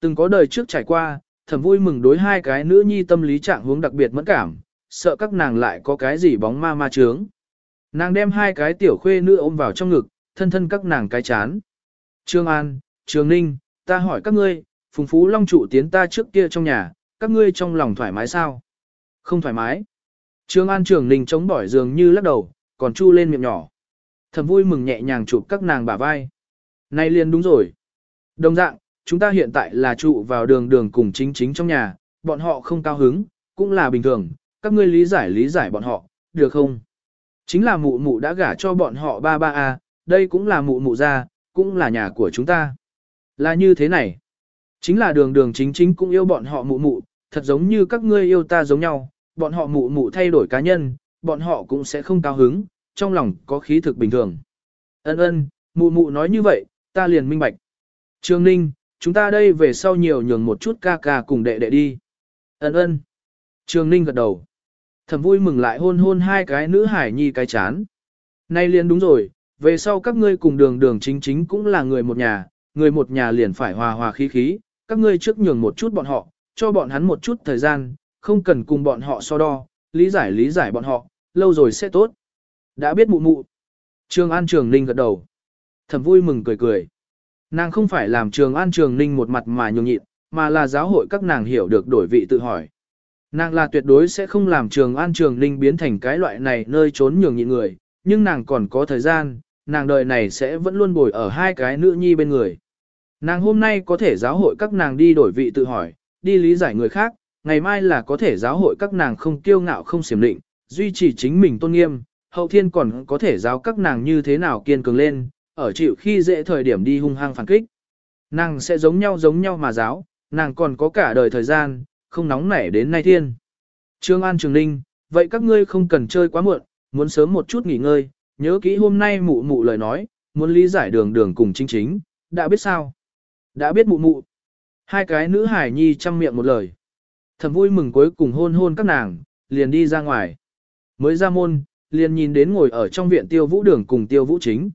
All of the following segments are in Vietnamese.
Từng có đời trước trải qua, thầm vui mừng đối hai cái nữ nhi tâm lý trạng hướng đặc biệt mẫn cảm, sợ các nàng lại có cái gì bóng ma ma trướng. Nàng đem hai cái tiểu khuê nữ ôm vào trong ngực, thân thân các nàng cái chán. Trương An, Trường Ninh, ta hỏi các ngươi, Phùng Phú Long trụ tiến ta trước kia trong nhà, các ngươi trong lòng thoải mái sao? Không thoải mái. Trương An Trường Ninh chống bỏi dường như lắc đầu, còn chu lên miệng nhỏ. Thầm vui mừng nhẹ nhàng chụp các nàng bả vai. Này liền đúng rồi. Đồng dạng, chúng ta hiện tại là trụ vào đường đường cùng chính chính trong nhà, bọn họ không cao hứng, cũng là bình thường, các ngươi lý giải lý giải bọn họ, được không? Chính là mụ mụ đã gả cho bọn họ ba ba a, đây cũng là mụ mụ ra, cũng là nhà của chúng ta. Là như thế này. Chính là đường đường chính chính cũng yêu bọn họ mụ mụ, thật giống như các ngươi yêu ta giống nhau, bọn họ mụ mụ thay đổi cá nhân, bọn họ cũng sẽ không cao hứng, trong lòng có khí thực bình thường. Ân ân, mụ mụ nói như vậy, ta liền minh bạch. Trương Ninh, chúng ta đây về sau nhiều nhường một chút ca ca cùng đệ đệ đi. Ấn ơn. Trường Ninh gật đầu. Thầm vui mừng lại hôn hôn hai cái nữ hải nhi cái chán. Nay liền đúng rồi, về sau các ngươi cùng đường đường chính chính cũng là người một nhà, người một nhà liền phải hòa hòa khí khí, các ngươi trước nhường một chút bọn họ, cho bọn hắn một chút thời gian, không cần cùng bọn họ so đo, lý giải lý giải bọn họ, lâu rồi sẽ tốt. Đã biết mụ mụ. Trường An Trường Ninh gật đầu. Thầm vui mừng cười cười. Nàng không phải làm Trường An Trường Ninh một mặt mà nhường nhịn, mà là giáo hội các nàng hiểu được đổi vị tự hỏi. Nàng là tuyệt đối sẽ không làm Trường An Trường Ninh biến thành cái loại này nơi trốn nhường nhịn người, nhưng nàng còn có thời gian, nàng đời này sẽ vẫn luôn bồi ở hai cái nữ nhi bên người. Nàng hôm nay có thể giáo hội các nàng đi đổi vị tự hỏi, đi lý giải người khác, ngày mai là có thể giáo hội các nàng không kiêu ngạo không xiểm định, duy trì chính mình tôn nghiêm, hậu thiên còn có thể giáo các nàng như thế nào kiên cường lên, ở chịu khi dễ thời điểm đi hung hăng phản kích. Nàng sẽ giống nhau giống nhau mà giáo, nàng còn có cả đời thời gian, không nóng nảy đến nay thiên. Trương An Trường Ninh, vậy các ngươi không cần chơi quá muộn, muốn sớm một chút nghỉ ngơi, nhớ kỹ hôm nay mụ mụ lời nói, muốn lý giải đường đường cùng chính chính, đã biết sao? Đã biết mụ mụ. Hai cái nữ hải nhi chăm miệng một lời. Thầm vui mừng cuối cùng hôn hôn các nàng, liền đi ra ngoài. Mới ra môn, liền nhìn đến ngồi ở trong viện tiêu vũ đường cùng tiêu vũ chính.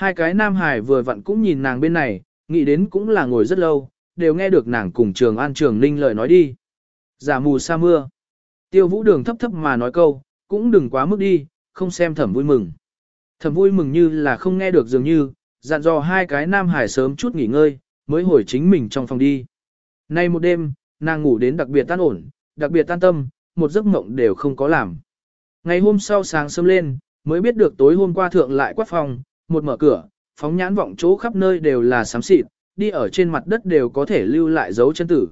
Hai cái nam hải vừa vặn cũng nhìn nàng bên này, nghĩ đến cũng là ngồi rất lâu, đều nghe được nàng cùng trường an trường ninh lời nói đi. Giả mù sa mưa. Tiêu vũ đường thấp thấp mà nói câu, cũng đừng quá mức đi, không xem thẩm vui mừng. Thẩm vui mừng như là không nghe được dường như, dặn dò hai cái nam hải sớm chút nghỉ ngơi, mới hồi chính mình trong phòng đi. Nay một đêm, nàng ngủ đến đặc biệt tan ổn, đặc biệt tan tâm, một giấc mộng đều không có làm. Ngày hôm sau sáng sớm lên, mới biết được tối hôm qua thượng lại quát phòng, một mở cửa, phóng nhãn vọng chỗ khắp nơi đều là xám xịt, đi ở trên mặt đất đều có thể lưu lại dấu chân tử.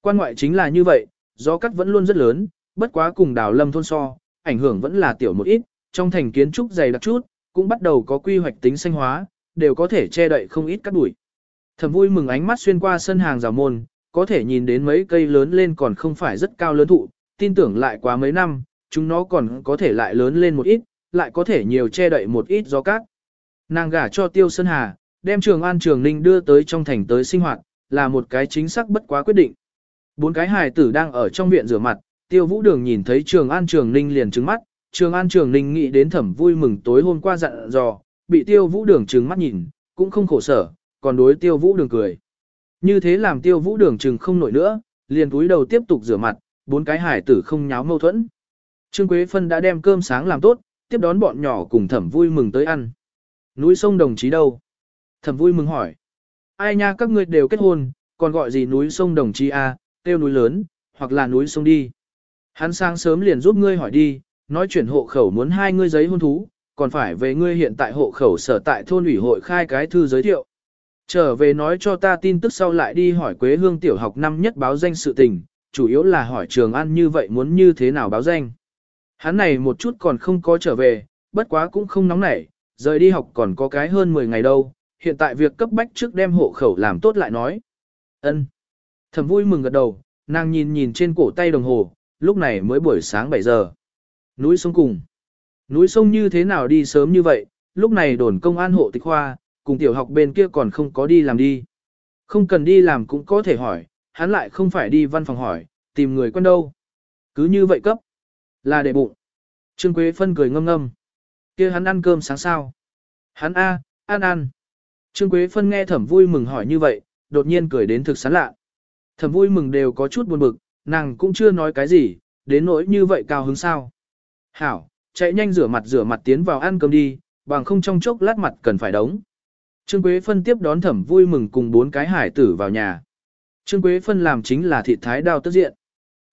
Quan ngoại chính là như vậy, gió cắt vẫn luôn rất lớn, bất quá cùng đào lâm thôn so, ảnh hưởng vẫn là tiểu một ít, trong thành kiến trúc dày đặc chút, cũng bắt đầu có quy hoạch tính xanh hóa, đều có thể che đậy không ít cát bụi. Thầm vui mừng ánh mắt xuyên qua sân hàng rào môn, có thể nhìn đến mấy cây lớn lên còn không phải rất cao lớn thụ, tin tưởng lại quá mấy năm, chúng nó còn có thể lại lớn lên một ít, lại có thể nhiều che đậy một ít gió cát. Nàng gả cho Tiêu Sơn Hà, đem Trường An Trường Ninh đưa tới trong thành tới sinh hoạt, là một cái chính xác bất quá quyết định. Bốn cái hài tử đang ở trong viện rửa mặt, Tiêu Vũ Đường nhìn thấy Trường An Trường Ninh liền trừng mắt, Trường An Trường Ninh nghĩ đến thẩm vui mừng tối hôm qua dặn dò, bị Tiêu Vũ Đường trừng mắt nhìn, cũng không khổ sở, còn đối Tiêu Vũ Đường cười. Như thế làm Tiêu Vũ Đường trừng không nổi nữa, liền túi đầu tiếp tục rửa mặt, bốn cái hải tử không nháo mâu thuẫn. Trương Quế Phân đã đem cơm sáng làm tốt, tiếp đón bọn nhỏ cùng thẩm vui mừng tới ăn. Núi sông đồng chí đâu? Thẩm vui mừng hỏi. Ai nha các ngươi đều kết hôn, còn gọi gì núi sông đồng chí a, à, tiêu núi lớn, hoặc là núi sông đi. Hắn sáng sớm liền giúp ngươi hỏi đi, nói chuyển hộ khẩu muốn hai ngươi giấy hôn thú, còn phải về ngươi hiện tại hộ khẩu sở tại thôn ủy hội khai cái thư giới thiệu. Trở về nói cho ta tin tức sau lại đi hỏi Quế Hương tiểu học năm nhất báo danh sự tình, chủ yếu là hỏi trường ăn như vậy muốn như thế nào báo danh. Hắn này một chút còn không có trở về, bất quá cũng không nóng nảy, rời đi học còn có cái hơn 10 ngày đâu, hiện tại việc cấp bách trước đem hộ khẩu làm tốt lại nói. ân Thầm vui mừng gật đầu, nàng nhìn nhìn trên cổ tay đồng hồ, lúc này mới buổi sáng 7 giờ. Núi sông cùng. Núi sông như thế nào đi sớm như vậy, lúc này đồn công an hộ tịch khoa, cùng tiểu học bên kia còn không có đi làm đi. Không cần đi làm cũng có thể hỏi, hắn lại không phải đi văn phòng hỏi, tìm người quen đâu. Cứ như vậy cấp. Là để bụng. Trương Quế Phân cười ngâm ngâm kia hắn ăn cơm sáng sao? Hắn A, ăn ăn. Trương Quế Phân nghe thẩm vui mừng hỏi như vậy, đột nhiên cười đến thực sán lạ. Thẩm vui mừng đều có chút buồn bực, nàng cũng chưa nói cái gì, đến nỗi như vậy cao hứng sao. Hảo, chạy nhanh rửa mặt rửa mặt tiến vào ăn cơm đi, bằng không trong chốc lát mặt cần phải đóng. Trương Quế Phân tiếp đón thẩm vui mừng cùng bốn cái hải tử vào nhà. Trương Quế Phân làm chính là thịt thái đao tức diện.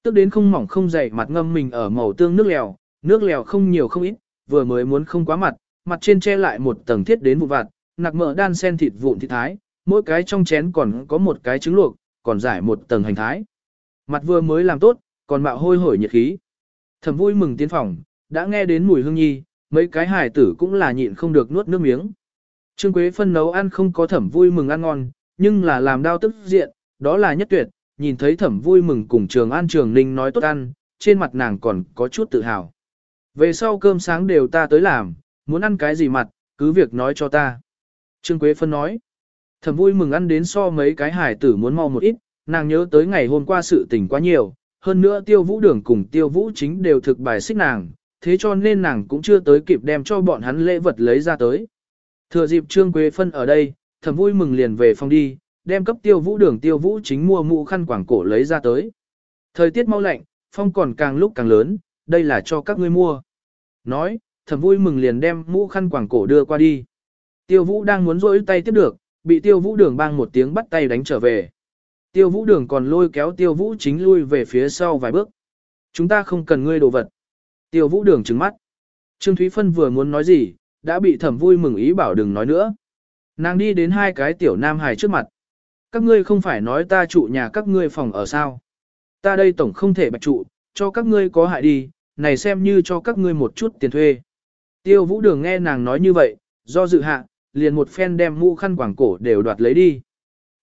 Tức đến không mỏng không dày mặt ngâm mình ở màu tương nước lèo, nước lèo không nhiều không ít, vừa mới muốn không quá mặt, mặt trên che lại một tầng thiết đến vụ vặt, nạc mỡ đan sen thịt vụn thịt thái, mỗi cái trong chén còn có một cái trứng luộc, còn giải một tầng hành thái. Mặt vừa mới làm tốt, còn mạo hôi hổi nhiệt khí. Thẩm vui mừng tiến phòng, đã nghe đến mùi hương nhi, mấy cái hài tử cũng là nhịn không được nuốt nước miếng. Trương Quế phân nấu ăn không có thẩm vui mừng ăn ngon, nhưng là làm đau tức diện, đó là nhất tuyệt, nhìn thấy thẩm vui mừng cùng trường an trường ninh nói tốt ăn, trên mặt nàng còn có chút tự hào. Về sau cơm sáng đều ta tới làm, muốn ăn cái gì mặt, cứ việc nói cho ta. Trương Quế phân nói, thẩm vui mừng ăn đến so mấy cái hải tử muốn mau một ít, nàng nhớ tới ngày hôm qua sự tình quá nhiều, hơn nữa tiêu vũ đường cùng tiêu vũ chính đều thực bài xích nàng, thế cho nên nàng cũng chưa tới kịp đem cho bọn hắn lễ vật lấy ra tới. Thừa dịp Trương Quế Phân ở đây, thầm vui mừng liền về phòng đi, đem cấp tiêu vũ đường tiêu vũ chính mua mũ khăn quảng cổ lấy ra tới. Thời tiết mau lạnh, phong còn càng lúc càng lớn, đây là cho các ngươi mua. Nói, thầm vui mừng liền đem mũ khăn quảng cổ đưa qua đi. Tiêu vũ đang muốn rỗi tay tiếp được, bị tiêu vũ đường bang một tiếng bắt tay đánh trở về. Tiêu vũ đường còn lôi kéo tiêu vũ chính lui về phía sau vài bước. Chúng ta không cần ngươi đồ vật. Tiêu vũ đường trừng mắt. Trương Thúy Phân vừa muốn nói gì, đã bị thẩm vui mừng ý bảo đừng nói nữa. Nàng đi đến hai cái tiểu nam hài trước mặt. Các ngươi không phải nói ta trụ nhà các ngươi phòng ở sao. Ta đây tổng không thể bạch trụ, cho các ngươi có hại đi, này xem như cho các ngươi một chút tiền thuê. Tiêu vũ đường nghe nàng nói như vậy, do dự hạ, liền một phen đem mũ khăn quảng cổ đều đoạt lấy đi.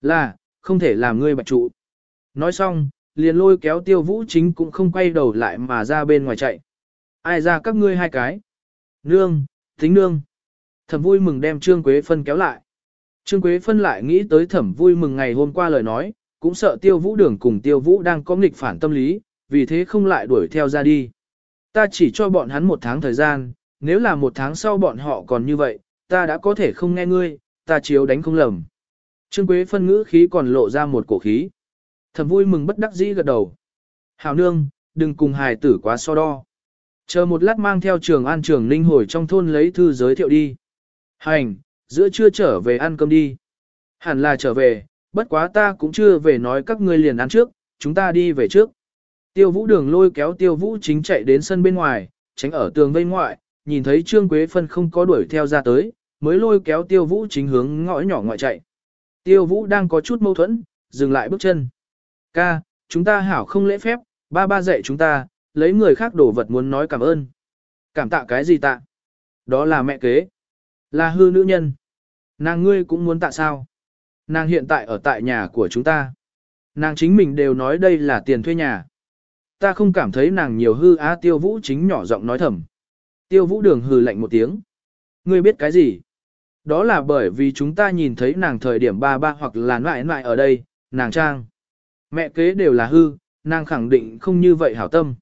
Là, không thể làm ngươi bạch trụ. Nói xong, liền lôi kéo tiêu vũ chính cũng không quay đầu lại mà ra bên ngoài chạy. Ai ra các ngươi hai cái? Nương, tính nương. Thẩm vui mừng đem Trương Quế Phân kéo lại. Trương Quế Phân lại nghĩ tới thẩm vui mừng ngày hôm qua lời nói, cũng sợ tiêu vũ đường cùng tiêu vũ đang có nghịch phản tâm lý, vì thế không lại đuổi theo ra đi. Ta chỉ cho bọn hắn một tháng thời gian, nếu là một tháng sau bọn họ còn như vậy, ta đã có thể không nghe ngươi, ta chiếu đánh không lầm. Trương Quế phân ngữ khí còn lộ ra một cổ khí. Thầm vui mừng bất đắc dĩ gật đầu. Hảo nương, đừng cùng hài tử quá so đo. Chờ một lát mang theo trường an trường ninh hồi trong thôn lấy thư giới thiệu đi. Hành, giữa trưa trở về ăn cơm đi. Hẳn là trở về, bất quá ta cũng chưa về nói các ngươi liền ăn trước, chúng ta đi về trước. Tiêu vũ đường lôi kéo tiêu vũ chính chạy đến sân bên ngoài, tránh ở tường vây ngoại, nhìn thấy Trương Quế Phân không có đuổi theo ra tới, mới lôi kéo tiêu vũ chính hướng ngõ nhỏ ngoại chạy. Tiêu vũ đang có chút mâu thuẫn, dừng lại bước chân. Ca, chúng ta hảo không lễ phép, ba ba dạy chúng ta, lấy người khác đổ vật muốn nói cảm ơn. Cảm tạ cái gì tạ? Đó là mẹ kế. Là hư nữ nhân. Nàng ngươi cũng muốn tạ sao? Nàng hiện tại ở tại nhà của chúng ta. Nàng chính mình đều nói đây là tiền thuê nhà. Ta không cảm thấy nàng nhiều hư á tiêu vũ chính nhỏ giọng nói thầm. Tiêu vũ đường hừ lạnh một tiếng. Ngươi biết cái gì? Đó là bởi vì chúng ta nhìn thấy nàng thời điểm ba ba hoặc là nại nại ở đây, nàng trang. Mẹ kế đều là hư, nàng khẳng định không như vậy hảo tâm.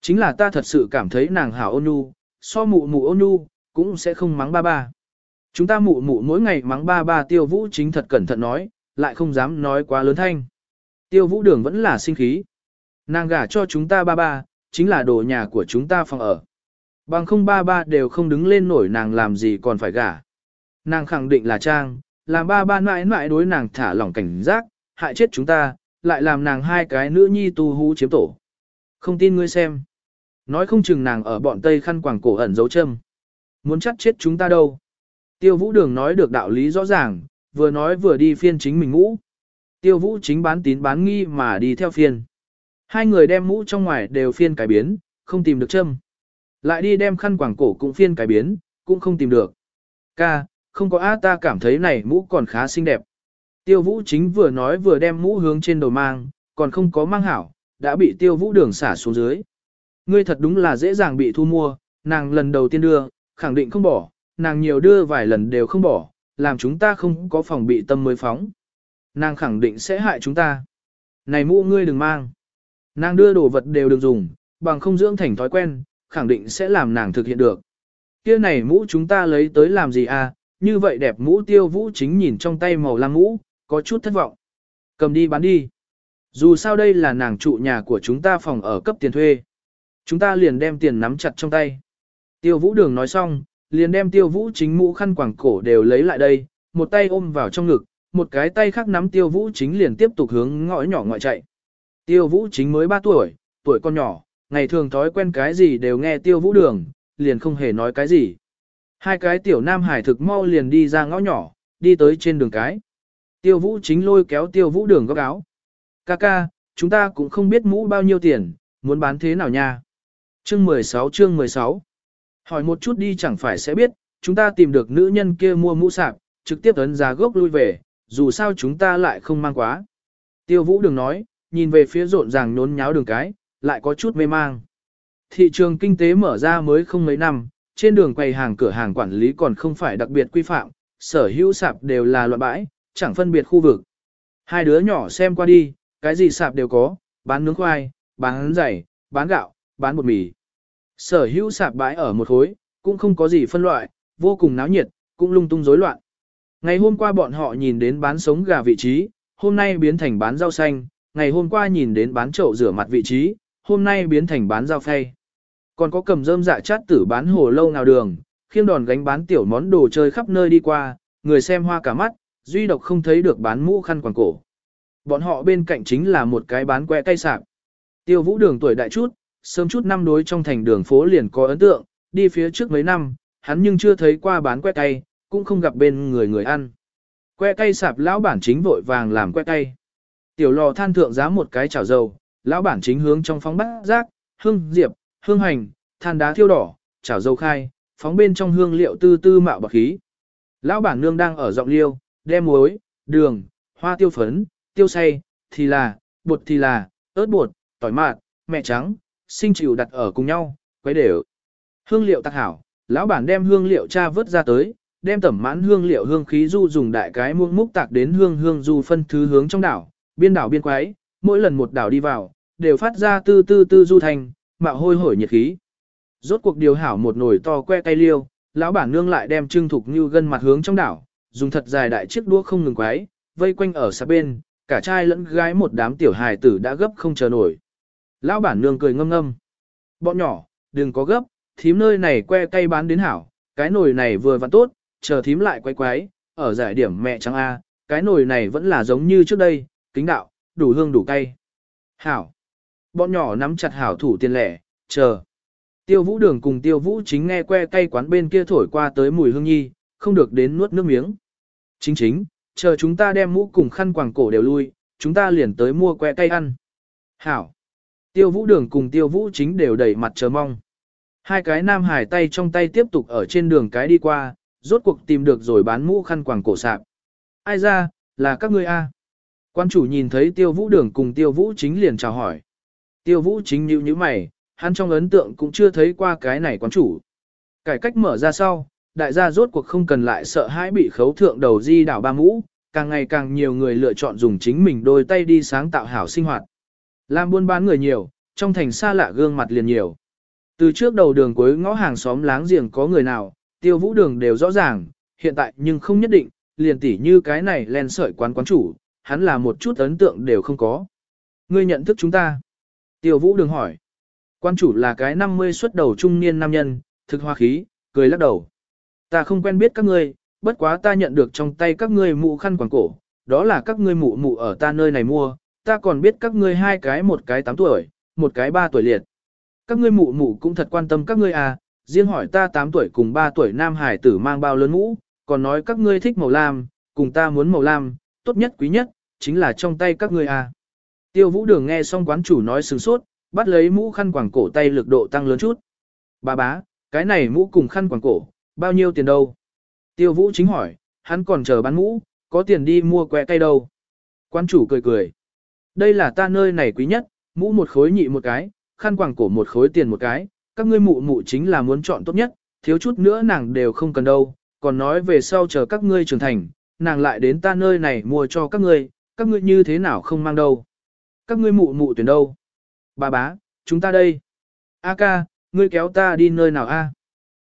Chính là ta thật sự cảm thấy nàng hảo ôn nhu, so mụ mụ ôn nhu, cũng sẽ không mắng ba ba. Chúng ta mụ mụ mỗi ngày mắng ba ba tiêu vũ chính thật cẩn thận nói, lại không dám nói quá lớn thanh. Tiêu vũ đường vẫn là sinh khí. Nàng gả cho chúng ta ba ba, chính là đồ nhà của chúng ta phòng ở. Bằng không ba ba đều không đứng lên nổi nàng làm gì còn phải gả. Nàng khẳng định là Trang, làm ba ba mãi mãi đối nàng thả lỏng cảnh giác, hại chết chúng ta, lại làm nàng hai cái nữ nhi tu hú chiếm tổ. Không tin ngươi xem. Nói không chừng nàng ở bọn Tây khăn quàng cổ ẩn dấu châm. Muốn chắc chết chúng ta đâu. Tiêu vũ đường nói được đạo lý rõ ràng, vừa nói vừa đi phiên chính mình ngũ. Tiêu vũ chính bán tín bán nghi mà đi theo phiên. Hai người đem mũ trong ngoài đều phiên cải biến, không tìm được châm. Lại đi đem khăn quàng cổ cũng phiên cải biến, cũng không tìm được. Ca, không có á ta cảm thấy này mũ còn khá xinh đẹp. Tiêu vũ chính vừa nói vừa đem mũ hướng trên đầu mang, còn không có mang hảo, đã bị tiêu vũ đường xả xuống dưới. Ngươi thật đúng là dễ dàng bị thu mua, nàng lần đầu tiên đưa, khẳng định không bỏ, nàng nhiều đưa vài lần đều không bỏ, làm chúng ta không có phòng bị tâm mới phóng. Nàng khẳng định sẽ hại chúng ta. Này mũ ngươi đừng mang. Nàng đưa đồ vật đều được dùng, bằng không dưỡng thành thói quen, khẳng định sẽ làm nàng thực hiện được. Kia này mũ chúng ta lấy tới làm gì à, như vậy đẹp mũ tiêu vũ chính nhìn trong tay màu lam mũ, có chút thất vọng. Cầm đi bán đi. Dù sao đây là nàng trụ nhà của chúng ta phòng ở cấp tiền thuê. Chúng ta liền đem tiền nắm chặt trong tay. Tiêu vũ đường nói xong, liền đem tiêu vũ chính mũ khăn quàng cổ đều lấy lại đây, một tay ôm vào trong ngực, một cái tay khác nắm tiêu vũ chính liền tiếp tục hướng ngõ nhỏ ngoại chạy. Tiêu vũ chính mới 3 tuổi, tuổi con nhỏ, ngày thường thói quen cái gì đều nghe tiêu vũ đường, liền không hề nói cái gì. Hai cái tiểu nam hải thực mau liền đi ra ngõ nhỏ, đi tới trên đường cái. Tiêu vũ chính lôi kéo tiêu vũ đường góc áo. Ca ca, chúng ta cũng không biết mũ bao nhiêu tiền, muốn bán thế nào nha. Chương 16 chương 16 Hỏi một chút đi chẳng phải sẽ biết, chúng ta tìm được nữ nhân kia mua mũ sạp, trực tiếp ấn giá gốc lui về, dù sao chúng ta lại không mang quá. Tiêu vũ Đường nói, nhìn về phía rộn ràng nhốn nháo đường cái, lại có chút mê mang. Thị trường kinh tế mở ra mới không mấy năm, trên đường quầy hàng cửa hàng quản lý còn không phải đặc biệt quy phạm, sở hữu sạp đều là loại bãi, chẳng phân biệt khu vực. Hai đứa nhỏ xem qua đi, cái gì sạp đều có, bán nướng khoai, bán giày, bán gạo, bán bột mì. Sở hữu sạp bãi ở một khối, cũng không có gì phân loại, vô cùng náo nhiệt, cũng lung tung rối loạn. Ngày hôm qua bọn họ nhìn đến bán sống gà vị trí, hôm nay biến thành bán rau xanh, ngày hôm qua nhìn đến bán chậu rửa mặt vị trí, hôm nay biến thành bán dao phay. Còn có cầm rơm dạ chát tử bán hồ lâu nào đường, khiêng đòn gánh bán tiểu món đồ chơi khắp nơi đi qua, người xem hoa cả mắt, duy độc không thấy được bán mũ khăn quàng cổ. Bọn họ bên cạnh chính là một cái bán que cây sạp. Tiêu vũ đường tuổi đại chút, sớm chút năm đối trong thành đường phố liền có ấn tượng, đi phía trước mấy năm, hắn nhưng chưa thấy qua bán que cây, cũng không gặp bên người người ăn. Que cây sạp lão bản chính vội vàng làm que cây. Tiểu lò than thượng giá một cái chảo dầu, lão bản chính hướng trong phóng bát rác, hương diệp, hương hành, than đá thiêu đỏ, chảo dầu khai, phóng bên trong hương liệu tư tư mạo bạc khí. Lão bản nương đang ở giọng liêu, đem muối, đường, hoa tiêu phấn, tiêu say, thì là, bột thì là, ớt bột, tỏi mạt, mẹ trắng, sinh chịu đặt ở cùng nhau, quấy đều. Hương liệu tạc hảo, lão bản đem hương liệu cha vớt ra tới, đem tẩm mãn hương liệu hương khí du dùng đại cái muông múc tạc đến hương hương du phân thứ hướng trong đảo, biên đảo biên quái, mỗi lần một đảo đi vào, đều phát ra tư tư tư du thành, mạo hôi hổi nhiệt khí. Rốt cuộc điều hảo một nồi to que cây liêu, lão bản nương lại đem trưng thục như gân mặt hướng trong đảo, dùng thật dài đại chiếc đũa không ngừng quái, vây quanh ở xa bên, cả trai lẫn gái một đám tiểu hài tử đã gấp không chờ nổi. Lão bản nương cười ngâm ngâm. Bọn nhỏ, đừng có gấp, thím nơi này que cây bán đến hảo, cái nồi này vừa vặn tốt, chờ thím lại quay quái, ở giải điểm mẹ trắng A, cái nồi này vẫn là giống như trước đây, kính đạo, đủ hương đủ cay. Hảo. Bọn nhỏ nắm chặt hảo thủ tiền lẻ, chờ. Tiêu vũ đường cùng tiêu vũ chính nghe que cay quán bên kia thổi qua tới mùi hương nhi, không được đến nuốt nước miếng. Chính chính, chờ chúng ta đem mũ cùng khăn quàng cổ đều lui, chúng ta liền tới mua que cay ăn. Hảo. Tiêu vũ đường cùng tiêu vũ chính đều đẩy mặt chờ mong. Hai cái nam hải tay trong tay tiếp tục ở trên đường cái đi qua, rốt cuộc tìm được rồi bán mũ khăn quàng cổ sạp. Ai ra, là các ngươi a? Quan chủ nhìn thấy tiêu vũ đường cùng tiêu vũ chính liền chào hỏi. Tiêu vũ chính nhíu như mày, hắn trong ấn tượng cũng chưa thấy qua cái này quán chủ. Cải cách mở ra sau, đại gia rốt cuộc không cần lại sợ hãi bị khấu thượng đầu di đảo ba mũ, càng ngày càng nhiều người lựa chọn dùng chính mình đôi tay đi sáng tạo hảo sinh hoạt. Làm buôn bán người nhiều, trong thành xa lạ gương mặt liền nhiều. Từ trước đầu đường cuối ngõ hàng xóm láng giềng có người nào, tiêu vũ đường đều rõ ràng, hiện tại nhưng không nhất định, liền tỉ như cái này len sợi quán quán chủ, hắn là một chút ấn tượng đều không có. Ngươi nhận thức chúng ta. Tiêu vũ đường hỏi. Quan chủ là cái 50 xuất đầu trung niên nam nhân, thực hoa khí, cười lắc đầu. Ta không quen biết các ngươi, bất quá ta nhận được trong tay các ngươi mụ khăn quàng cổ, đó là các ngươi mụ mụ ở ta nơi này mua, ta còn biết các ngươi hai cái một cái 8 tuổi, một cái 3 tuổi liệt. Các ngươi mụ mụ cũng thật quan tâm các ngươi à, riêng hỏi ta 8 tuổi cùng 3 tuổi nam hải tử mang bao lớn mũ, còn nói các ngươi thích màu lam, cùng ta muốn màu lam, tốt nhất quý nhất, chính là trong tay các ngươi à. Tiêu vũ đường nghe xong quán chủ nói sừng sốt, bắt lấy mũ khăn quàng cổ tay lực độ tăng lớn chút. Bà bá, cái này mũ cùng khăn quàng cổ, bao nhiêu tiền đâu? Tiêu vũ chính hỏi, hắn còn chờ bán mũ, có tiền đi mua quẹ tay đâu? Quán chủ cười cười. Đây là ta nơi này quý nhất, mũ một khối nhị một cái, khăn quàng cổ một khối tiền một cái, các ngươi mụ mụ chính là muốn chọn tốt nhất, thiếu chút nữa nàng đều không cần đâu, còn nói về sau chờ các ngươi trưởng thành, nàng lại đến ta nơi này mua cho các ngươi, các ngươi như thế nào không mang đâu. Các ngươi mụ mụ tuyển đâu? Bà bá, chúng ta đây. A ca, ngươi kéo ta đi nơi nào a?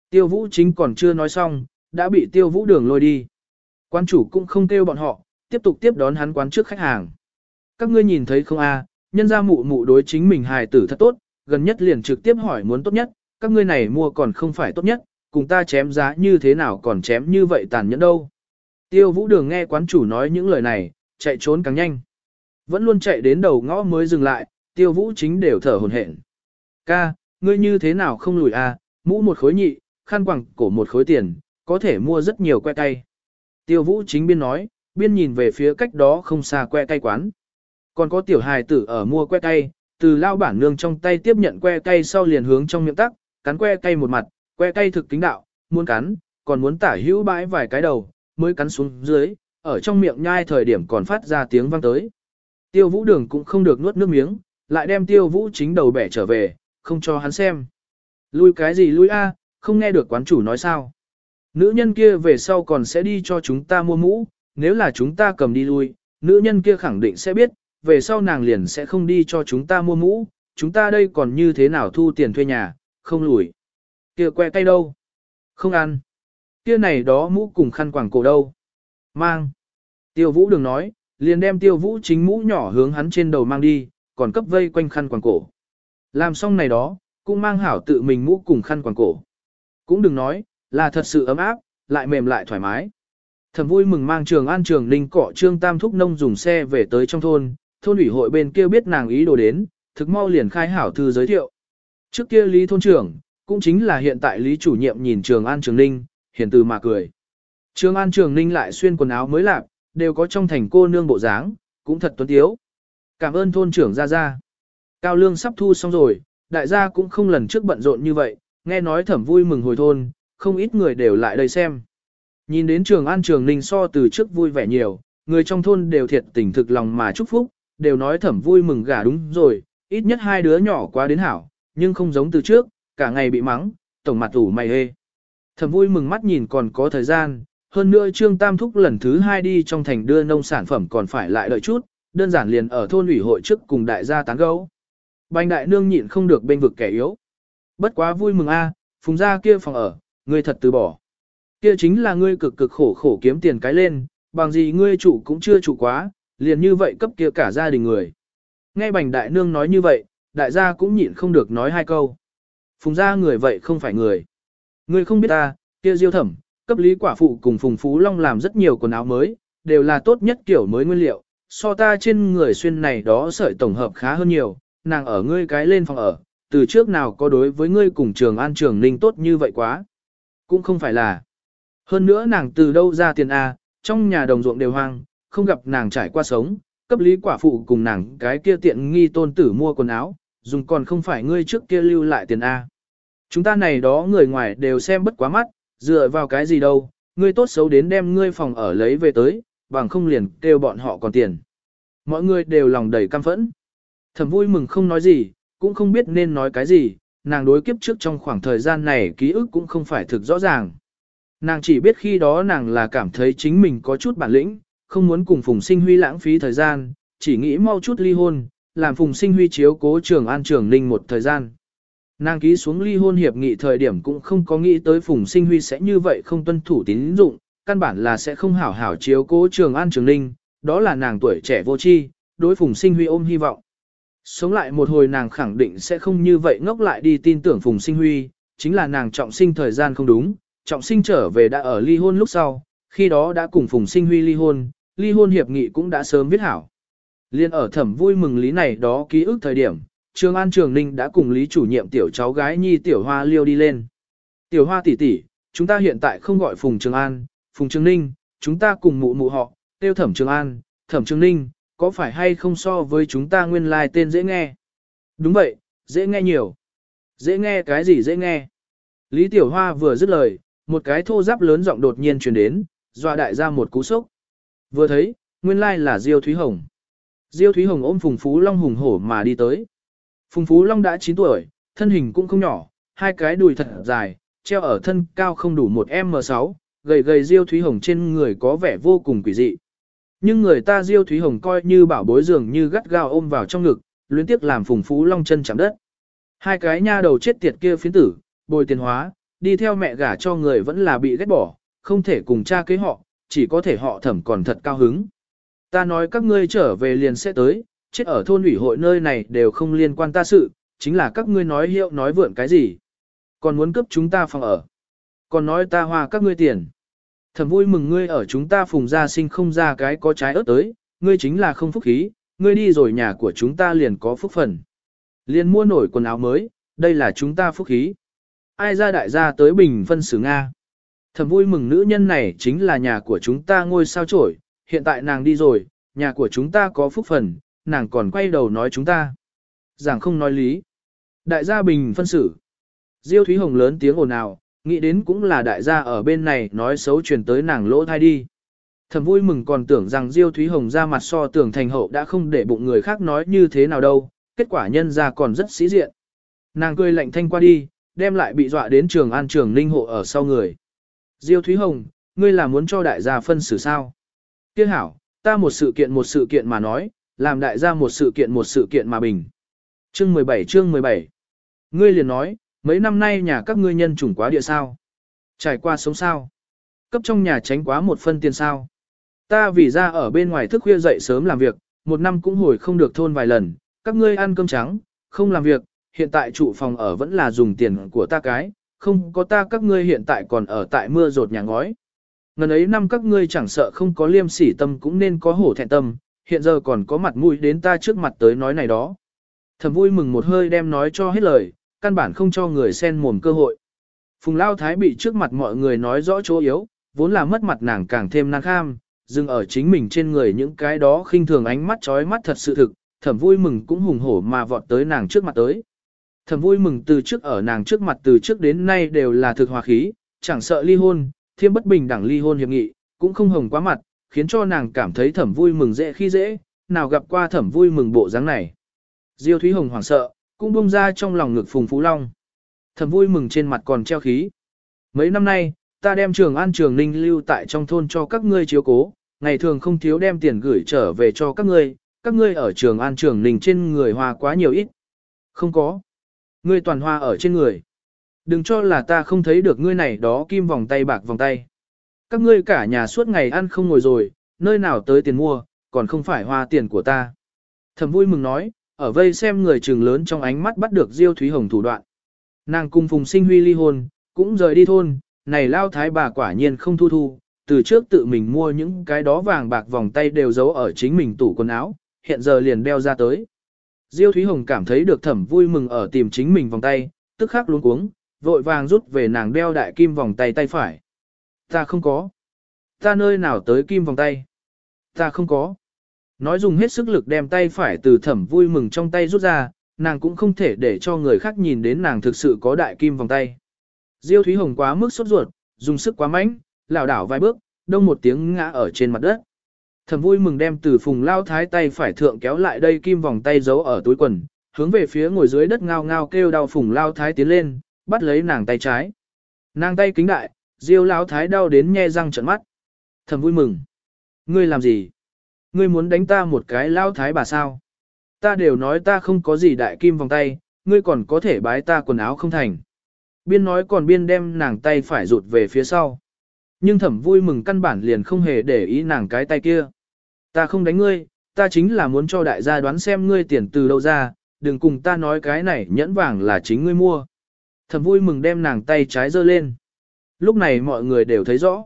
Tiêu vũ chính còn chưa nói xong, đã bị tiêu vũ đường lôi đi. Quan chủ cũng không kêu bọn họ, tiếp tục tiếp đón hắn quán trước khách hàng. Các ngươi nhìn thấy không a, nhân gia mụ mụ đối chính mình hài tử thật tốt, gần nhất liền trực tiếp hỏi muốn tốt nhất, các ngươi này mua còn không phải tốt nhất, cùng ta chém giá như thế nào còn chém như vậy tàn nhẫn đâu. Tiêu vũ đường nghe quán chủ nói những lời này, chạy trốn càng nhanh. Vẫn luôn chạy đến đầu ngõ mới dừng lại, tiêu vũ chính đều thở hồn hển. Ca, ngươi như thế nào không lùi à? mũ một khối nhị, khăn quẳng cổ một khối tiền, có thể mua rất nhiều que tay. Tiêu vũ chính biên nói, biên nhìn về phía cách đó không xa que tay quán. Còn có tiểu hài tử ở mua que tay, từ lao bản nương trong tay tiếp nhận que tay sau liền hướng trong miệng tắc, cắn que tay một mặt, que tay thực kính đạo, muốn cắn, còn muốn tả hữu bãi vài cái đầu, mới cắn xuống dưới, ở trong miệng nhai thời điểm còn phát ra tiếng vang tới. Tiêu vũ đường cũng không được nuốt nước miếng, lại đem tiêu vũ chính đầu bẻ trở về, không cho hắn xem. Lui cái gì lui a, không nghe được quán chủ nói sao. Nữ nhân kia về sau còn sẽ đi cho chúng ta mua mũ, nếu là chúng ta cầm đi lui, nữ nhân kia khẳng định sẽ biết, về sau nàng liền sẽ không đi cho chúng ta mua mũ, chúng ta đây còn như thế nào thu tiền thuê nhà, không lùi. Kia que tay đâu? Không ăn. Kia này đó mũ cùng khăn quàng cổ đâu? Mang. Tiêu vũ đừng nói, liền đem tiêu vũ chính mũ nhỏ hướng hắn trên đầu mang đi, còn cấp vây quanh khăn quàng cổ. Làm xong này đó, cũng mang hảo tự mình mũ cùng khăn quàng cổ. Cũng đừng nói, là thật sự ấm áp, lại mềm lại thoải mái. Thầm vui mừng mang trường an trường ninh cọ trương tam thúc nông dùng xe về tới trong thôn, thôn ủy hội bên kia biết nàng ý đồ đến, thực mau liền khai hảo thư giới thiệu. Trước kia lý thôn trưởng, cũng chính là hiện tại lý chủ nhiệm nhìn trường an trường ninh, hiền từ mà cười. Trường an trường ninh lại xuyên quần áo mới lạp, đều có trong thành cô nương bộ dáng, cũng thật tuấn tiếu. Cảm ơn thôn trưởng gia gia. Cao lương sắp thu xong rồi, đại gia cũng không lần trước bận rộn như vậy, nghe nói thẩm vui mừng hồi thôn, không ít người đều lại đây xem. Nhìn đến trường an trường ninh so từ trước vui vẻ nhiều, người trong thôn đều thiệt tình thực lòng mà chúc phúc, đều nói thẩm vui mừng gả đúng rồi, ít nhất hai đứa nhỏ quá đến hảo, nhưng không giống từ trước, cả ngày bị mắng, tổng mặt ủ mày hê. Thẩm vui mừng mắt nhìn còn có thời gian, hơn nữa Trương Tam Thúc lần thứ hai đi trong thành đưa nông sản phẩm còn phải lại đợi chút, đơn giản liền ở thôn ủy hội trước cùng đại gia tán gấu. Bành đại nương nhịn không được bên vực kẻ yếu. Bất quá vui mừng a, phùng gia kia phòng ở, ngươi thật từ bỏ. Kia chính là ngươi cực cực khổ khổ kiếm tiền cái lên, bằng gì ngươi chủ cũng chưa chủ quá, liền như vậy cấp kia cả gia đình người. Nghe bành đại nương nói như vậy, đại gia cũng nhịn không được nói hai câu. Phùng gia người vậy không phải người. Ngươi không biết ta, kia diêu thẩm, cấp lý quả phụ cùng phùng phú long làm rất nhiều quần áo mới, đều là tốt nhất kiểu mới nguyên liệu, so ta trên người xuyên này đó sợi tổng hợp khá hơn nhiều, nàng ở ngươi cái lên phòng ở, từ trước nào có đối với ngươi cùng trường an trường ninh tốt như vậy quá. Cũng không phải là. Hơn nữa nàng từ đâu ra tiền A, trong nhà đồng ruộng đều hoang, không gặp nàng trải qua sống, cấp lý quả phụ cùng nàng cái kia tiện nghi tôn tử mua quần áo, dùng còn không phải ngươi trước kia lưu lại tiền A. Chúng ta này đó người ngoài đều xem bất quá mắt, dựa vào cái gì đâu, ngươi tốt xấu đến đem ngươi phòng ở lấy về tới, bằng không liền kêu bọn họ còn tiền. Mọi người đều lòng đầy căm phẫn. Thầm vui mừng không nói gì, cũng không biết nên nói cái gì, nàng đối kiếp trước trong khoảng thời gian này ký ức cũng không phải thực rõ ràng. Nàng chỉ biết khi đó nàng là cảm thấy chính mình có chút bản lĩnh, không muốn cùng Phùng Sinh Huy lãng phí thời gian, chỉ nghĩ mau chút ly hôn, làm Phùng Sinh Huy chiếu cố trường an trường ninh một thời gian. Nàng ký xuống ly hôn hiệp nghị thời điểm cũng không có nghĩ tới Phùng Sinh Huy sẽ như vậy không tuân thủ tín dụng, căn bản là sẽ không hảo hảo chiếu cố trường an trường ninh, đó là nàng tuổi trẻ vô tri, đối Phùng Sinh Huy ôm hy vọng. Sống lại một hồi nàng khẳng định sẽ không như vậy ngốc lại đi tin tưởng Phùng Sinh Huy, chính là nàng trọng sinh thời gian không đúng, trọng sinh trở về đã ở ly hôn lúc sau, khi đó đã cùng Phùng Sinh Huy ly hôn, ly hôn hiệp nghị cũng đã sớm viết hảo. Liên ở thẩm vui mừng lý này đó ký ức thời điểm, Trường An Trường Ninh đã cùng lý chủ nhiệm tiểu cháu gái Nhi tiểu hoa liêu đi lên. Tiểu hoa tỷ tỷ, chúng ta hiện tại không gọi Phùng Trường An, Phùng Trường Ninh, chúng ta cùng mụ mụ họ, tiêu thẩm Trường An, thẩm Trường Ninh, có phải hay không so với chúng ta nguyên lai like tên dễ nghe? Đúng vậy, dễ nghe nhiều. Dễ nghe cái gì dễ nghe? Lý Tiểu Hoa vừa dứt lời, một cái thô giáp lớn giọng đột nhiên truyền đến, dọa đại ra một cú sốc. Vừa thấy, nguyên lai là Diêu Thúy Hồng. Diêu Thúy Hồng ôm Phùng Phú Long hùng hổ mà đi tới. Phùng Phú Long đã 9 tuổi, thân hình cũng không nhỏ, hai cái đùi thật dài, treo ở thân cao không đủ một M6, gầy gầy Diêu Thúy Hồng trên người có vẻ vô cùng quỷ dị. Nhưng người ta Diêu Thúy Hồng coi như bảo bối dường như gắt gao ôm vào trong ngực, luyến tiếc làm Phùng Phú Long chân chạm đất. Hai cái nha đầu chết tiệt kia phiến tử, bồi tiền hóa, đi theo mẹ gả cho người vẫn là bị ghét bỏ, không thể cùng cha kế họ, chỉ có thể họ thẩm còn thật cao hứng. Ta nói các ngươi trở về liền sẽ tới, chết ở thôn ủy hội nơi này đều không liên quan ta sự, chính là các ngươi nói hiệu nói vượn cái gì. Còn muốn cướp chúng ta phòng ở. Còn nói ta hoa các ngươi tiền. Thầm vui mừng ngươi ở chúng ta phùng ra sinh không ra cái có trái ớt tới, ngươi chính là không phúc khí, ngươi đi rồi nhà của chúng ta liền có phúc phần. Liền mua nổi quần áo mới, đây là chúng ta phúc khí. Ai ra đại gia tới bình phân xử Nga. Thầm vui mừng nữ nhân này chính là nhà của chúng ta ngôi sao trổi, hiện tại nàng đi rồi, nhà của chúng ta có phúc phần, nàng còn quay đầu nói chúng ta. Giảng không nói lý. Đại gia bình phân xử. Diêu Thúy Hồng lớn tiếng ồn ào, nghĩ đến cũng là đại gia ở bên này nói xấu truyền tới nàng lỗ thai đi. Thầm vui mừng còn tưởng rằng Diêu Thúy Hồng ra mặt so tưởng thành hậu đã không để bụng người khác nói như thế nào đâu, kết quả nhân ra còn rất sĩ diện. Nàng cười lạnh thanh qua đi, đem lại bị dọa đến trường an trường ninh hộ ở sau người. Diêu Thúy Hồng, ngươi là muốn cho đại gia phân xử sao? Tiếc hảo, ta một sự kiện một sự kiện mà nói, làm đại gia một sự kiện một sự kiện mà bình. Chương 17 chương 17 Ngươi liền nói, mấy năm nay nhà các ngươi nhân chủng quá địa sao? Trải qua sống sao? Cấp trong nhà tránh quá một phân tiền sao? Ta vì ra ở bên ngoài thức khuya dậy sớm làm việc, một năm cũng hồi không được thôn vài lần, các ngươi ăn cơm trắng, không làm việc, hiện tại trụ phòng ở vẫn là dùng tiền của ta cái, không có ta các ngươi hiện tại còn ở tại mưa rột nhà ngói. Ngần ấy năm các ngươi chẳng sợ không có liêm sỉ tâm cũng nên có hổ thẹn tâm, hiện giờ còn có mặt mũi đến ta trước mặt tới nói này đó. Thầm vui mừng một hơi đem nói cho hết lời, căn bản không cho người xen mồm cơ hội. Phùng Lao Thái bị trước mặt mọi người nói rõ chỗ yếu, vốn là mất mặt nàng càng thêm năng kham, dừng ở chính mình trên người những cái đó khinh thường ánh mắt chói mắt thật sự thực, thầm vui mừng cũng hùng hổ mà vọt tới nàng trước mặt tới. Thầm vui mừng từ trước ở nàng trước mặt từ trước đến nay đều là thực hòa khí, chẳng sợ ly hôn, thiêm bất bình đẳng ly hôn hiệp nghị, cũng không hồng quá mặt, khiến cho nàng cảm thấy thẩm vui mừng dễ khi dễ, nào gặp qua thẩm vui mừng bộ dáng này. Diêu Thúy Hồng hoảng sợ, cũng bung ra trong lòng ngực Phùng Phú Long. Thẩm vui mừng trên mặt còn treo khí. Mấy năm nay, ta đem trường an trường ninh lưu tại trong thôn cho các ngươi chiếu cố, ngày thường không thiếu đem tiền gửi trở về cho các ngươi, các ngươi ở trường an trường ninh trên người hoa quá nhiều ít. Không có. Ngươi toàn hoa ở trên người. Đừng cho là ta không thấy được ngươi này đó kim vòng tay bạc vòng tay. Các ngươi cả nhà suốt ngày ăn không ngồi rồi, nơi nào tới tiền mua, còn không phải hoa tiền của ta. Thầm vui mừng nói, ở vây xem người trường lớn trong ánh mắt bắt được Diêu Thúy Hồng thủ đoạn. Nàng cùng Phùng Sinh Huy ly hôn, cũng rời đi thôn, này lao thái bà quả nhiên không thu thu, từ trước tự mình mua những cái đó vàng bạc vòng tay đều giấu ở chính mình tủ quần áo, hiện giờ liền đeo ra tới. Diêu Thúy Hồng cảm thấy được thẩm vui mừng ở tìm chính mình vòng tay, tức khắc luống cuống, vội vàng rút về nàng đeo đại kim vòng tay tay phải. Ta không có. Ta nơi nào tới kim vòng tay? Ta không có. Nói dùng hết sức lực đem tay phải từ thẩm vui mừng trong tay rút ra, nàng cũng không thể để cho người khác nhìn đến nàng thực sự có đại kim vòng tay. Diêu Thúy Hồng quá mức sốt ruột, dùng sức quá mạnh, lảo đảo vài bước, đông một tiếng ngã ở trên mặt đất. Thẩm vui mừng đem từ phùng lao thái tay phải thượng kéo lại đây kim vòng tay giấu ở túi quần, hướng về phía ngồi dưới đất ngao ngao kêu đau phùng lao thái tiến lên, bắt lấy nàng tay trái. Nàng tay kính đại, diêu lao thái đau đến nhe răng trợn mắt. thầm vui mừng. Ngươi làm gì? Ngươi muốn đánh ta một cái lao thái bà sao? Ta đều nói ta không có gì đại kim vòng tay, ngươi còn có thể bái ta quần áo không thành. Biên nói còn biên đem nàng tay phải rụt về phía sau. Nhưng thẩm vui mừng căn bản liền không hề để ý nàng cái tay kia. Ta không đánh ngươi, ta chính là muốn cho đại gia đoán xem ngươi tiền từ đâu ra, đừng cùng ta nói cái này nhẫn vàng là chính ngươi mua. Thẩm vui mừng đem nàng tay trái giơ lên. Lúc này mọi người đều thấy rõ.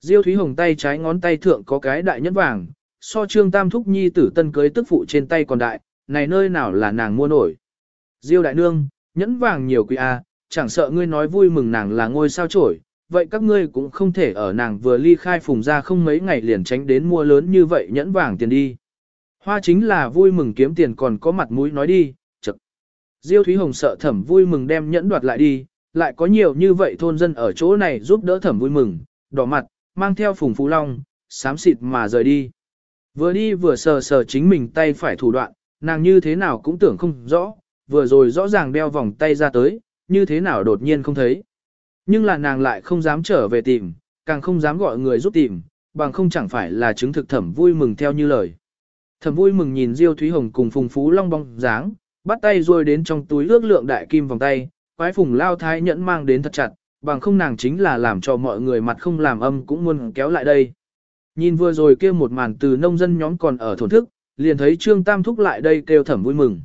Diêu Thúy Hồng tay trái ngón tay thượng có cái đại nhẫn vàng, so trương tam thúc nhi tử tân cưới tức phụ trên tay còn đại, này nơi nào là nàng mua nổi. Diêu đại nương, nhẫn vàng nhiều quý a, chẳng sợ ngươi nói vui mừng nàng là ngôi sao trổi, vậy các ngươi cũng không thể ở nàng vừa ly khai phùng ra không mấy ngày liền tránh đến mua lớn như vậy nhẫn vàng tiền đi. Hoa chính là vui mừng kiếm tiền còn có mặt mũi nói đi, chật. Diêu Thúy Hồng sợ thẩm vui mừng đem nhẫn đoạt lại đi, lại có nhiều như vậy thôn dân ở chỗ này giúp đỡ thẩm vui mừng, đỏ mặt, mang theo phùng phú long, sám xịt mà rời đi. Vừa đi vừa sờ sờ chính mình tay phải thủ đoạn, nàng như thế nào cũng tưởng không rõ, vừa rồi rõ ràng đeo vòng tay ra tới, như thế nào đột nhiên không thấy. Nhưng là nàng lại không dám trở về tìm, càng không dám gọi người giúp tìm, bằng không chẳng phải là chứng thực thẩm vui mừng theo như lời. Thẩm vui mừng nhìn Diêu Thúy Hồng cùng Phùng Phú Long bóng dáng, bắt tay rồi đến trong túi ước lượng đại kim vòng tay, quái Phùng Lao Thái nhẫn mang đến thật chặt, bằng không nàng chính là làm cho mọi người mặt không làm âm cũng muốn kéo lại đây. Nhìn vừa rồi kia một màn từ nông dân nhóm còn ở thổn thức, liền thấy Trương Tam Thúc lại đây kêu thẩm vui mừng.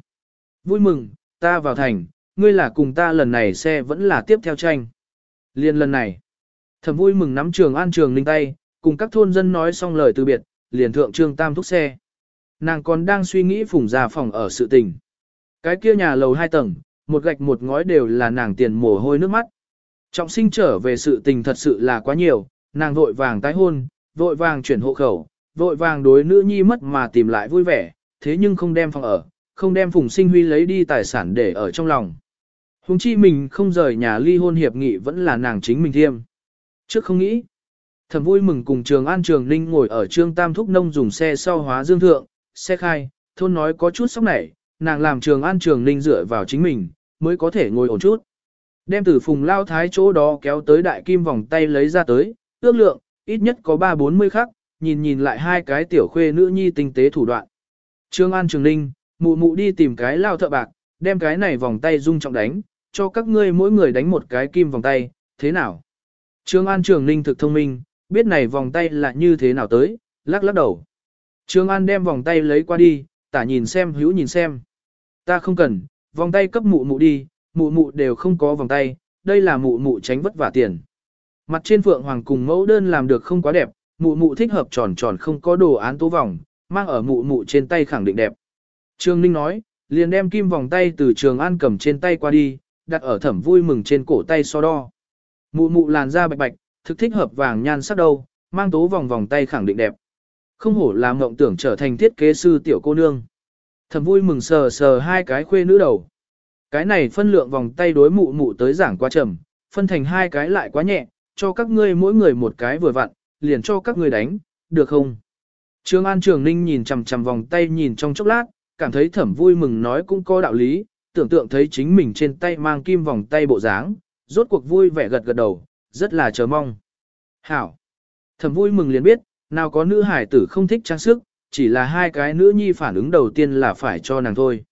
Vui mừng, ta vào thành, ngươi là cùng ta lần này xe vẫn là tiếp theo tranh. Liền lần này, thẩm vui mừng nắm trường an trường linh tay, cùng các thôn dân nói xong lời từ biệt, liền thượng Trương Tam Thúc xe. Nàng còn đang suy nghĩ phùng già phòng ở sự tình. Cái kia nhà lầu hai tầng, một gạch một ngói đều là nàng tiền mồ hôi nước mắt. Trọng sinh trở về sự tình thật sự là quá nhiều, nàng vội vàng tái hôn, vội vàng chuyển hộ khẩu, vội vàng đối nữ nhi mất mà tìm lại vui vẻ, thế nhưng không đem phòng ở, không đem Phùng Sinh Huy lấy đi tài sản để ở trong lòng. Hùng chi mình không rời nhà ly hôn hiệp nghị vẫn là nàng chính mình thiêm. Trước không nghĩ, thầm vui mừng cùng trường An Trường Ninh ngồi ở trương tam thúc nông dùng xe sau hóa dương thượng, xe khai, thôn nói có chút sốc nảy, nàng làm trường An Trường Ninh dựa vào chính mình, mới có thể ngồi ổn chút. Đem từ phùng lao thái chỗ đó kéo tới đại kim vòng tay lấy ra tới, ước lượng, ít nhất có 3-40 khắc, nhìn nhìn lại hai cái tiểu khuê nữ nhi tinh tế thủ đoạn. Trương An Trường Ninh, mụ mụ đi tìm cái lao thợ bạc, đem cái này vòng tay dung trọng đánh, cho các ngươi mỗi người đánh một cái kim vòng tay, thế nào? Trương An Trường Ninh thực thông minh, biết này vòng tay là như thế nào tới, lắc lắc đầu. Trương An đem vòng tay lấy qua đi, tả nhìn xem hữu nhìn xem. Ta không cần, vòng tay cấp mụ mụ đi, mụ mụ đều không có vòng tay, đây là mụ mụ tránh vất vả tiền. Mặt trên phượng hoàng cùng mẫu đơn làm được không quá đẹp, mụ mụ thích hợp tròn tròn không có đồ án tố vòng, mang ở mụ mụ trên tay khẳng định đẹp. Trương Ninh nói, liền đem kim vòng tay từ trường an cầm trên tay qua đi, đặt ở thẩm vui mừng trên cổ tay so đo. Mụ mụ làn da bạch bạch, thực thích hợp vàng nhan sắc đâu, mang tố vòng vòng tay khẳng định đẹp. Không hổ làm mộng tưởng trở thành thiết kế sư tiểu cô nương. Thẩm vui mừng sờ sờ hai cái khuê nữ đầu. Cái này phân lượng vòng tay đối mụ mụ tới giảng quá trầm, phân thành hai cái lại quá nhẹ, cho các ngươi mỗi người một cái vừa vặn, liền cho các ngươi đánh, được không? Trương An Trường Ninh nhìn chằm chằm vòng tay nhìn trong chốc lát, cảm thấy thẩm vui mừng nói cũng có đạo lý, tưởng tượng thấy chính mình trên tay mang kim vòng tay bộ dáng, rốt cuộc vui vẻ gật gật đầu, rất là chờ mong. Hảo! Thẩm vui mừng liền biết, nào có nữ hải tử không thích trang sức, chỉ là hai cái nữ nhi phản ứng đầu tiên là phải cho nàng thôi.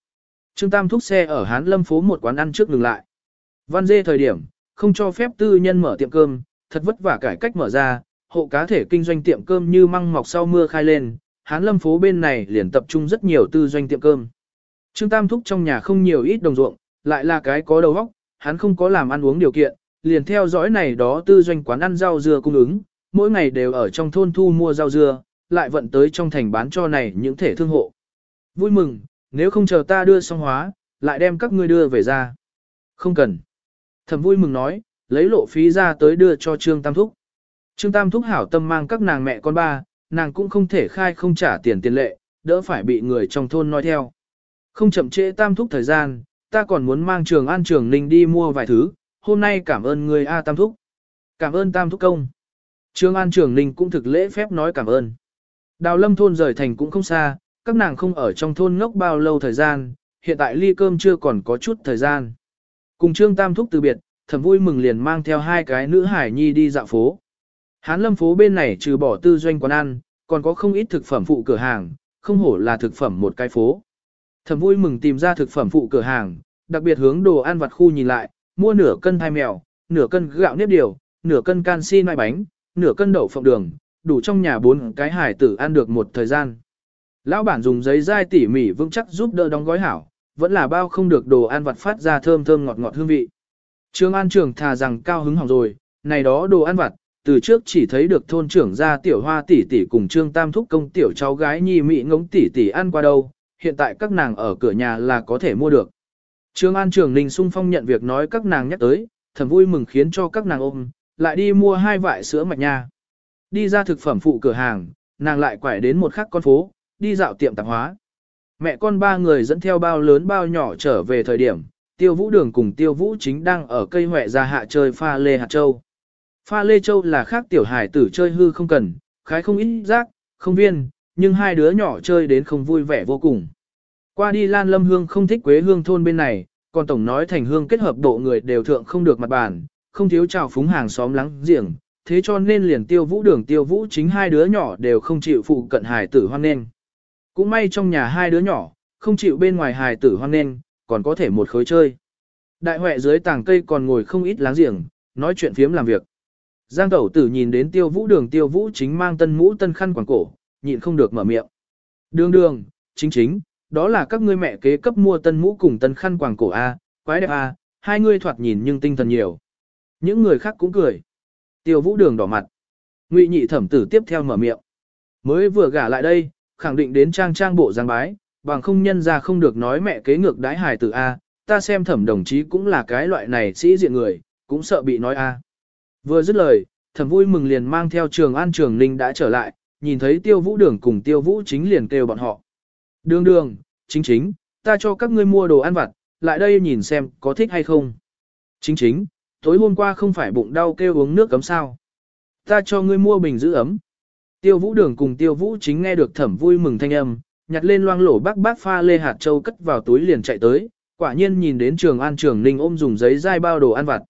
Trương Tam thúc xe ở Hán Lâm phố một quán ăn trước ngừng lại. Văn dê thời điểm, không cho phép tư nhân mở tiệm cơm, thật vất vả cải cách mở ra, hộ cá thể kinh doanh tiệm cơm như măng mọc sau mưa khai lên, Hán Lâm phố bên này liền tập trung rất nhiều tư doanh tiệm cơm. Trương Tam thúc trong nhà không nhiều ít đồng ruộng, lại là cái có đầu óc, hắn không có làm ăn uống điều kiện, liền theo dõi này đó tư doanh quán ăn rau dưa cung ứng, mỗi ngày đều ở trong thôn thu mua rau dưa, lại vận tới trong thành bán cho này những thể thương hộ. Vui mừng, nếu không chờ ta đưa xong hóa, lại đem các ngươi đưa về ra. Không cần. Thẩm vui mừng nói, lấy lộ phí ra tới đưa cho Trương Tam Thúc. Trương Tam Thúc hảo tâm mang các nàng mẹ con ba, nàng cũng không thể khai không trả tiền tiền lệ, đỡ phải bị người trong thôn nói theo. Không chậm trễ Tam Thúc thời gian, ta còn muốn mang trường an trường ninh đi mua vài thứ, hôm nay cảm ơn người A Tam Thúc. Cảm ơn Tam Thúc công. trương an trường ninh cũng thực lễ phép nói cảm ơn. Đào lâm thôn rời thành cũng không xa, các nàng không ở trong thôn ngốc bao lâu thời gian, hiện tại ly cơm chưa còn có chút thời gian. Cùng Trương Tam Thúc từ biệt, thầm vui mừng liền mang theo hai cái nữ hải nhi đi dạo phố. Hán lâm phố bên này trừ bỏ tư doanh quán ăn, còn có không ít thực phẩm phụ cửa hàng, không hổ là thực phẩm một cái phố. Thầm vui mừng tìm ra thực phẩm phụ cửa hàng, đặc biệt hướng đồ ăn vặt khu nhìn lại, mua nửa cân thai mèo, nửa cân gạo nếp điều, nửa cân canxi mai bánh, nửa cân đậu phộng đường, đủ trong nhà bốn cái hải tử ăn được một thời gian. Lão bản dùng giấy dai tỉ mỉ vững chắc giúp đỡ đóng gói hảo, vẫn là bao không được đồ ăn vặt phát ra thơm thơm ngọt ngọt hương vị. Trương An trưởng thà rằng cao hứng hỏng rồi, này đó đồ ăn vặt, từ trước chỉ thấy được thôn trưởng ra tiểu hoa tỷ tỷ cùng Trương Tam thúc công tiểu cháu gái nhi mị ngống tỷ tỷ ăn qua đâu, hiện tại các nàng ở cửa nhà là có thể mua được. Trương An trưởng Ninh sung phong nhận việc nói các nàng nhắc tới, thầm vui mừng khiến cho các nàng ôm, lại đi mua hai vại sữa mạch nha. Đi ra thực phẩm phụ cửa hàng, nàng lại quải đến một khắc con phố, đi dạo tiệm tạp hóa. Mẹ con ba người dẫn theo bao lớn bao nhỏ trở về thời điểm, tiêu vũ đường cùng tiêu vũ chính đang ở cây huệ ra hạ chơi pha lê hạt châu. Pha lê châu là khác tiểu hải tử chơi hư không cần, khái không ít rác, không viên, nhưng hai đứa nhỏ chơi đến không vui vẻ vô cùng. Qua đi Lan Lâm Hương không thích quế hương thôn bên này, còn tổng nói thành hương kết hợp độ người đều thượng không được mặt bàn, không thiếu trào phúng hàng xóm lắng giềng, thế cho nên liền tiêu vũ đường tiêu vũ chính hai đứa nhỏ đều không chịu phụ cận hải tử hoan nghênh. Cũng may trong nhà hai đứa nhỏ, không chịu bên ngoài hài tử hoan nghênh, còn có thể một khối chơi. Đại huệ dưới tàng cây còn ngồi không ít láng giềng, nói chuyện phiếm làm việc. Giang tẩu tử nhìn đến tiêu vũ đường tiêu vũ chính mang tân mũ tân khăn quàng cổ, nhịn không được mở miệng. Đường đường, chính chính, đó là các ngươi mẹ kế cấp mua tân mũ cùng tân khăn quàng cổ A, quái đẹp A, hai ngươi thoạt nhìn nhưng tinh thần nhiều. Những người khác cũng cười. Tiêu vũ đường đỏ mặt. Ngụy nhị thẩm tử tiếp theo mở miệng. Mới vừa gả lại đây, khẳng định đến trang trang bộ giang bái, bằng không nhân ra không được nói mẹ kế ngược đái hài tử A, ta xem thẩm đồng chí cũng là cái loại này sĩ diện người, cũng sợ bị nói A. Vừa dứt lời, thẩm vui mừng liền mang theo trường an trường ninh đã trở lại, nhìn thấy tiêu vũ đường cùng tiêu vũ chính liền kêu bọn họ. Đường đường, chính chính, ta cho các ngươi mua đồ ăn vặt, lại đây nhìn xem có thích hay không. Chính chính, tối hôm qua không phải bụng đau kêu uống nước cấm sao. Ta cho ngươi mua bình giữ ấm. Tiêu vũ đường cùng tiêu vũ chính nghe được thẩm vui mừng thanh âm, nhặt lên loang lổ bác bác pha lê hạt châu cất vào túi liền chạy tới, quả nhiên nhìn đến trường an trường ninh ôm dùng giấy dai bao đồ ăn vặt.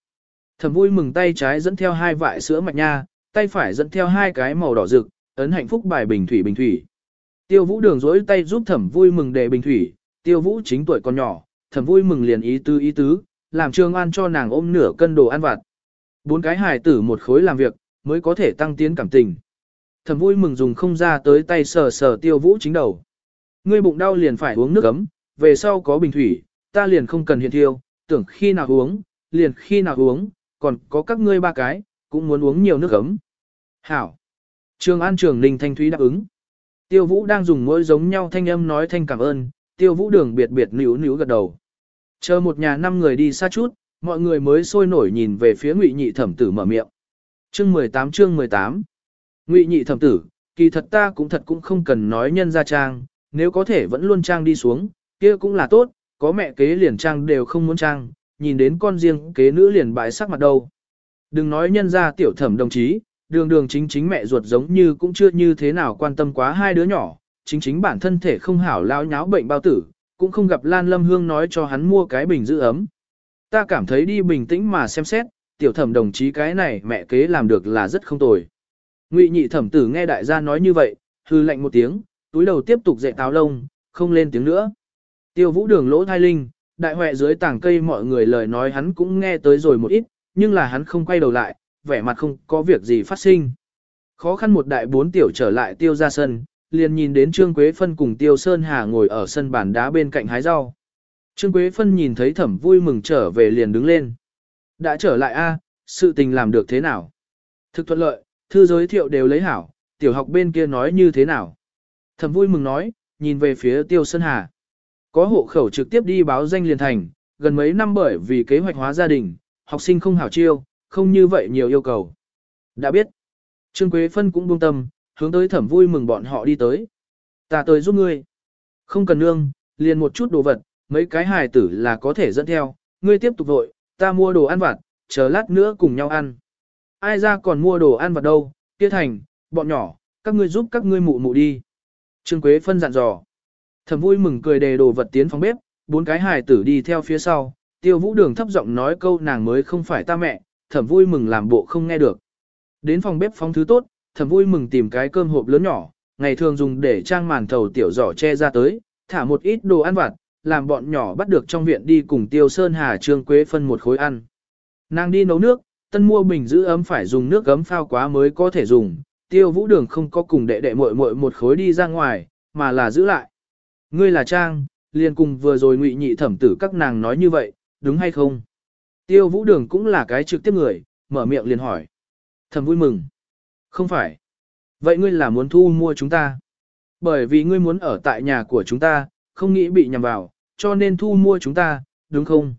Thẩm vui mừng tay trái dẫn theo hai vại sữa mạch nha, tay phải dẫn theo hai cái màu đỏ rực, ấn hạnh phúc bài bình thủy bình thủy. Tiêu vũ đường dối tay giúp thẩm vui mừng để bình thủy, tiêu vũ chính tuổi còn nhỏ, thẩm vui mừng liền ý tứ ý tứ, làm trương an cho nàng ôm nửa cân đồ ăn vặt. Bốn cái hài tử một khối làm việc, mới có thể tăng tiến cảm tình. Thẩm vui mừng dùng không ra tới tay sờ sờ tiêu vũ chính đầu. Ngươi bụng đau liền phải uống nước ấm, về sau có bình thủy, ta liền không cần hiện thiêu, tưởng khi nào uống, liền khi nào uống, còn có các ngươi ba cái, cũng muốn uống nhiều nước ấm. Hảo. Trường An Trường Ninh Thanh Thúy đáp ứng. Tiêu Vũ đang dùng mỗi giống nhau thanh âm nói thanh cảm ơn, Tiêu Vũ đường biệt biệt níu níu gật đầu. Chờ một nhà năm người đi xa chút, mọi người mới sôi nổi nhìn về phía Ngụy Nhị Thẩm tử mở miệng. Chương 18 chương 18 Ngụy Nhị Thẩm tử, kỳ thật ta cũng thật cũng không cần nói nhân ra trang, nếu có thể vẫn luôn trang đi xuống, kia cũng là tốt, có mẹ kế liền trang đều không muốn trang, nhìn đến con riêng kế nữ liền bại sắc mặt đâu. Đừng nói nhân ra tiểu thẩm đồng chí, đường đường chính chính mẹ ruột giống như cũng chưa như thế nào quan tâm quá hai đứa nhỏ, chính chính bản thân thể không hảo lao nháo bệnh bao tử, cũng không gặp Lan Lâm Hương nói cho hắn mua cái bình giữ ấm. Ta cảm thấy đi bình tĩnh mà xem xét, tiểu thẩm đồng chí cái này mẹ kế làm được là rất không tồi. Ngụy nhị thẩm tử nghe đại gia nói như vậy, hư lạnh một tiếng, túi đầu tiếp tục dạy táo lông, không lên tiếng nữa. Tiêu vũ đường lỗ thai linh, đại huệ dưới tảng cây mọi người lời nói hắn cũng nghe tới rồi một ít, nhưng là hắn không quay đầu lại, vẻ mặt không có việc gì phát sinh. Khó khăn một đại bốn tiểu trở lại tiêu ra sân, liền nhìn đến Trương Quế Phân cùng Tiêu Sơn Hà ngồi ở sân bàn đá bên cạnh hái rau. Trương Quế Phân nhìn thấy thẩm vui mừng trở về liền đứng lên. Đã trở lại a, sự tình làm được thế nào? Thực thuận lợi, thư giới thiệu đều lấy hảo, tiểu học bên kia nói như thế nào? Thẩm vui mừng nói, nhìn về phía Tiêu Sơn Hà. Có hộ khẩu trực tiếp đi báo danh liền thành, gần mấy năm bởi vì kế hoạch hóa gia đình, học sinh không hảo chiêu, không như vậy nhiều yêu cầu. Đã biết. Trương Quế Phân cũng buông tâm, hướng tới thẩm vui mừng bọn họ đi tới. Ta tới giúp ngươi. Không cần nương, liền một chút đồ vật, mấy cái hài tử là có thể dẫn theo, ngươi tiếp tục vội, ta mua đồ ăn vặt, chờ lát nữa cùng nhau ăn. Ai ra còn mua đồ ăn vặt đâu, kia thành, bọn nhỏ, các ngươi giúp các ngươi mụ mụ đi. Trương Quế Phân dặn dò. Thẩm vui mừng cười đề đồ vật tiến phòng bếp, bốn cái hài tử đi theo phía sau, tiêu vũ đường thấp giọng nói câu nàng mới không phải ta mẹ, thẩm vui mừng làm bộ không nghe được. Đến phòng bếp phóng thứ tốt, thẩm vui mừng tìm cái cơm hộp lớn nhỏ, ngày thường dùng để trang màn thầu tiểu giỏ che ra tới, thả một ít đồ ăn vặt, làm bọn nhỏ bắt được trong viện đi cùng tiêu sơn hà trương quế phân một khối ăn. Nàng đi nấu nước, tân mua bình giữ ấm phải dùng nước gấm phao quá mới có thể dùng, tiêu vũ đường không có cùng đệ đệ muội muội một khối đi ra ngoài, mà là giữ lại. Ngươi là Trang, liền cùng vừa rồi ngụy nhị thẩm tử các nàng nói như vậy, đúng hay không? Tiêu vũ đường cũng là cái trực tiếp người, mở miệng liền hỏi. Thẩm vui mừng. Không phải. Vậy ngươi là muốn thu mua chúng ta? Bởi vì ngươi muốn ở tại nhà của chúng ta, không nghĩ bị nhầm vào, cho nên thu mua chúng ta, đúng không?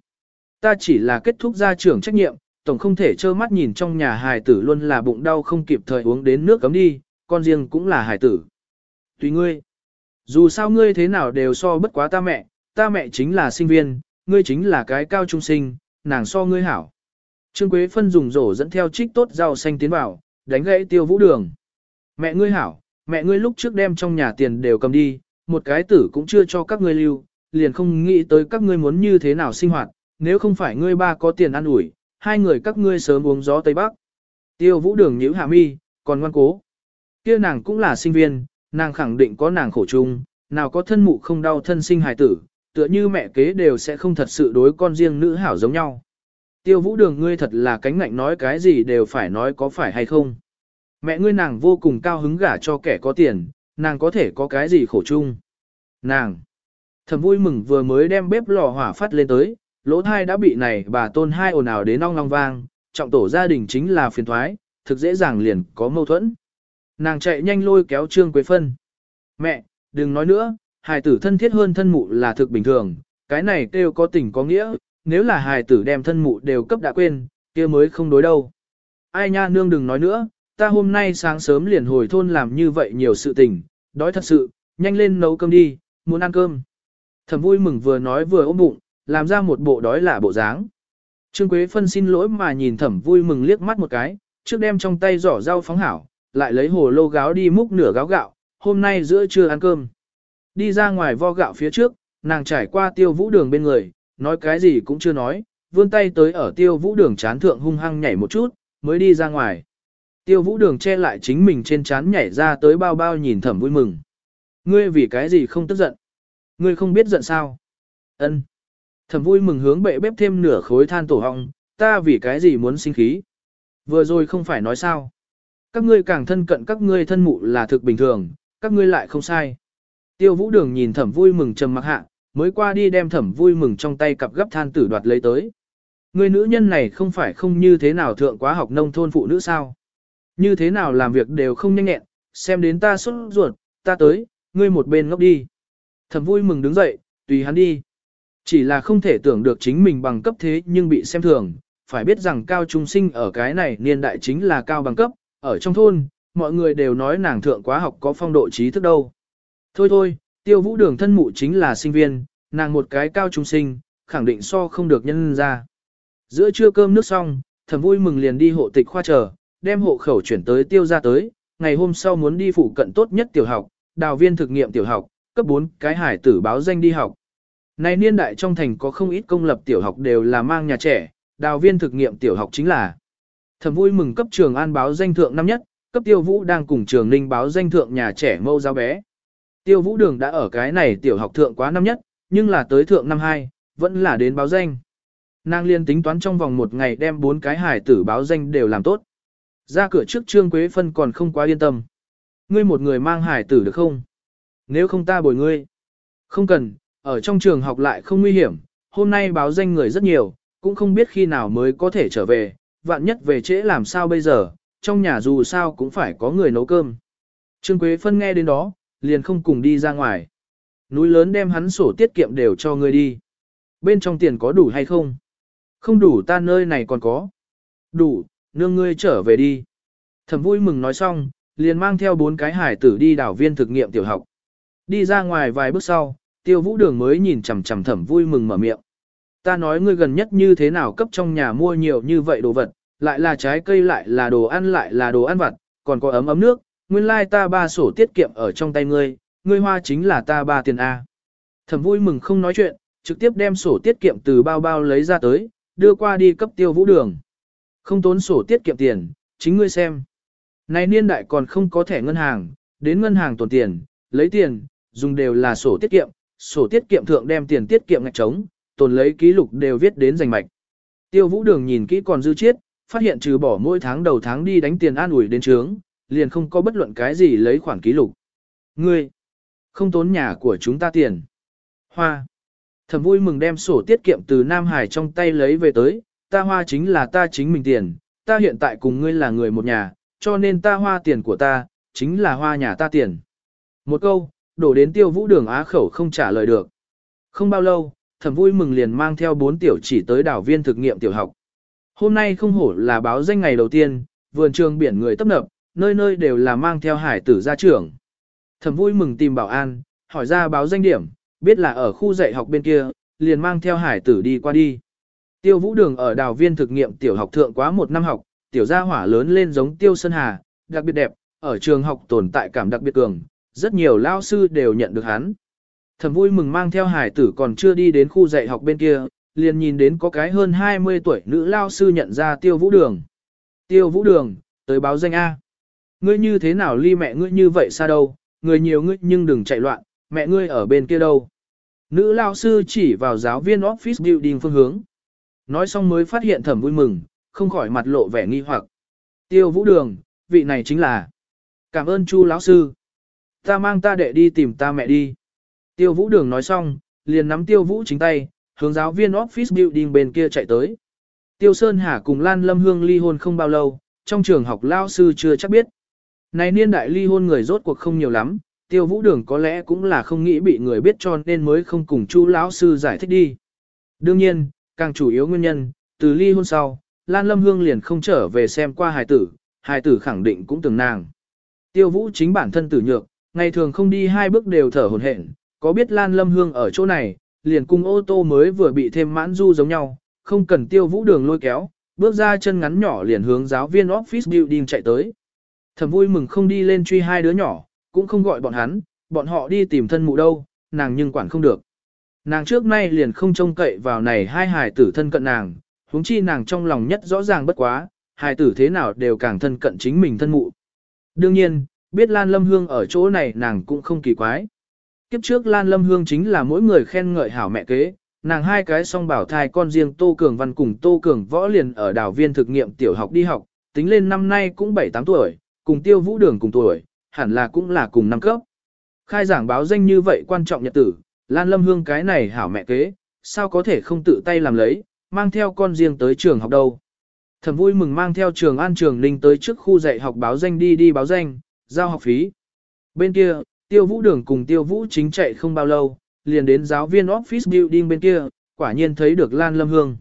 Ta chỉ là kết thúc gia trưởng trách nhiệm, tổng không thể trơ mắt nhìn trong nhà hài tử luôn là bụng đau không kịp thời uống đến nước cấm đi, con riêng cũng là hài tử. Tùy ngươi. Dù sao ngươi thế nào đều so bất quá ta mẹ, ta mẹ chính là sinh viên, ngươi chính là cái cao trung sinh, nàng so ngươi hảo. Trương Quế Phân dùng rổ dẫn theo trích tốt rau xanh tiến vào, đánh gãy tiêu vũ đường. Mẹ ngươi hảo, mẹ ngươi lúc trước đem trong nhà tiền đều cầm đi, một cái tử cũng chưa cho các ngươi lưu, liền không nghĩ tới các ngươi muốn như thế nào sinh hoạt, nếu không phải ngươi ba có tiền ăn ủi, hai người các ngươi sớm uống gió Tây Bắc. Tiêu vũ đường nhíu hạ mi, còn ngoan cố. kia nàng cũng là sinh viên, nàng khẳng định có nàng khổ chung, nào có thân mụ không đau thân sinh hài tử, tựa như mẹ kế đều sẽ không thật sự đối con riêng nữ hảo giống nhau. Tiêu vũ đường ngươi thật là cánh ngạnh nói cái gì đều phải nói có phải hay không. Mẹ ngươi nàng vô cùng cao hứng gả cho kẻ có tiền, nàng có thể có cái gì khổ chung. Nàng, thầm vui mừng vừa mới đem bếp lò hỏa phát lên tới, lỗ thai đã bị này bà tôn hai ồn ào đến ong long vang, trọng tổ gia đình chính là phiền thoái, thực dễ dàng liền có mâu thuẫn. Nàng chạy nhanh lôi kéo Trương Quế Phân. Mẹ, đừng nói nữa, hài tử thân thiết hơn thân mụ là thực bình thường, cái này kêu có tình có nghĩa, nếu là hài tử đem thân mụ đều cấp đã quên, kia mới không đối đâu. Ai nha nương đừng nói nữa, ta hôm nay sáng sớm liền hồi thôn làm như vậy nhiều sự tình, đói thật sự, nhanh lên nấu cơm đi, muốn ăn cơm. Thẩm vui mừng vừa nói vừa ôm bụng, làm ra một bộ đói lạ bộ dáng. Trương Quế Phân xin lỗi mà nhìn thẩm vui mừng liếc mắt một cái, trước đem trong tay giỏ rau phóng hảo, lại lấy hồ lô gáo đi múc nửa gáo gạo, hôm nay giữa trưa ăn cơm. Đi ra ngoài vo gạo phía trước, nàng trải qua tiêu vũ đường bên người, nói cái gì cũng chưa nói, vươn tay tới ở tiêu vũ đường chán thượng hung hăng nhảy một chút, mới đi ra ngoài. Tiêu vũ đường che lại chính mình trên chán nhảy ra tới bao bao nhìn thẩm vui mừng. Ngươi vì cái gì không tức giận? Ngươi không biết giận sao? Ân. Thẩm vui mừng hướng bệ bếp thêm nửa khối than tổ hong, ta vì cái gì muốn sinh khí? Vừa rồi không phải nói sao? Các ngươi càng thân cận các ngươi thân mụ là thực bình thường, các ngươi lại không sai. Tiêu vũ đường nhìn thẩm vui mừng trầm mặc hạ, mới qua đi đem thẩm vui mừng trong tay cặp gấp than tử đoạt lấy tới. Người nữ nhân này không phải không như thế nào thượng quá học nông thôn phụ nữ sao? Như thế nào làm việc đều không nhanh nhẹn, xem đến ta xuất ruột, ta tới, ngươi một bên ngốc đi. Thẩm vui mừng đứng dậy, tùy hắn đi. Chỉ là không thể tưởng được chính mình bằng cấp thế nhưng bị xem thường, phải biết rằng cao trung sinh ở cái này niên đại chính là cao bằng cấp, ở trong thôn, mọi người đều nói nàng thượng quá học có phong độ trí thức đâu. Thôi thôi, tiêu vũ đường thân mụ chính là sinh viên, nàng một cái cao trung sinh, khẳng định so không được nhân ra. Giữa trưa cơm nước xong, thầm vui mừng liền đi hộ tịch khoa chờ, đem hộ khẩu chuyển tới tiêu ra tới, ngày hôm sau muốn đi phụ cận tốt nhất tiểu học, đào viên thực nghiệm tiểu học, cấp 4 cái hải tử báo danh đi học. Này niên đại trong thành có không ít công lập tiểu học đều là mang nhà trẻ, đào viên thực nghiệm tiểu học chính là. Thầm vui mừng cấp trường an báo danh thượng năm nhất, cấp tiêu vũ đang cùng trường ninh báo danh thượng nhà trẻ mâu giáo bé. Tiêu vũ đường đã ở cái này tiểu học thượng quá năm nhất, nhưng là tới thượng năm hai, vẫn là đến báo danh. Nàng liên tính toán trong vòng một ngày đem bốn cái hải tử báo danh đều làm tốt. Ra cửa trước Trương Quế Phân còn không quá yên tâm. Ngươi một người mang hải tử được không? Nếu không ta bồi ngươi. Không cần, ở trong trường học lại không nguy hiểm, hôm nay báo danh người rất nhiều, cũng không biết khi nào mới có thể trở về, vạn nhất về trễ làm sao bây giờ, trong nhà dù sao cũng phải có người nấu cơm. Trương Quế Phân nghe đến đó, liền không cùng đi ra ngoài. Núi lớn đem hắn sổ tiết kiệm đều cho ngươi đi. Bên trong tiền có đủ hay không? Không đủ ta nơi này còn có. Đủ, nương ngươi trở về đi. Thẩm vui mừng nói xong, liền mang theo bốn cái hải tử đi đảo viên thực nghiệm tiểu học. Đi ra ngoài vài bước sau, tiêu vũ đường mới nhìn chằm chằm thẩm vui mừng mở miệng. Ta nói ngươi gần nhất như thế nào cấp trong nhà mua nhiều như vậy đồ vật, lại là trái cây lại là đồ ăn lại là đồ ăn vặt, còn có ấm ấm nước, nguyên lai ta ba sổ tiết kiệm ở trong tay ngươi, ngươi hoa chính là ta ba tiền A. Thẩm vui mừng không nói chuyện, trực tiếp đem sổ tiết kiệm từ bao bao lấy ra tới, đưa qua đi cấp tiêu vũ đường. Không tốn sổ tiết kiệm tiền, chính ngươi xem. Này niên đại còn không có thẻ ngân hàng, đến ngân hàng tồn tiền, lấy tiền, dùng đều là sổ tiết kiệm, sổ tiết kiệm thượng đem tiền tiết kiệm ngạch trống, tồn lấy ký lục đều viết đến giành mạch. Tiêu vũ đường nhìn kỹ còn dư chiết, phát hiện trừ bỏ mỗi tháng đầu tháng đi đánh tiền an ủi đến trướng, liền không có bất luận cái gì lấy khoản ký lục. Ngươi, không tốn nhà của chúng ta tiền. Hoa. thầm vui mừng đem sổ tiết kiệm từ Nam Hải trong tay lấy về tới, ta hoa chính là ta chính mình tiền, ta hiện tại cùng ngươi là người một nhà, cho nên ta hoa tiền của ta, chính là hoa nhà ta tiền. Một câu, đổ đến tiêu vũ đường á khẩu không trả lời được. Không bao lâu, thầm vui mừng liền mang theo bốn tiểu chỉ tới đảo viên thực nghiệm tiểu học. Hôm nay không hổ là báo danh ngày đầu tiên, vườn trường biển người tấp nập, nơi nơi đều là mang theo hải tử gia trưởng, Thẩm vui mừng tìm bảo an, hỏi ra báo danh điểm, biết là ở khu dạy học bên kia, liền mang theo hải tử đi qua đi. Tiêu vũ đường ở đào viên thực nghiệm tiểu học thượng quá một năm học, tiểu gia hỏa lớn lên giống tiêu sơn hà, đặc biệt đẹp, ở trường học tồn tại cảm đặc biệt cường, rất nhiều lao sư đều nhận được hắn. Thẩm vui mừng mang theo hải tử còn chưa đi đến khu dạy học bên kia, liền nhìn đến có cái hơn 20 tuổi nữ lao sư nhận ra tiêu vũ đường. Tiêu vũ đường, tới báo danh A. Ngươi như thế nào ly mẹ ngươi như vậy xa đâu, người nhiều ngươi nhưng đừng chạy loạn, mẹ ngươi ở bên kia đâu. Nữ lao sư chỉ vào giáo viên office building phương hướng. nói xong mới phát hiện thẩm vui mừng, không khỏi mặt lộ vẻ nghi hoặc. Tiêu vũ đường, vị này chính là. Cảm ơn chu lão sư. Ta mang ta đệ đi tìm ta mẹ đi. Tiêu vũ đường nói xong, liền nắm tiêu vũ chính tay, hướng giáo viên office building bên kia chạy tới. Tiêu Sơn Hà cùng Lan Lâm Hương ly hôn không bao lâu, trong trường học lao sư chưa chắc biết. Này niên đại ly hôn người rốt cuộc không nhiều lắm, tiêu vũ đường có lẽ cũng là không nghĩ bị người biết cho nên mới không cùng chu lão sư giải thích đi. Đương nhiên, càng chủ yếu nguyên nhân, từ ly hôn sau, Lan Lâm Hương liền không trở về xem qua hài tử, hài tử khẳng định cũng từng nàng. Tiêu vũ chính bản thân tử nhược, ngày thường không đi hai bước đều thở hồn hển, có biết Lan Lâm Hương ở chỗ này, liền cùng ô tô mới vừa bị thêm mãn du giống nhau, không cần tiêu vũ đường lôi kéo, bước ra chân ngắn nhỏ liền hướng giáo viên office building chạy tới. Thầm vui mừng không đi lên truy hai đứa nhỏ, cũng không gọi bọn hắn, bọn họ đi tìm thân mụ đâu, nàng nhưng quản không được. Nàng trước nay liền không trông cậy vào này hai hài tử thân cận nàng, huống chi nàng trong lòng nhất rõ ràng bất quá, hài tử thế nào đều càng thân cận chính mình thân mụ. Đương nhiên, biết Lan Lâm Hương ở chỗ này nàng cũng không kỳ quái. Kiếp trước Lan Lâm Hương chính là mỗi người khen ngợi hảo mẹ kế, nàng hai cái song bảo thai con riêng Tô Cường Văn cùng Tô Cường Võ liền ở đảo viên thực nghiệm tiểu học đi học, tính lên năm nay cũng 7-8 tuổi, cùng tiêu vũ đường cùng tuổi, hẳn là cũng là cùng năm cấp. Khai giảng báo danh như vậy quan trọng nhật tử, Lan Lâm Hương cái này hảo mẹ kế, sao có thể không tự tay làm lấy, mang theo con riêng tới trường học đâu. Thẩm vui mừng mang theo trường an trường linh tới trước khu dạy học báo danh đi đi báo danh, giao học phí. Bên kia, tiêu vũ đường cùng tiêu vũ chính chạy không bao lâu, liền đến giáo viên office building bên kia, quả nhiên thấy được Lan Lâm Hương.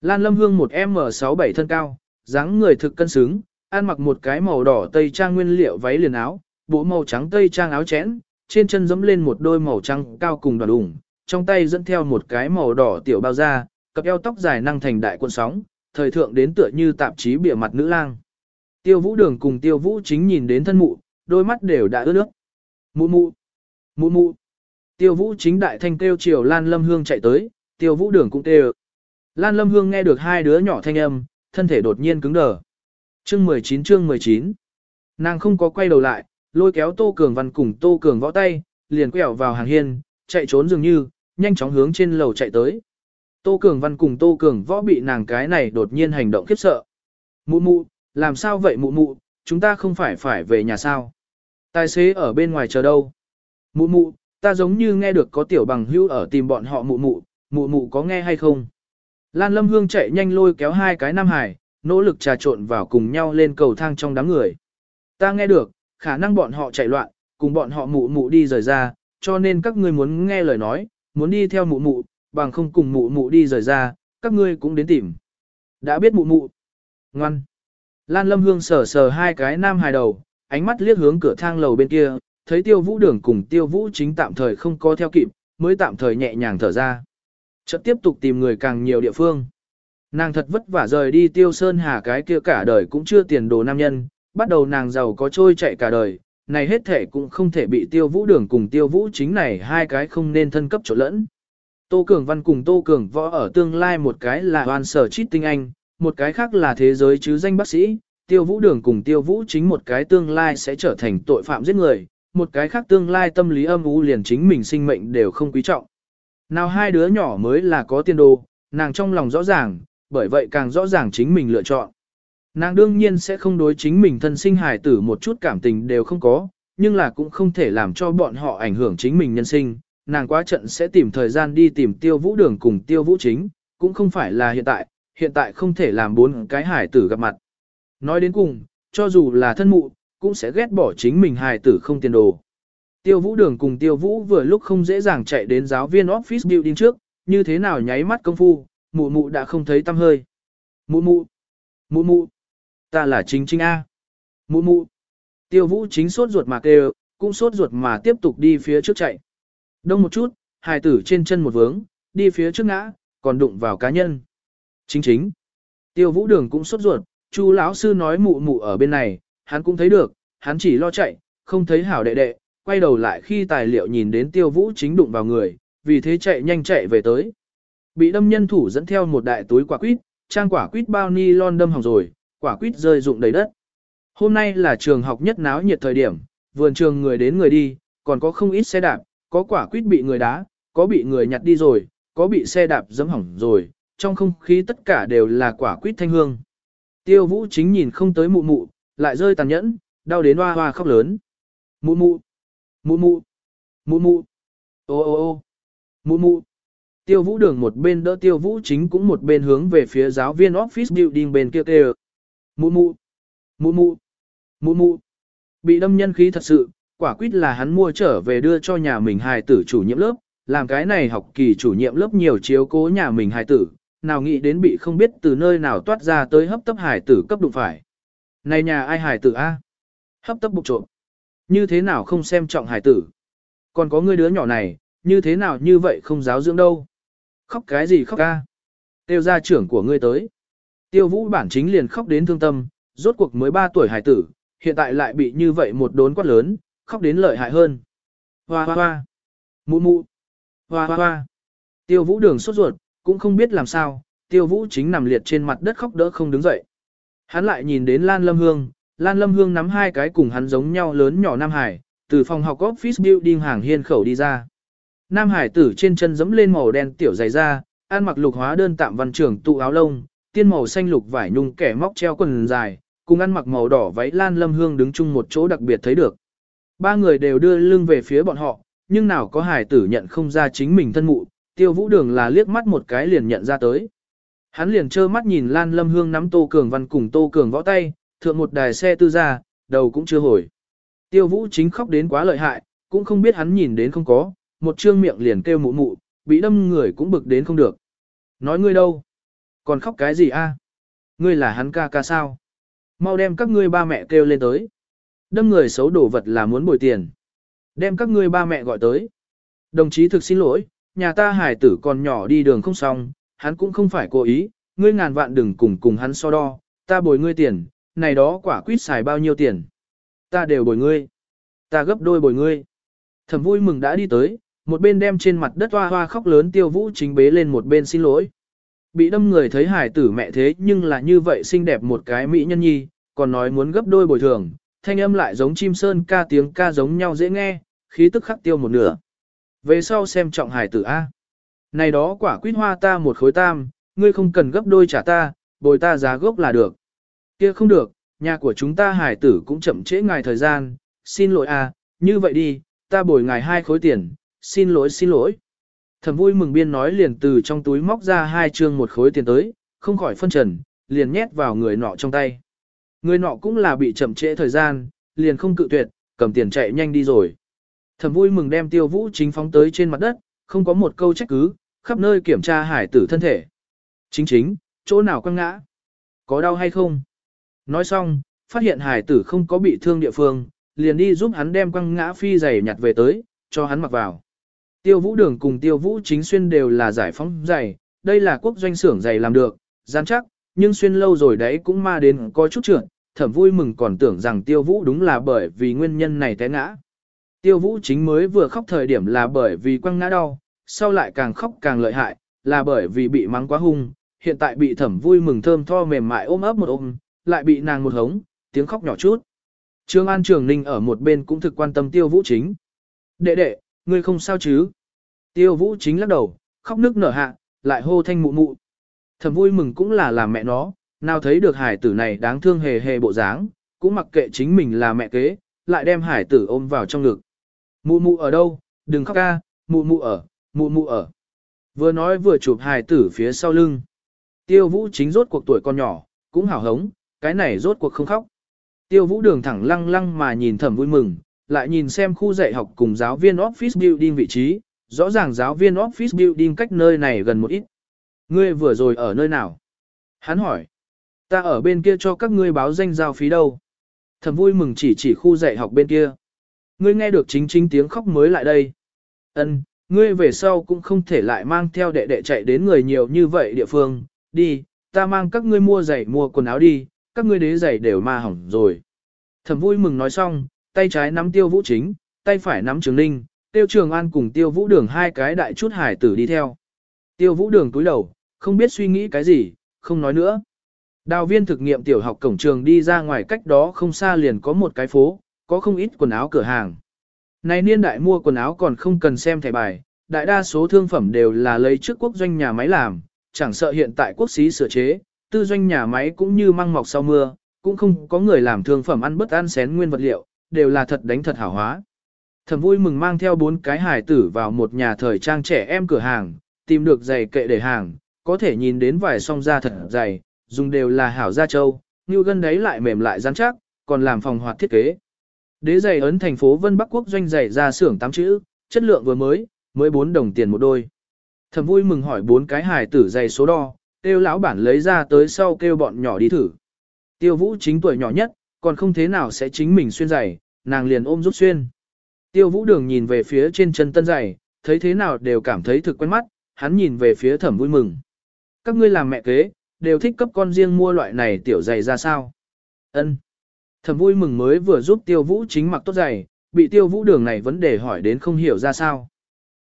Lan Lâm Hương một M67 thân cao, dáng người thực cân xứng, ăn mặc một cái màu đỏ tây trang nguyên liệu váy liền áo, bộ màu trắng tây trang áo chẽn, trên chân giẫm lên một đôi màu trắng cao cùng đoàn ủng, trong tay dẫn theo một cái màu đỏ tiểu bao da, cặp eo tóc dài năng thành đại cuộn sóng, thời thượng đến tựa như tạp chí bìa mặt nữ lang. Tiêu Vũ Đường cùng Tiêu Vũ chính nhìn đến thân mụ, đôi mắt đều đã ướt nước. Mụ mụ, mụ mụ. Tiêu Vũ chính đại thanh kêu chiều Lan Lâm Hương chạy tới, Tiêu Vũ Đường cũng kêu. Lan Lâm Hương nghe được hai đứa nhỏ thanh âm, thân thể đột nhiên cứng đờ. Chương 19 chương 19 Nàng không có quay đầu lại, lôi kéo Tô Cường Văn cùng Tô Cường võ tay, liền quẹo vào hàng hiên, chạy trốn dường như, nhanh chóng hướng trên lầu chạy tới. Tô Cường Văn cùng Tô Cường võ bị nàng cái này đột nhiên hành động khiếp sợ. Mụ mụ, làm sao vậy mụ mụ, chúng ta không phải phải về nhà sao? Tài xế ở bên ngoài chờ đâu? Mụ mụ, ta giống như nghe được có tiểu bằng hữu ở tìm bọn họ mụ mụ, mụ mụ có nghe hay không? Lan Lâm Hương chạy nhanh lôi kéo hai cái nam hải, nỗ lực trà trộn vào cùng nhau lên cầu thang trong đám người. Ta nghe được, khả năng bọn họ chạy loạn, cùng bọn họ mụ mụ đi rời ra, cho nên các ngươi muốn nghe lời nói, muốn đi theo mụ mụ, bằng không cùng mụ mụ đi rời ra, các ngươi cũng đến tìm. Đã biết mụ mụ. Ngoan. Lan Lâm Hương sờ sờ hai cái nam hài đầu, ánh mắt liếc hướng cửa thang lầu bên kia, thấy tiêu vũ đường cùng tiêu vũ chính tạm thời không có theo kịp, mới tạm thời nhẹ nhàng thở ra. Chợt tiếp tục tìm người càng nhiều địa phương. Nàng thật vất vả rời đi tiêu sơn hà cái kia cả đời cũng chưa tiền đồ nam nhân, bắt đầu nàng giàu có trôi chạy cả đời, này hết thể cũng không thể bị tiêu vũ đường cùng tiêu vũ chính này hai cái không nên thân cấp chỗ lẫn. Tô Cường Văn cùng Tô Cường Võ ở tương lai một cái là hoàn sở chít tinh anh, một cái khác là thế giới chứ danh bác sĩ, tiêu vũ đường cùng tiêu vũ chính một cái tương lai sẽ trở thành tội phạm giết người, một cái khác tương lai tâm lý âm u liền chính mình sinh mệnh đều không quý trọng. Nào hai đứa nhỏ mới là có tiền đồ, nàng trong lòng rõ ràng, bởi vậy càng rõ ràng chính mình lựa chọn. Nàng đương nhiên sẽ không đối chính mình thân sinh hài tử một chút cảm tình đều không có, nhưng là cũng không thể làm cho bọn họ ảnh hưởng chính mình nhân sinh. Nàng quá trận sẽ tìm thời gian đi tìm tiêu vũ đường cùng tiêu vũ chính, cũng không phải là hiện tại, hiện tại không thể làm bốn cái hài tử gặp mặt. Nói đến cùng, cho dù là thân mụ, cũng sẽ ghét bỏ chính mình hài tử không tiền đồ. Tiêu vũ đường cùng tiêu vũ vừa lúc không dễ dàng chạy đến giáo viên office building trước, như thế nào nháy mắt công phu, mụ mụ đã không thấy tâm hơi. Mụ mụ, mụ mụ, ta là chính chính A. Mụ mụ, tiêu vũ chính sốt ruột mà kêu, cũng sốt ruột mà tiếp tục đi phía trước chạy. Đông một chút, hài tử trên chân một vướng, đi phía trước ngã, còn đụng vào cá nhân. Chính chính, tiêu vũ đường cũng sốt ruột, chu lão sư nói mụ mụ ở bên này, hắn cũng thấy được, hắn chỉ lo chạy, không thấy hảo đệ đệ, quay đầu lại khi tài liệu nhìn đến tiêu vũ chính đụng vào người, vì thế chạy nhanh chạy về tới. Bị đâm nhân thủ dẫn theo một đại túi quả quýt, trang quả quýt bao ni lon đâm hỏng rồi, quả quýt rơi rụng đầy đất. Hôm nay là trường học nhất náo nhiệt thời điểm, vườn trường người đến người đi, còn có không ít xe đạp, có quả quýt bị người đá, có bị người nhặt đi rồi, có bị xe đạp dẫm hỏng rồi, trong không khí tất cả đều là quả quýt thanh hương. Tiêu vũ chính nhìn không tới mụ mụ, lại rơi tàn nhẫn, đau đến hoa hoa khóc lớn. Mụ mụ, mụ mụ, mụ mụ, ô ô ô, mụ mụ. Tiêu vũ đường một bên đỡ tiêu vũ chính cũng một bên hướng về phía giáo viên office building bên kia kêu. Mụ mụ, mụ mụ, mụ mụ. Bị đâm nhân khí thật sự, quả quyết là hắn mua trở về đưa cho nhà mình hài tử chủ nhiệm lớp, làm cái này học kỳ chủ nhiệm lớp nhiều chiếu cố nhà mình hài tử, nào nghĩ đến bị không biết từ nơi nào toát ra tới hấp tấp hài tử cấp đụng phải. Này nhà ai hài tử a? Hấp tấp bục trộm. Như thế nào không xem trọng hài tử? Còn có người đứa nhỏ này, như thế nào như vậy không giáo dưỡng đâu? Khóc cái gì khóc ca? Tiêu gia trưởng của ngươi tới. Tiêu vũ bản chính liền khóc đến thương tâm, rốt cuộc mới 3 tuổi hài tử, hiện tại lại bị như vậy một đốn quát lớn, khóc đến lợi hại hơn. Hoa hoa hoa. Mụ mụ. Hoa hoa hoa. Tiêu vũ đường sốt ruột, cũng không biết làm sao, tiêu vũ chính nằm liệt trên mặt đất khóc đỡ không đứng dậy. Hắn lại nhìn đến Lan Lâm Hương, Lan Lâm Hương nắm hai cái cùng hắn giống nhau lớn nhỏ Nam Hải, từ phòng học office building hàng hiên khẩu đi ra. Nam Hải tử trên chân giẫm lên màu đen tiểu dày da, ăn mặc lục hóa đơn tạm văn trưởng tụ áo lông, tiên màu xanh lục vải nhung kẻ móc treo quần dài, cùng ăn mặc màu đỏ váy Lan Lâm Hương đứng chung một chỗ đặc biệt thấy được. Ba người đều đưa lưng về phía bọn họ, nhưng nào có hải tử nhận không ra chính mình thân mụ, tiêu vũ đường là liếc mắt một cái liền nhận ra tới. Hắn liền trơ mắt nhìn Lan Lâm Hương nắm Tô Cường Văn cùng Tô Cường võ tay, thượng một đài xe tư ra, đầu cũng chưa hồi. Tiêu vũ chính khóc đến quá lợi hại, cũng không biết hắn nhìn đến không có, một trương miệng liền kêu mụ mụ, bị đâm người cũng bực đến không được. Nói ngươi đâu? Còn khóc cái gì a? Ngươi là hắn ca ca sao? Mau đem các ngươi ba mẹ kêu lên tới. Đâm người xấu đổ vật là muốn bồi tiền. Đem các ngươi ba mẹ gọi tới. Đồng chí thực xin lỗi, nhà ta hải tử còn nhỏ đi đường không xong, hắn cũng không phải cố ý, ngươi ngàn vạn đừng cùng cùng hắn so đo, ta bồi ngươi tiền, này đó quả quýt xài bao nhiêu tiền. Ta đều bồi ngươi. Ta gấp đôi bồi ngươi. Thẩm vui mừng đã đi tới, một bên đem trên mặt đất hoa hoa khóc lớn tiêu vũ chính bế lên một bên xin lỗi. Bị đâm người thấy hải tử mẹ thế nhưng là như vậy xinh đẹp một cái mỹ nhân nhi, còn nói muốn gấp đôi bồi thường, thanh âm lại giống chim sơn ca tiếng ca giống nhau dễ nghe, khí tức khắc tiêu một nửa. Về sau xem trọng hải tử A. Này đó quả quýt hoa ta một khối tam, ngươi không cần gấp đôi trả ta, bồi ta giá gốc là được. kia không được, nhà của chúng ta hải tử cũng chậm trễ ngài thời gian, xin lỗi A, như vậy đi, ta bồi ngài hai khối tiền, xin lỗi xin lỗi. Thẩm vui mừng biên nói liền từ trong túi móc ra hai chương một khối tiền tới, không khỏi phân trần, liền nhét vào người nọ trong tay. Người nọ cũng là bị chậm trễ thời gian, liền không cự tuyệt, cầm tiền chạy nhanh đi rồi. Thẩm vui mừng đem tiêu vũ chính phóng tới trên mặt đất, không có một câu trách cứ, khắp nơi kiểm tra hải tử thân thể. Chính chính, chỗ nào quăng ngã? Có đau hay không? Nói xong, phát hiện hải tử không có bị thương địa phương, liền đi giúp hắn đem quăng ngã phi giày nhặt về tới, cho hắn mặc vào. Tiêu vũ đường cùng tiêu vũ chính xuyên đều là giải phóng giày, đây là quốc doanh xưởng giày làm được, gian chắc, nhưng xuyên lâu rồi đấy cũng ma đến có chút trượt, thẩm vui mừng còn tưởng rằng tiêu vũ đúng là bởi vì nguyên nhân này té ngã. Tiêu vũ chính mới vừa khóc thời điểm là bởi vì quăng ngã đau, sau lại càng khóc càng lợi hại, là bởi vì bị mắng quá hung, hiện tại bị thẩm vui mừng thơm tho mềm mại ôm ấp một ôm, lại bị nàng một hống, tiếng khóc nhỏ chút. Trương An Trường Ninh ở một bên cũng thực quan tâm tiêu vũ chính. Đệ đệ, ngươi không sao chứ? Tiêu vũ chính lắc đầu, khóc nước nở hạ, lại hô thanh mụ mụ. Thẩm vui mừng cũng là làm mẹ nó, nào thấy được hải tử này đáng thương hề hề bộ dáng, cũng mặc kệ chính mình là mẹ kế, lại đem hải tử ôm vào trong ngực. Mụ mụ ở đâu, đừng khóc ca, mụ mụ ở, mụ mụ ở. Vừa nói vừa chụp hải tử phía sau lưng. Tiêu vũ chính rốt cuộc tuổi con nhỏ, cũng hào hống, cái này rốt cuộc không khóc. Tiêu vũ đường thẳng lăng lăng mà nhìn thẩm vui mừng, lại nhìn xem khu dạy học cùng giáo viên office building vị trí, rõ ràng giáo viên office building cách nơi này gần một ít. Ngươi vừa rồi ở nơi nào? Hắn hỏi. Ta ở bên kia cho các ngươi báo danh giao phí đâu. Thầm vui mừng chỉ chỉ khu dạy học bên kia. Ngươi nghe được chính chính tiếng khóc mới lại đây. Ân, ngươi về sau cũng không thể lại mang theo đệ đệ chạy đến người nhiều như vậy địa phương. Đi, ta mang các ngươi mua giày mua quần áo đi, các ngươi đế giày đều ma hỏng rồi. Thầm vui mừng nói xong, tay trái nắm tiêu vũ chính, tay phải nắm trường ninh, tiêu trường an cùng tiêu vũ đường hai cái đại chút hải tử đi theo. Tiêu vũ đường túi đầu, không biết suy nghĩ cái gì, không nói nữa. Đào viên thực nghiệm tiểu học cổng trường đi ra ngoài cách đó không xa liền có một cái phố, có không ít quần áo cửa hàng. Này niên đại mua quần áo còn không cần xem thẻ bài, đại đa số thương phẩm đều là lấy trước quốc doanh nhà máy làm, chẳng sợ hiện tại quốc xí sửa chế, tư doanh nhà máy cũng như măng mọc sau mưa, cũng không có người làm thương phẩm ăn bất ăn xén nguyên vật liệu, đều là thật đánh thật hảo hóa. Thẩm vui mừng mang theo bốn cái hài tử vào một nhà thời trang trẻ em cửa hàng, tìm được giày kệ để hàng, có thể nhìn đến vài song da thật dày, dùng đều là hảo da châu, như gân đấy lại mềm lại rắn chắc, còn làm phòng hoạt thiết kế. Đế giày ấn thành phố Vân Bắc Quốc doanh giày ra xưởng tám chữ, chất lượng vừa mới, mới 4 đồng tiền một đôi. Thẩm vui mừng hỏi bốn cái hài tử giày số đo, kêu lão bản lấy ra tới sau kêu bọn nhỏ đi thử. Tiêu vũ chính tuổi nhỏ nhất, còn không thế nào sẽ chính mình xuyên giày, nàng liền ôm rút xuyên. Tiêu vũ đường nhìn về phía trên chân tân giày, thấy thế nào đều cảm thấy thực quen mắt, hắn nhìn về phía thẩm vui mừng. Các ngươi làm mẹ kế, đều thích cấp con riêng mua loại này tiểu giày ra sao? Ân. Thẩm vui mừng mới vừa giúp tiêu vũ chính mặc tốt giày, bị tiêu vũ đường này vấn đề hỏi đến không hiểu ra sao.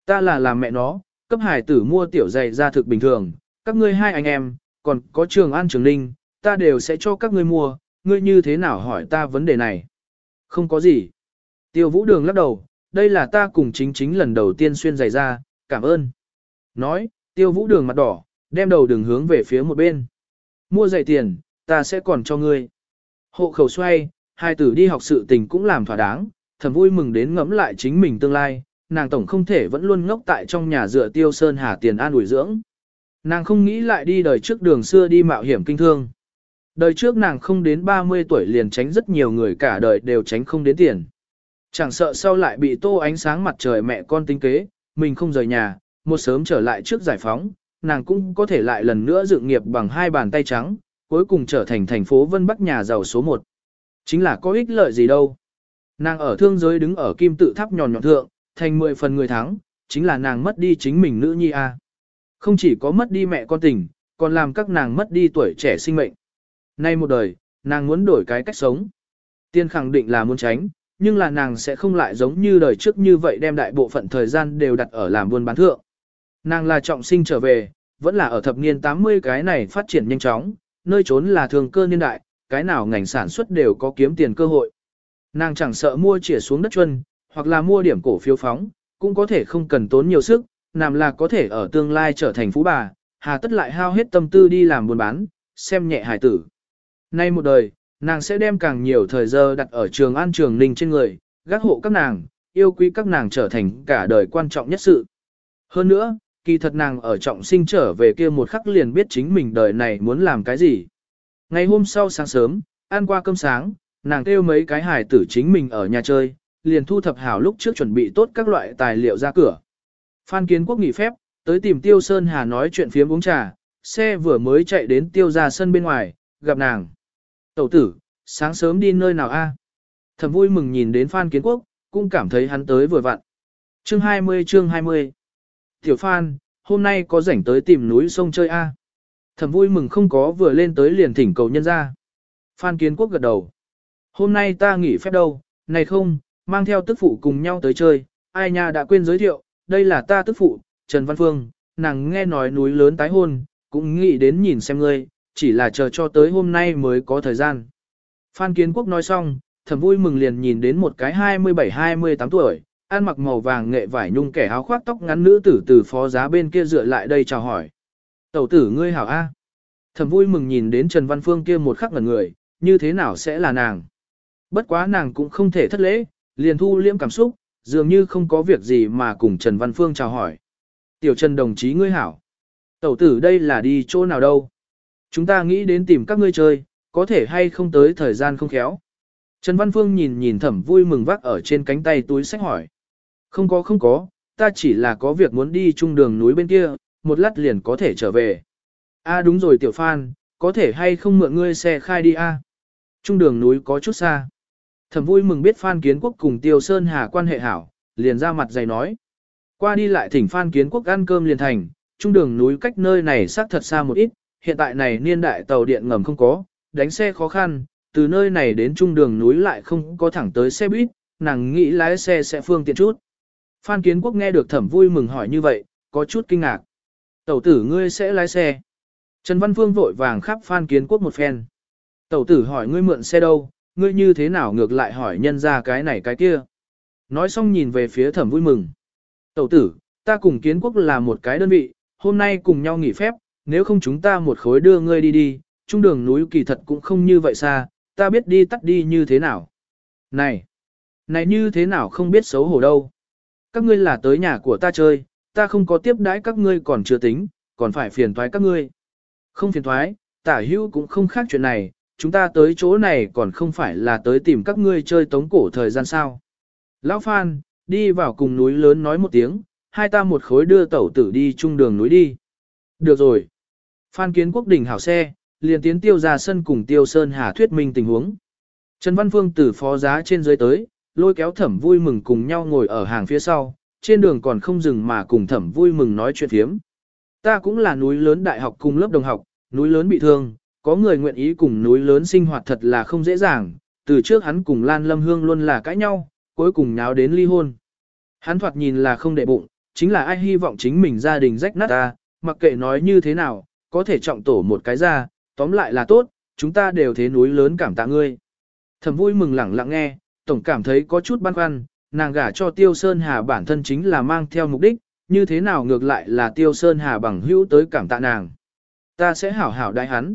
Ta là làm mẹ nó, cấp hải tử mua tiểu giày ra thực bình thường, các ngươi hai anh em, còn có trường an trường ninh, ta đều sẽ cho các ngươi mua, ngươi như thế nào hỏi ta vấn đề này? Không có gì. Tiêu vũ đường lắc đầu, đây là ta cùng chính chính lần đầu tiên xuyên giày ra, cảm ơn. Nói, tiêu vũ đường mặt đỏ, đem đầu đường hướng về phía một bên. Mua giày tiền, ta sẽ còn cho ngươi. Hộ khẩu xoay, hai tử đi học sự tình cũng làm thỏa đáng, thầm vui mừng đến ngẫm lại chính mình tương lai, nàng tổng không thể vẫn luôn ngốc tại trong nhà dựa tiêu sơn hà tiền an ủi dưỡng. Nàng không nghĩ lại đi đời trước đường xưa đi mạo hiểm kinh thương. Đời trước nàng không đến 30 tuổi liền tránh rất nhiều người cả đời đều tránh không đến tiền. Chẳng sợ sau lại bị tô ánh sáng mặt trời mẹ con tính kế, mình không rời nhà, một sớm trở lại trước giải phóng, nàng cũng có thể lại lần nữa dựng nghiệp bằng hai bàn tay trắng, cuối cùng trở thành thành phố Vân Bắc nhà giàu số 1. Chính là có ích lợi gì đâu. Nàng ở thương giới đứng ở kim tự tháp nhòn nhọn thượng, thành 10 phần người thắng, chính là nàng mất đi chính mình nữ nhi a. Không chỉ có mất đi mẹ con tình, còn làm các nàng mất đi tuổi trẻ sinh mệnh. Nay một đời, nàng muốn đổi cái cách sống. Tiên khẳng định là muốn tránh, nhưng là nàng sẽ không lại giống như đời trước như vậy đem đại bộ phận thời gian đều đặt ở làm buôn bán thượng. Nàng là trọng sinh trở về, vẫn là ở thập niên 80 cái này phát triển nhanh chóng, nơi trốn là thường cơ niên đại, cái nào ngành sản xuất đều có kiếm tiền cơ hội. Nàng chẳng sợ mua chĩa xuống đất chuân, hoặc là mua điểm cổ phiếu phóng, cũng có thể không cần tốn nhiều sức, làm là có thể ở tương lai trở thành phú bà, hà tất lại hao hết tâm tư đi làm buôn bán, xem nhẹ hải tử. Nay một đời, nàng sẽ đem càng nhiều thời giờ đặt ở trường an trường ninh trên người, gác hộ các nàng, yêu quý các nàng trở thành cả đời quan trọng nhất sự. Hơn nữa, kỳ thật nàng ở trọng sinh trở về kia một khắc liền biết chính mình đời này muốn làm cái gì. Ngày hôm sau sáng sớm, ăn qua cơm sáng, nàng kêu mấy cái hài tử chính mình ở nhà chơi, liền thu thập hảo lúc trước chuẩn bị tốt các loại tài liệu ra cửa. Phan Kiến Quốc nghỉ phép, tới tìm Tiêu Sơn Hà nói chuyện phiếm uống trà, xe vừa mới chạy đến Tiêu ra sân bên ngoài, gặp nàng. Tẩu tử, sáng sớm đi nơi nào a? Thầm vui mừng nhìn đến Phan Kiến Quốc, cũng cảm thấy hắn tới vừa vặn. Chương 20 chương 20 Tiểu Phan, hôm nay có rảnh tới tìm núi sông chơi a? Thầm vui mừng không có vừa lên tới liền thỉnh cầu nhân ra. Phan Kiến Quốc gật đầu. Hôm nay ta nghỉ phép đâu, này không, mang theo tức phụ cùng nhau tới chơi, ai nha đã quên giới thiệu, đây là ta tức phụ, Trần Văn Phương, nàng nghe nói núi lớn tái hôn, cũng nghĩ đến nhìn xem ngươi, chỉ là chờ cho tới hôm nay mới có thời gian. Phan Kiến Quốc nói xong, thầm vui mừng liền nhìn đến một cái 27-28 tuổi, ăn mặc màu vàng nghệ vải nhung kẻ áo khoác tóc ngắn nữ tử từ phó giá bên kia dựa lại đây chào hỏi. Tẩu tử ngươi hảo A. Thầm vui mừng nhìn đến Trần Văn Phương kia một khắc ngẩn người, như thế nào sẽ là nàng. Bất quá nàng cũng không thể thất lễ, liền thu liễm cảm xúc, dường như không có việc gì mà cùng Trần Văn Phương chào hỏi. Tiểu Trần đồng chí ngươi hảo. Tẩu tử đây là đi chỗ nào đâu? Chúng ta nghĩ đến tìm các ngươi chơi, có thể hay không tới thời gian không khéo. Trần Văn Phương nhìn nhìn thẩm vui mừng vác ở trên cánh tay túi sách hỏi. Không có không có, ta chỉ là có việc muốn đi trung đường núi bên kia, một lát liền có thể trở về. A đúng rồi tiểu phan, có thể hay không mượn ngươi xe khai đi à? a? Trung đường núi có chút xa. Thẩm vui mừng biết Phan Kiến Quốc cùng Tiêu Sơn Hà quan hệ hảo, liền ra mặt dày nói. Qua đi lại thỉnh Phan Kiến Quốc ăn cơm liền thành, trung đường núi cách nơi này xác thật xa một ít, hiện tại này niên đại tàu điện ngầm không có, đánh xe khó khăn, từ nơi này đến trung đường núi lại không có thẳng tới xe buýt, nàng nghĩ lái xe sẽ phương tiện chút. Phan Kiến Quốc nghe được thẩm vui mừng hỏi như vậy, có chút kinh ngạc. Tẩu tử ngươi sẽ lái xe. Trần Văn Phương vội vàng khắp Phan Kiến Quốc một phen. Tẩu tử hỏi ngươi mượn xe đâu, ngươi như thế nào ngược lại hỏi nhân ra cái này cái kia. Nói xong nhìn về phía thẩm vui mừng. Tẩu tử, ta cùng kiến quốc là một cái đơn vị, hôm nay cùng nhau nghỉ phép, nếu không chúng ta một khối đưa ngươi đi đi, trung đường núi kỳ thật cũng không như vậy xa, ta biết đi tắt đi như thế nào. Này, này như thế nào không biết xấu hổ đâu. Các ngươi là tới nhà của ta chơi, ta không có tiếp đãi các ngươi còn chưa tính, còn phải phiền thoái các ngươi. Không phiền thoái, tả hữu cũng không khác chuyện này, chúng ta tới chỗ này còn không phải là tới tìm các ngươi chơi tống cổ thời gian sao. Lão Phan, đi vào cùng núi lớn nói một tiếng, hai ta một khối đưa tẩu tử đi chung đường núi đi. Được rồi. Phan Kiến Quốc đỉnh hảo xe, liền tiến tiêu ra sân cùng tiêu sơn hà thuyết minh tình huống. Trần Văn Phương từ phó giá trên dưới tới, lôi kéo thẩm vui mừng cùng nhau ngồi ở hàng phía sau, trên đường còn không dừng mà cùng thẩm vui mừng nói chuyện phiếm. Ta cũng là núi lớn đại học cùng lớp đồng học, núi lớn bị thương, có người nguyện ý cùng núi lớn sinh hoạt thật là không dễ dàng, từ trước hắn cùng Lan Lâm Hương luôn là cãi nhau, cuối cùng nháo đến ly hôn. Hắn thoạt nhìn là không để bụng, chính là ai hy vọng chính mình gia đình rách nát ta, mặc kệ nói như thế nào, có thể trọng tổ một cái ra, tóm lại là tốt, chúng ta đều thế núi lớn cảm tạ ngươi. Thẩm vui mừng lẳng lặng nghe, tổng cảm thấy có chút băn khoăn, nàng gả cho Tiêu Sơn Hà bản thân chính là mang theo mục đích, như thế nào ngược lại là Tiêu Sơn Hà bằng hữu tới cảm tạ nàng. Ta sẽ hảo hảo đại hắn.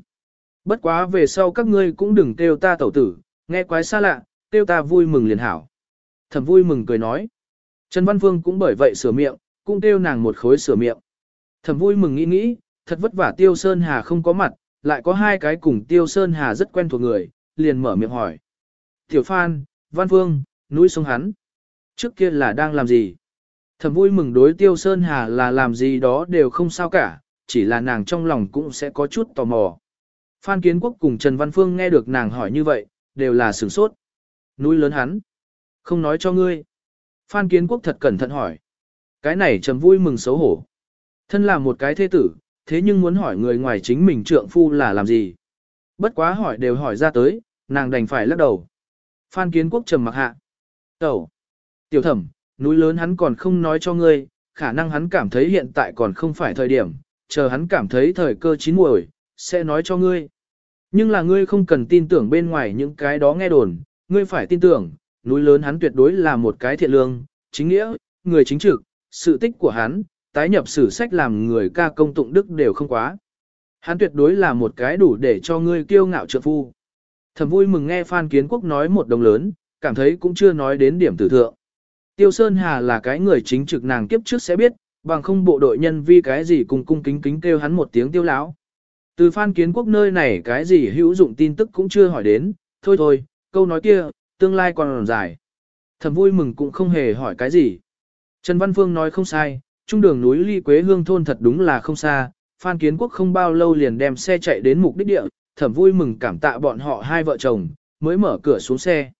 Bất quá về sau các ngươi cũng đừng kêu ta tẩu tử, nghe quái xa lạ, kêu ta vui mừng liền hảo. Thẩm vui mừng cười nói. Trần Văn Vương cũng bởi vậy sửa miệng, cũng kêu nàng một khối sửa miệng. Thẩm vui mừng nghĩ nghĩ, thật vất vả Tiêu Sơn Hà không có mặt, lại có hai cái cùng Tiêu Sơn Hà rất quen thuộc người, liền mở miệng hỏi. Tiểu Phan, Văn Phương, núi sông hắn. Trước kia là đang làm gì? Thầm vui mừng đối Tiêu Sơn Hà là làm gì đó đều không sao cả, chỉ là nàng trong lòng cũng sẽ có chút tò mò. Phan Kiến Quốc cùng Trần Văn Phương nghe được nàng hỏi như vậy, đều là sửng sốt. Núi lớn hắn. Không nói cho ngươi. Phan Kiến Quốc thật cẩn thận hỏi. Cái này trầm vui mừng xấu hổ. Thân là một cái thế tử, thế nhưng muốn hỏi người ngoài chính mình trượng phu là làm gì. Bất quá hỏi đều hỏi ra tới, nàng đành phải lắc đầu. Phan Kiến Quốc trầm mặc hạ. Tẩu. Tiểu thẩm, núi lớn hắn còn không nói cho ngươi, khả năng hắn cảm thấy hiện tại còn không phải thời điểm, chờ hắn cảm thấy thời cơ chín muồi, sẽ nói cho ngươi. Nhưng là ngươi không cần tin tưởng bên ngoài những cái đó nghe đồn, ngươi phải tin tưởng, núi lớn hắn tuyệt đối là một cái thiện lương, chính nghĩa, người chính trực, sự tích của hắn, tái nhập sử sách làm người ca công tụng đức đều không quá. Hắn tuyệt đối là một cái đủ để cho ngươi kiêu ngạo trợ phu. Thầm vui mừng nghe Phan Kiến Quốc nói một đồng lớn, cảm thấy cũng chưa nói đến điểm tử thượng. Tiêu Sơn Hà là cái người chính trực nàng kiếp trước sẽ biết, bằng không bộ đội nhân vi cái gì cùng cung kính kính kêu hắn một tiếng tiêu lão. Từ Phan Kiến Quốc nơi này cái gì hữu dụng tin tức cũng chưa hỏi đến, thôi thôi, câu nói kia, tương lai còn dài. Thầm vui mừng cũng không hề hỏi cái gì. Trần Văn Phương nói không sai, trung đường núi ly Quế Hương thôn thật đúng là không xa, Phan Kiến Quốc không bao lâu liền đem xe chạy đến mục đích địa, thẩm vui mừng cảm tạ bọn họ hai vợ chồng, mới mở cửa xuống xe.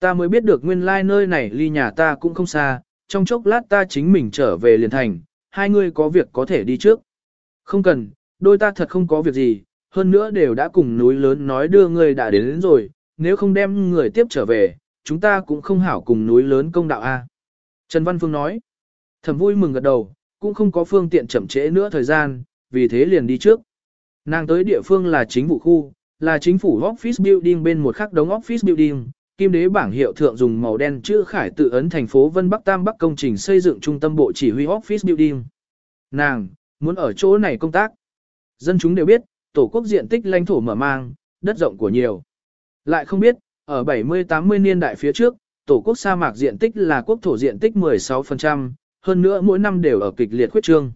Ta mới biết được nguyên lai like nơi này ly nhà ta cũng không xa, trong chốc lát ta chính mình trở về liền thành, hai người có việc có thể đi trước. Không cần, đôi ta thật không có việc gì, hơn nữa đều đã cùng núi lớn nói đưa người đã đến, đến rồi, nếu không đem người tiếp trở về, chúng ta cũng không hảo cùng núi lớn công đạo A. Trần Văn Phương nói, thầm vui mừng gật đầu, cũng không có phương tiện chậm trễ nữa thời gian, vì thế liền đi trước. Nàng tới địa phương là chính vụ khu, là chính phủ office building bên một khắc đống office building, kim đế bảng hiệu thượng dùng màu đen chữ khải tự ấn thành phố Vân Bắc Tam Bắc công trình xây dựng trung tâm bộ chỉ huy office building. Nàng, muốn ở chỗ này công tác. Dân chúng đều biết, tổ quốc diện tích lãnh thổ mở mang, đất rộng của nhiều. Lại không biết, ở 70-80 niên đại phía trước, tổ quốc sa mạc diện tích là quốc thổ diện tích 16%, hơn nữa mỗi năm đều ở kịch liệt khuyết trương.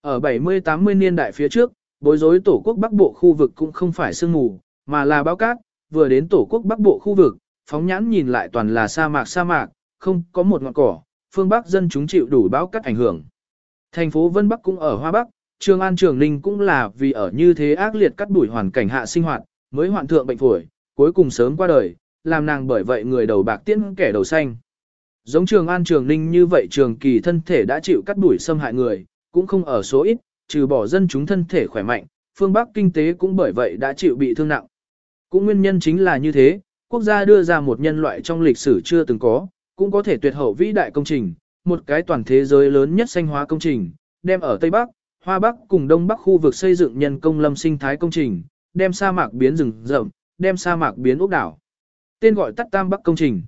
Ở 70-80 niên đại phía trước, bối rối tổ quốc bắc bộ khu vực cũng không phải sương mù, mà là báo cát, vừa đến tổ quốc bắc bộ khu vực, phóng nhãn nhìn lại toàn là sa mạc sa mạc, không có một ngọn cỏ, phương Bắc dân chúng chịu đủ báo cát ảnh hưởng. Thành phố Vân Bắc cũng ở Hoa Bắc, Trường An Trường Ninh cũng là vì ở như thế ác liệt cắt đuổi hoàn cảnh hạ sinh hoạt, mới hoạn thượng bệnh phổi, cuối cùng sớm qua đời, làm nàng bởi vậy người đầu bạc tiễn kẻ đầu xanh. Giống Trường An Trường Ninh như vậy trường kỳ thân thể đã chịu cắt đuổi xâm hại người, cũng không ở số ít, trừ bỏ dân chúng thân thể khỏe mạnh, phương Bắc kinh tế cũng bởi vậy đã chịu bị thương nặng. Cũng nguyên nhân chính là như thế, quốc gia đưa ra một nhân loại trong lịch sử chưa từng có, cũng có thể tuyệt hậu vĩ đại công trình, một cái toàn thế giới lớn nhất xanh hóa công trình, đem ở Tây Bắc, Hoa Bắc cùng Đông Bắc khu vực xây dựng nhân công lâm sinh thái công trình, đem sa mạc biến rừng rậm, đem sa mạc biến ốc đảo. Tên gọi tắt Tam Bắc công trình.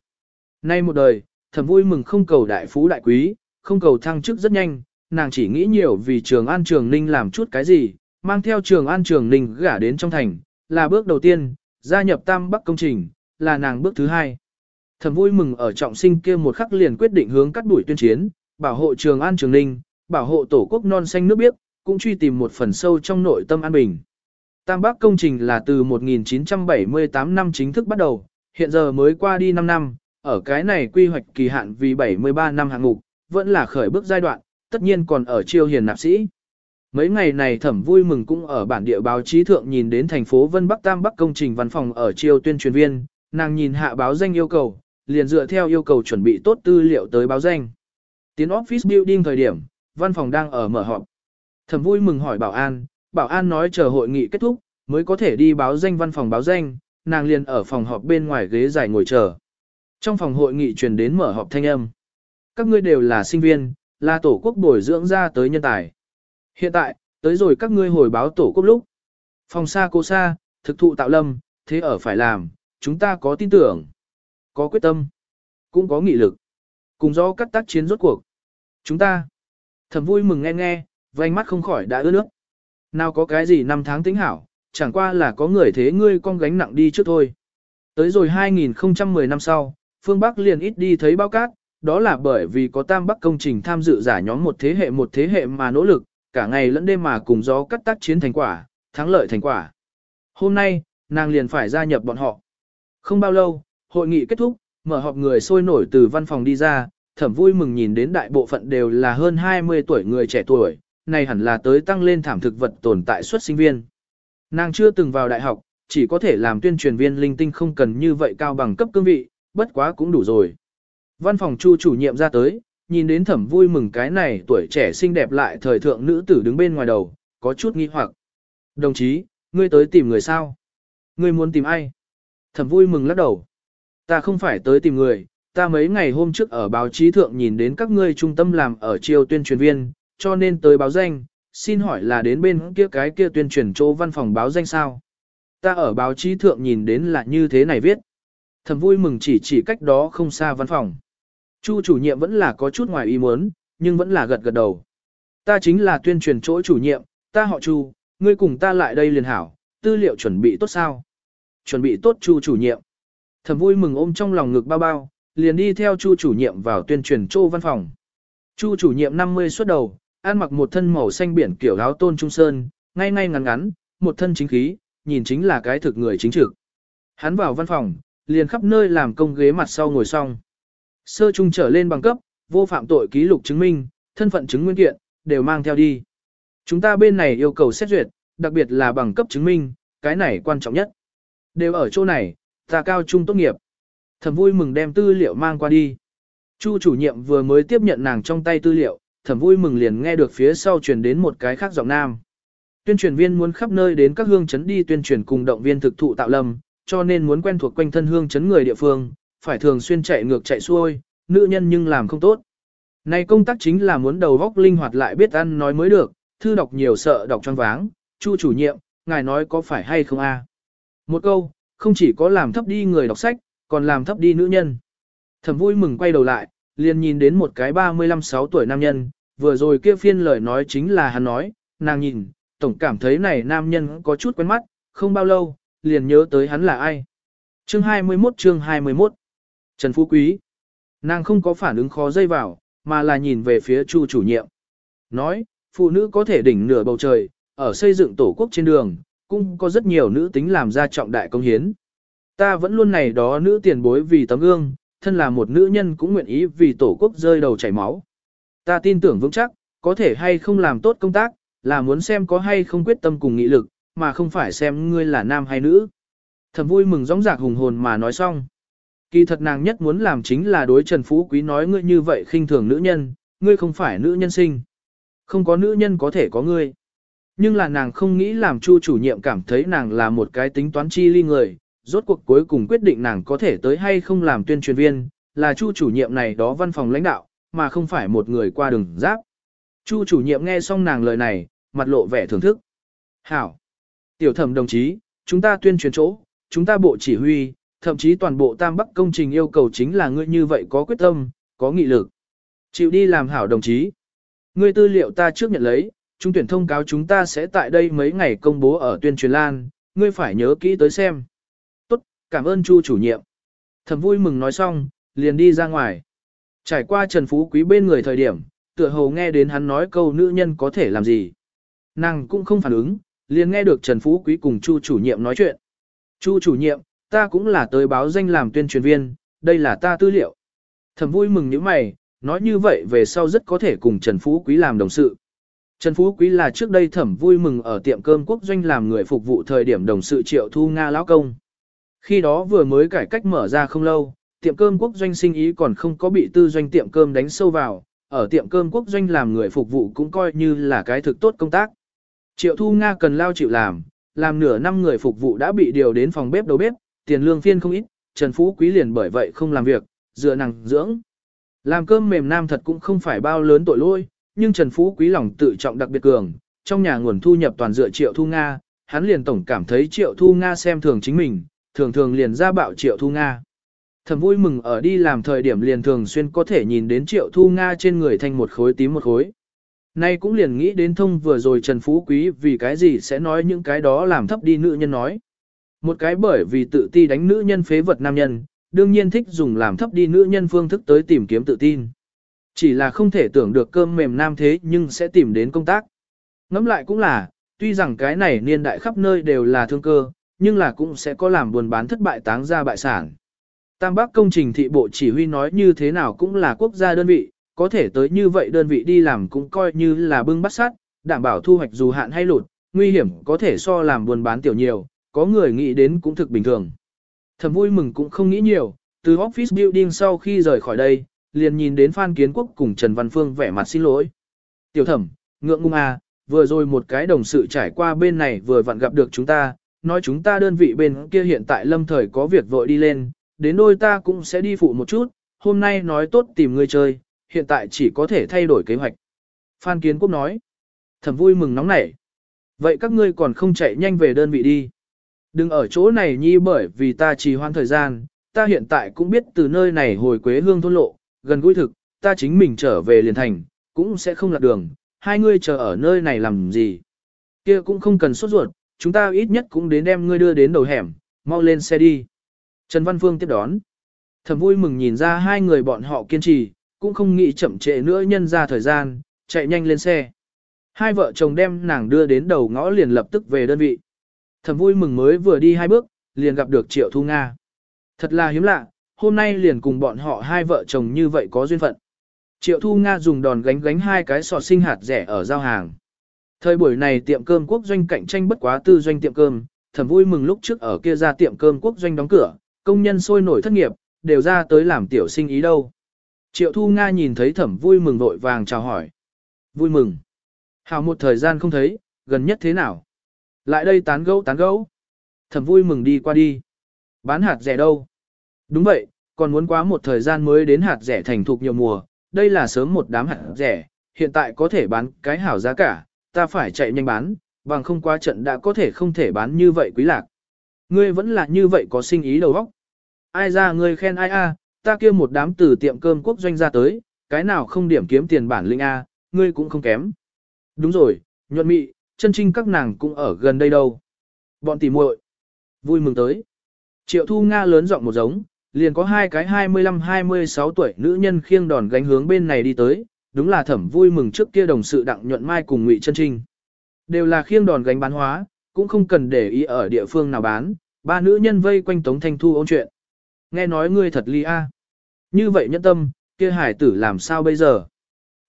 Nay một đời, thầm vui mừng không cầu đại phú đại quý, không cầu thăng chức rất nhanh, nàng chỉ nghĩ nhiều vì trường an trường ninh làm chút cái gì, mang theo trường an trường ninh gả đến trong thành, là bước đầu tiên, gia nhập Tam Bắc công trình, là nàng bước thứ hai. Thẩm vui mừng ở trọng sinh kia một khắc liền quyết định hướng cắt đuổi tuyên chiến, bảo hộ trường an trường ninh, bảo hộ tổ quốc non xanh nước biếc, cũng truy tìm một phần sâu trong nội tâm an bình. Tam Bắc công trình là từ 1978 năm chính thức bắt đầu, hiện giờ mới qua đi 5 năm, ở cái này quy hoạch kỳ hạn vì 73 năm hạng mục, vẫn là khởi bước giai đoạn, tất nhiên còn ở chiêu hiền nạp sĩ. Mấy ngày này thẩm vui mừng cũng ở bản địa báo chí thượng nhìn đến thành phố Vân Bắc Tam Bắc công trình văn phòng ở chiêu tuyên truyền viên, nàng nhìn hạ báo danh yêu cầu, liền dựa theo yêu cầu chuẩn bị tốt tư liệu tới báo danh. Tiến office building thời điểm, văn phòng đang ở mở họp. Thẩm vui mừng hỏi bảo an, bảo an nói chờ hội nghị kết thúc, mới có thể đi báo danh văn phòng báo danh, nàng liền ở phòng họp bên ngoài ghế dài ngồi chờ. Trong phòng hội nghị truyền đến mở họp thanh âm. Các ngươi đều là sinh viên, là tổ quốc bồi dưỡng ra tới nhân tài. Hiện tại, tới rồi các ngươi hồi báo tổ quốc lúc. Phòng xa cô xa, thực thụ tạo lâm, thế ở phải làm, chúng ta có tin tưởng, có quyết tâm, cũng có nghị lực. Cùng do cắt tác chiến rốt cuộc. Chúng ta, thầm vui mừng nghe nghe, vành mắt không khỏi đã ướt nước. Nào có cái gì năm tháng tính hảo, chẳng qua là có người thế ngươi con gánh nặng đi trước thôi. Tới rồi 2010 năm sau, phương Bắc liền ít đi thấy bao cát, đó là bởi vì có Tam Bắc công trình tham dự giả nhóm một thế hệ một thế hệ mà nỗ lực, cả ngày lẫn đêm mà cùng gió cắt tác chiến thành quả, thắng lợi thành quả. Hôm nay, nàng liền phải gia nhập bọn họ. Không bao lâu, hội nghị kết thúc, mở họp người sôi nổi từ văn phòng đi ra, thẩm vui mừng nhìn đến đại bộ phận đều là hơn 20 tuổi người trẻ tuổi, này hẳn là tới tăng lên thảm thực vật tồn tại suất sinh viên. Nàng chưa từng vào đại học, chỉ có thể làm tuyên truyền viên linh tinh không cần như vậy cao bằng cấp cương vị, bất quá cũng đủ rồi. Văn phòng chu chủ nhiệm ra tới, nhìn đến thẩm vui mừng cái này tuổi trẻ xinh đẹp lại thời thượng nữ tử đứng bên ngoài đầu, có chút nghi hoặc. Đồng chí, ngươi tới tìm người sao? Ngươi muốn tìm ai? Thẩm vui mừng lắc đầu. Ta không phải tới tìm người, ta mấy ngày hôm trước ở báo chí thượng nhìn đến các ngươi trung tâm làm ở chiêu tuyên truyền viên, cho nên tới báo danh, xin hỏi là đến bên kia cái kia tuyên truyền chỗ văn phòng báo danh sao? Ta ở báo chí thượng nhìn đến là như thế này viết thầm vui mừng chỉ chỉ cách đó không xa văn phòng. Chu chủ nhiệm vẫn là có chút ngoài ý muốn, nhưng vẫn là gật gật đầu. Ta chính là tuyên truyền chỗ chủ nhiệm, ta họ Chu, ngươi cùng ta lại đây liền hảo, tư liệu chuẩn bị tốt sao? Chuẩn bị tốt Chu chủ nhiệm. thầm vui mừng ôm trong lòng ngực bao bao, liền đi theo Chu chủ nhiệm vào tuyên truyền chỗ văn phòng. Chu chủ nhiệm 50 xuất đầu, ăn mặc một thân màu xanh biển kiểu áo tôn trung sơn, ngay ngay ngắn ngắn, một thân chính khí, nhìn chính là cái thực người chính trực. Hắn vào văn phòng, liền khắp nơi làm công ghế mặt sau ngồi xong. Sơ trung trở lên bằng cấp, vô phạm tội ký lục chứng minh, thân phận chứng nguyên kiện, đều mang theo đi. Chúng ta bên này yêu cầu xét duyệt, đặc biệt là bằng cấp chứng minh, cái này quan trọng nhất. Đều ở chỗ này, ta cao trung tốt nghiệp. Thẩm vui mừng đem tư liệu mang qua đi. Chu chủ nhiệm vừa mới tiếp nhận nàng trong tay tư liệu, thẩm vui mừng liền nghe được phía sau truyền đến một cái khác giọng nam. Tuyên truyền viên muốn khắp nơi đến các hương chấn đi tuyên truyền cùng động viên thực thụ tạo lâm, cho nên muốn quen thuộc quanh thân hương chấn người địa phương, phải thường xuyên chạy ngược chạy xuôi, nữ nhân nhưng làm không tốt. Này công tác chính là muốn đầu góc linh hoạt lại biết ăn nói mới được, thư đọc nhiều sợ đọc choáng váng, chu chủ nhiệm, ngài nói có phải hay không a? Một câu, không chỉ có làm thấp đi người đọc sách, còn làm thấp đi nữ nhân. Thẩm vui mừng quay đầu lại, liền nhìn đến một cái 35-6 tuổi nam nhân, vừa rồi kia phiên lời nói chính là hắn nói, nàng nhìn, tổng cảm thấy này nam nhân có chút quen mắt, không bao lâu, liền nhớ tới hắn là ai. Chương 21 chương 21 Trần Phú Quý Nàng không có phản ứng khó dây vào, mà là nhìn về phía Chu chủ nhiệm. Nói, phụ nữ có thể đỉnh nửa bầu trời, ở xây dựng tổ quốc trên đường, cũng có rất nhiều nữ tính làm ra trọng đại công hiến. Ta vẫn luôn này đó nữ tiền bối vì tấm gương, thân là một nữ nhân cũng nguyện ý vì tổ quốc rơi đầu chảy máu. Ta tin tưởng vững chắc, có thể hay không làm tốt công tác, là muốn xem có hay không quyết tâm cùng nghị lực, mà không phải xem ngươi là nam hay nữ. Thầm vui mừng rõng rạc hùng hồn mà nói xong. Kỳ thật nàng nhất muốn làm chính là đối Trần Phú Quý nói ngươi như vậy khinh thường nữ nhân, ngươi không phải nữ nhân sinh. Không có nữ nhân có thể có ngươi. Nhưng là nàng không nghĩ làm chu chủ nhiệm cảm thấy nàng là một cái tính toán chi ly người, rốt cuộc cuối cùng quyết định nàng có thể tới hay không làm tuyên truyền viên, là chu chủ nhiệm này đó văn phòng lãnh đạo, mà không phải một người qua đường giáp. Chu chủ nhiệm nghe xong nàng lời này, mặt lộ vẻ thưởng thức. Hảo! Tiểu thẩm đồng chí, chúng ta tuyên truyền chỗ, chúng ta bộ chỉ huy, thậm chí toàn bộ Tam Bắc công trình yêu cầu chính là ngươi như vậy có quyết tâm, có nghị lực. Chịu đi làm hảo đồng chí. Ngươi tư liệu ta trước nhận lấy, trung tuyển thông cáo chúng ta sẽ tại đây mấy ngày công bố ở tuyên truyền lan, ngươi phải nhớ kỹ tới xem. Tốt, cảm ơn Chu chủ nhiệm. Thẩm vui mừng nói xong, liền đi ra ngoài. Trải qua Trần Phú Quý bên người thời điểm, tựa hồ nghe đến hắn nói câu nữ nhân có thể làm gì. Nàng cũng không phản ứng, liền nghe được Trần Phú Quý cùng Chu chủ nhiệm nói chuyện. Chu chủ nhiệm, ta cũng là tới báo danh làm tuyên truyền viên, đây là ta tư liệu. Thẩm vui mừng những mày, nói như vậy về sau rất có thể cùng Trần Phú Quý làm đồng sự. Trần Phú Quý là trước đây thẩm vui mừng ở tiệm cơm quốc doanh làm người phục vụ thời điểm đồng sự triệu thu Nga lão công. Khi đó vừa mới cải cách mở ra không lâu, tiệm cơm quốc doanh sinh ý còn không có bị tư doanh tiệm cơm đánh sâu vào, ở tiệm cơm quốc doanh làm người phục vụ cũng coi như là cái thực tốt công tác. Triệu Thu Nga cần lao chịu làm, làm nửa năm người phục vụ đã bị điều đến phòng bếp đầu bếp, tiền lương phiên không ít, Trần Phú Quý liền bởi vậy không làm việc, dựa nàng dưỡng. Làm cơm mềm nam thật cũng không phải bao lớn tội lỗi, nhưng Trần Phú Quý lòng tự trọng đặc biệt cường, trong nhà nguồn thu nhập toàn dựa Triệu Thu Nga, hắn liền tổng cảm thấy Triệu Thu Nga xem thường chính mình, thường thường liền ra bạo Triệu Thu Nga. Thầm vui mừng ở đi làm thời điểm liền thường xuyên có thể nhìn đến Triệu Thu Nga trên người thành một khối tím một khối. Nay cũng liền nghĩ đến thông vừa rồi Trần Phú Quý vì cái gì sẽ nói những cái đó làm thấp đi nữ nhân nói. Một cái bởi vì tự ti đánh nữ nhân phế vật nam nhân, đương nhiên thích dùng làm thấp đi nữ nhân phương thức tới tìm kiếm tự tin. Chỉ là không thể tưởng được cơm mềm nam thế nhưng sẽ tìm đến công tác. Ngẫm lại cũng là, tuy rằng cái này niên đại khắp nơi đều là thương cơ, nhưng là cũng sẽ có làm buồn bán thất bại táng ra bại sản. Tam Bắc công trình thị bộ chỉ huy nói như thế nào cũng là quốc gia đơn vị, có thể tới như vậy đơn vị đi làm cũng coi như là bưng bắt sát, đảm bảo thu hoạch dù hạn hay lụt, nguy hiểm có thể so làm buôn bán tiểu nhiều, có người nghĩ đến cũng thực bình thường. Thầm vui mừng cũng không nghĩ nhiều, từ office building sau khi rời khỏi đây, liền nhìn đến Phan Kiến Quốc cùng Trần Văn Phương vẻ mặt xin lỗi. Tiểu thẩm, ngượng ngung à, vừa rồi một cái đồng sự trải qua bên này vừa vặn gặp được chúng ta, nói chúng ta đơn vị bên kia hiện tại lâm thời có việc vội đi lên, đến đôi ta cũng sẽ đi phụ một chút, hôm nay nói tốt tìm người chơi, hiện tại chỉ có thể thay đổi kế hoạch. Phan Kiến Quốc nói, thẩm vui mừng nóng nảy. Vậy các ngươi còn không chạy nhanh về đơn vị đi. Đừng ở chỗ này nhi bởi vì ta trì hoãn thời gian, ta hiện tại cũng biết từ nơi này hồi quế hương thôn lộ, gần gũi thực, ta chính mình trở về liền thành, cũng sẽ không lạc đường, hai ngươi chờ ở nơi này làm gì. Kia cũng không cần sốt ruột, chúng ta ít nhất cũng đến đem ngươi đưa đến đầu hẻm, mau lên xe đi. Trần Văn Phương tiếp đón. Thầm vui mừng nhìn ra hai người bọn họ kiên trì, cũng không nghĩ chậm trễ nữa nhân ra thời gian, chạy nhanh lên xe. Hai vợ chồng đem nàng đưa đến đầu ngõ liền lập tức về đơn vị. Thầm vui mừng mới vừa đi hai bước, liền gặp được Triệu Thu Nga. Thật là hiếm lạ, hôm nay liền cùng bọn họ hai vợ chồng như vậy có duyên phận. Triệu Thu Nga dùng đòn gánh gánh hai cái sọ sinh hạt rẻ ở giao hàng. Thời buổi này tiệm cơm quốc doanh cạnh tranh bất quá tư doanh tiệm cơm, thầm vui mừng lúc trước ở kia ra tiệm cơm quốc doanh đóng cửa, công nhân sôi nổi thất nghiệp, đều ra tới làm tiểu sinh ý đâu. Triệu Thu Nga nhìn thấy thẩm vui mừng vội vàng chào hỏi. Vui mừng. Hào một thời gian không thấy, gần nhất thế nào? Lại đây tán gẫu tán gẫu. Thẩm vui mừng đi qua đi. Bán hạt rẻ đâu? Đúng vậy, còn muốn quá một thời gian mới đến hạt rẻ thành thục nhiều mùa, đây là sớm một đám hạt rẻ, hiện tại có thể bán cái hảo giá cả, ta phải chạy nhanh bán, bằng không qua trận đã có thể không thể bán như vậy quý lạc. Ngươi vẫn là như vậy có sinh ý đầu óc. Ai ra ngươi khen ai a, ta kia một đám từ tiệm cơm quốc doanh ra tới, cái nào không điểm kiếm tiền bản linh a, ngươi cũng không kém. Đúng rồi, nhuận mị, chân trinh các nàng cũng ở gần đây đâu. Bọn tỉ muội vui mừng tới. Triệu Thu Nga lớn giọng một giống, liền có hai cái 25-26 tuổi nữ nhân khiêng đòn gánh hướng bên này đi tới, đúng là thẩm vui mừng trước kia đồng sự đặng nhuận mai cùng ngụy chân trinh. Đều là khiêng đòn gánh bán hóa, cũng không cần để ý ở địa phương nào bán, ba nữ nhân vây quanh Tống Thanh Thu ôn chuyện. Nghe nói ngươi thật ly a. Như vậy nhẫn tâm, kia hải tử làm sao bây giờ?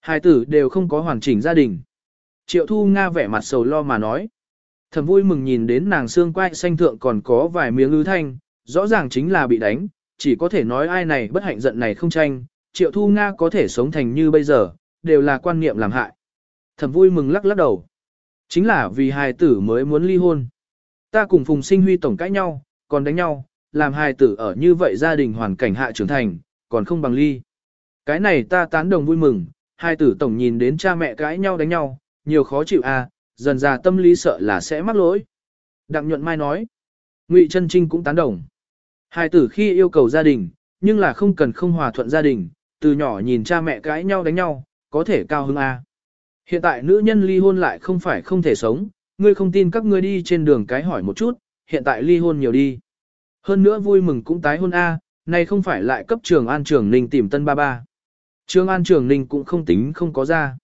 Hải tử đều không có hoàn chỉnh gia đình. Triệu Thu Nga vẻ mặt sầu lo mà nói. Thầm vui mừng nhìn đến nàng xương quai xanh thượng còn có vài miếng ứ thanh, rõ ràng chính là bị đánh, chỉ có thể nói ai này bất hạnh giận này không tranh, Triệu Thu Nga có thể sống thành như bây giờ, đều là quan niệm làm hại. Thầm vui mừng lắc lắc đầu. Chính là vì hài tử mới muốn ly hôn. Ta cùng Phùng Sinh Huy tổng cãi nhau, còn đánh nhau, làm hài tử ở như vậy gia đình hoàn cảnh hạ trưởng thành, còn không bằng ly. Cái này ta tán đồng vui mừng, hai tử tổng nhìn đến cha mẹ cãi nhau đánh nhau, nhiều khó chịu à, dần ra tâm lý sợ là sẽ mắc lỗi. Đặng nhuận mai nói, Ngụy chân Trinh cũng tán đồng. Hai tử khi yêu cầu gia đình, nhưng là không cần không hòa thuận gia đình, từ nhỏ nhìn cha mẹ cãi nhau đánh nhau, có thể cao hơn A. À. Hiện tại nữ nhân ly hôn lại không phải không thể sống, ngươi không tin các ngươi đi trên đường cái hỏi một chút, hiện tại ly hôn nhiều đi. Hơn nữa vui mừng cũng tái hôn A, này không phải lại cấp trường an trường ninh tìm tân ba ba. Trường an trường ninh cũng không tính không có ra.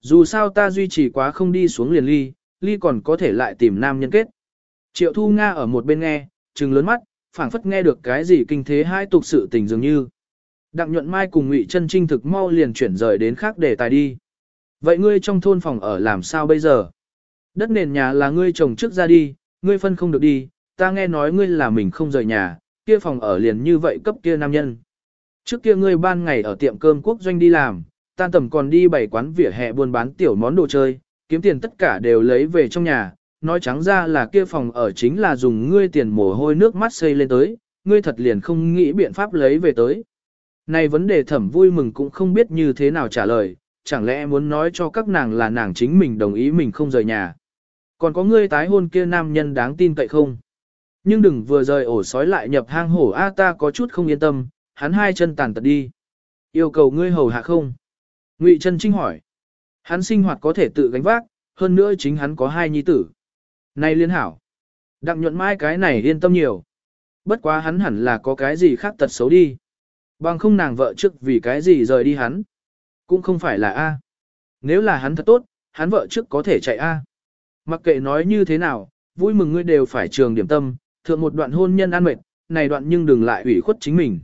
Dù sao ta duy trì quá không đi xuống liền ly, ly còn có thể lại tìm nam nhân kết. Triệu thu Nga ở một bên nghe, trừng lớn mắt, phảng phất nghe được cái gì kinh thế hai tục sự tình dường như. Đặng nhuận mai cùng ngụy chân trinh thực mau liền chuyển rời đến khác để tài đi. Vậy ngươi trong thôn phòng ở làm sao bây giờ? Đất nền nhà là ngươi chồng trước ra đi, ngươi phân không được đi, ta nghe nói ngươi là mình không rời nhà, kia phòng ở liền như vậy cấp kia nam nhân. Trước kia ngươi ban ngày ở tiệm cơm quốc doanh đi làm, tan tầm còn đi bảy quán vỉa hè buôn bán tiểu món đồ chơi, kiếm tiền tất cả đều lấy về trong nhà, nói trắng ra là kia phòng ở chính là dùng ngươi tiền mồ hôi nước mắt xây lên tới, ngươi thật liền không nghĩ biện pháp lấy về tới. Này vấn đề thẩm vui mừng cũng không biết như thế nào trả lời, chẳng lẽ muốn nói cho các nàng là nàng chính mình đồng ý mình không rời nhà. Còn có ngươi tái hôn kia nam nhân đáng tin cậy không? Nhưng đừng vừa rời ổ sói lại nhập hang hổ a ta có chút không yên tâm, hắn hai chân tàn tật đi. Yêu cầu ngươi hầu hạ không? Ngụy Trân Trinh hỏi. Hắn sinh hoạt có thể tự gánh vác, hơn nữa chính hắn có hai nhi tử. Này liên hảo. Đặng nhuận mai cái này yên tâm nhiều. Bất quá hắn hẳn là có cái gì khác tật xấu đi. Bằng không nàng vợ trước vì cái gì rời đi hắn. Cũng không phải là A. Nếu là hắn thật tốt, hắn vợ trước có thể chạy A. Mặc kệ nói như thế nào, vui mừng ngươi đều phải trường điểm tâm, thượng một đoạn hôn nhân an mệt, này đoạn nhưng đừng lại ủy khuất chính mình.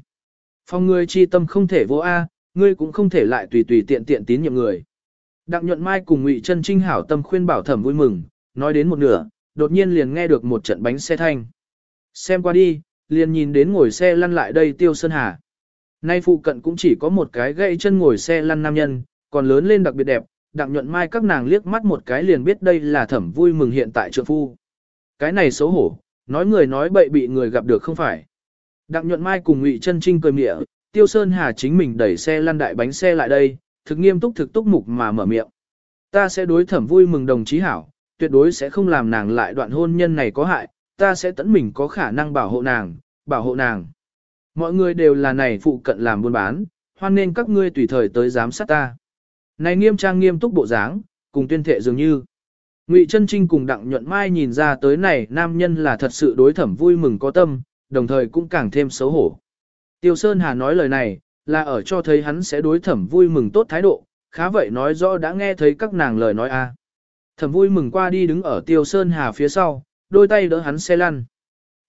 Phong ngươi chi tâm không thể vô A, ngươi cũng không thể lại tùy tùy tiện tiện tín nhiệm người. Đặng nhuận mai cùng ngụy chân trinh hảo tâm khuyên bảo thẩm vui mừng, nói đến một nửa, đột nhiên liền nghe được một trận bánh xe thanh. Xem qua đi, liền nhìn đến ngồi xe lăn lại đây tiêu sơn hà. Nay phụ cận cũng chỉ có một cái gãy chân ngồi xe lăn nam nhân, còn lớn lên đặc biệt đẹp, đặng nhuận mai các nàng liếc mắt một cái liền biết đây là thẩm vui mừng hiện tại trượng phu. Cái này xấu hổ, nói người nói bậy bị người gặp được không phải. Đặng nhuận mai cùng ngụy chân trinh cười mịa, tiêu sơn hà chính mình đẩy xe lăn đại bánh xe lại đây, thực nghiêm túc thực túc mục mà mở miệng. Ta sẽ đối thẩm vui mừng đồng chí hảo, tuyệt đối sẽ không làm nàng lại đoạn hôn nhân này có hại, ta sẽ tẫn mình có khả năng bảo hộ nàng, bảo hộ nàng. Mọi người đều là này phụ cận làm buôn bán, hoan nên các ngươi tùy thời tới giám sát ta. Này nghiêm trang nghiêm túc bộ dáng, cùng tuyên thệ dường như. Ngụy Chân Trinh cùng Đặng Nhuận Mai nhìn ra tới này nam nhân là thật sự đối thẩm vui mừng có tâm, đồng thời cũng càng thêm xấu hổ. Tiêu Sơn Hà nói lời này, là ở cho thấy hắn sẽ đối thẩm vui mừng tốt thái độ, khá vậy nói rõ đã nghe thấy các nàng lời nói a. Thẩm vui mừng qua đi đứng ở Tiêu Sơn Hà phía sau, đôi tay đỡ hắn xe lăn.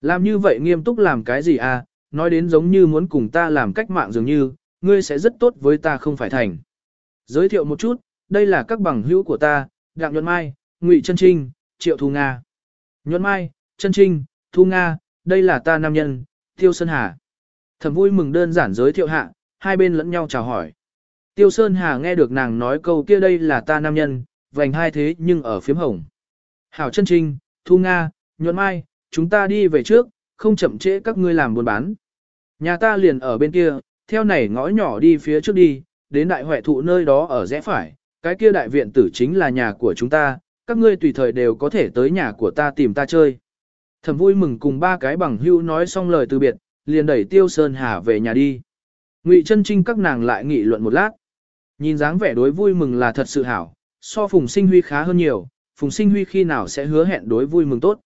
Làm như vậy nghiêm túc làm cái gì a? nói đến giống như muốn cùng ta làm cách mạng dường như, ngươi sẽ rất tốt với ta không phải thành. Giới thiệu một chút, đây là các bằng hữu của ta, Đặng Nhuận Mai, Ngụy Chân Trinh, Triệu Thu Nga. Nhuận Mai, Chân Trinh, Thu Nga, đây là ta nam nhân, Tiêu Sơn Hà. Thẩm vui mừng đơn giản giới thiệu hạ, hai bên lẫn nhau chào hỏi. Tiêu Sơn Hà nghe được nàng nói câu kia đây là ta nam nhân, vành hai thế nhưng ở phiếm hồng. Hảo Chân Trinh, Thu Nga, Nhuận Mai, chúng ta đi về trước, không chậm trễ các ngươi làm buôn bán. Nhà ta liền ở bên kia, theo này ngõ nhỏ đi phía trước đi, đến đại huệ thụ nơi đó ở rẽ phải, cái kia đại viện tử chính là nhà của chúng ta, các ngươi tùy thời đều có thể tới nhà của ta tìm ta chơi. Thẩm vui mừng cùng ba cái bằng hưu nói xong lời từ biệt, liền đẩy Tiêu Sơn Hà về nhà đi. Ngụy chân trinh các nàng lại nghị luận một lát. Nhìn dáng vẻ đối vui mừng là thật sự hảo, so Phùng Sinh Huy khá hơn nhiều, Phùng Sinh Huy khi nào sẽ hứa hẹn đối vui mừng tốt.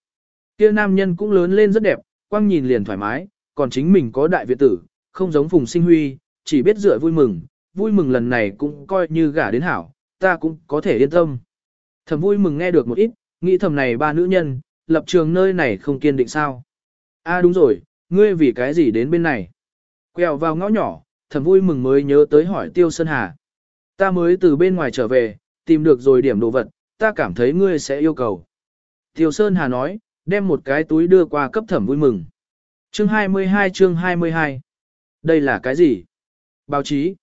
Kia nam nhân cũng lớn lên rất đẹp, quang nhìn liền thoải mái, còn chính mình có đại viện tử, không giống Phùng Sinh Huy, chỉ biết dựa vui mừng, vui mừng lần này cũng coi như gả đến hảo, ta cũng có thể yên tâm. Thầm vui mừng nghe được một ít, nghĩ thầm này ba nữ nhân, lập trường nơi này không kiên định sao. a à đúng rồi, ngươi vì cái gì đến bên này? Quẹo vào ngõ nhỏ, thầm vui mừng mới nhớ tới hỏi Tiêu Sơn Hà. Ta mới từ bên ngoài trở về, tìm được rồi điểm đồ vật, ta cảm thấy ngươi sẽ yêu cầu. Tiêu Sơn Hà nói, đem một cái túi đưa qua cấp thẩm vui mừng. Chương 22 chương 22 Đây là cái gì? Báo chí.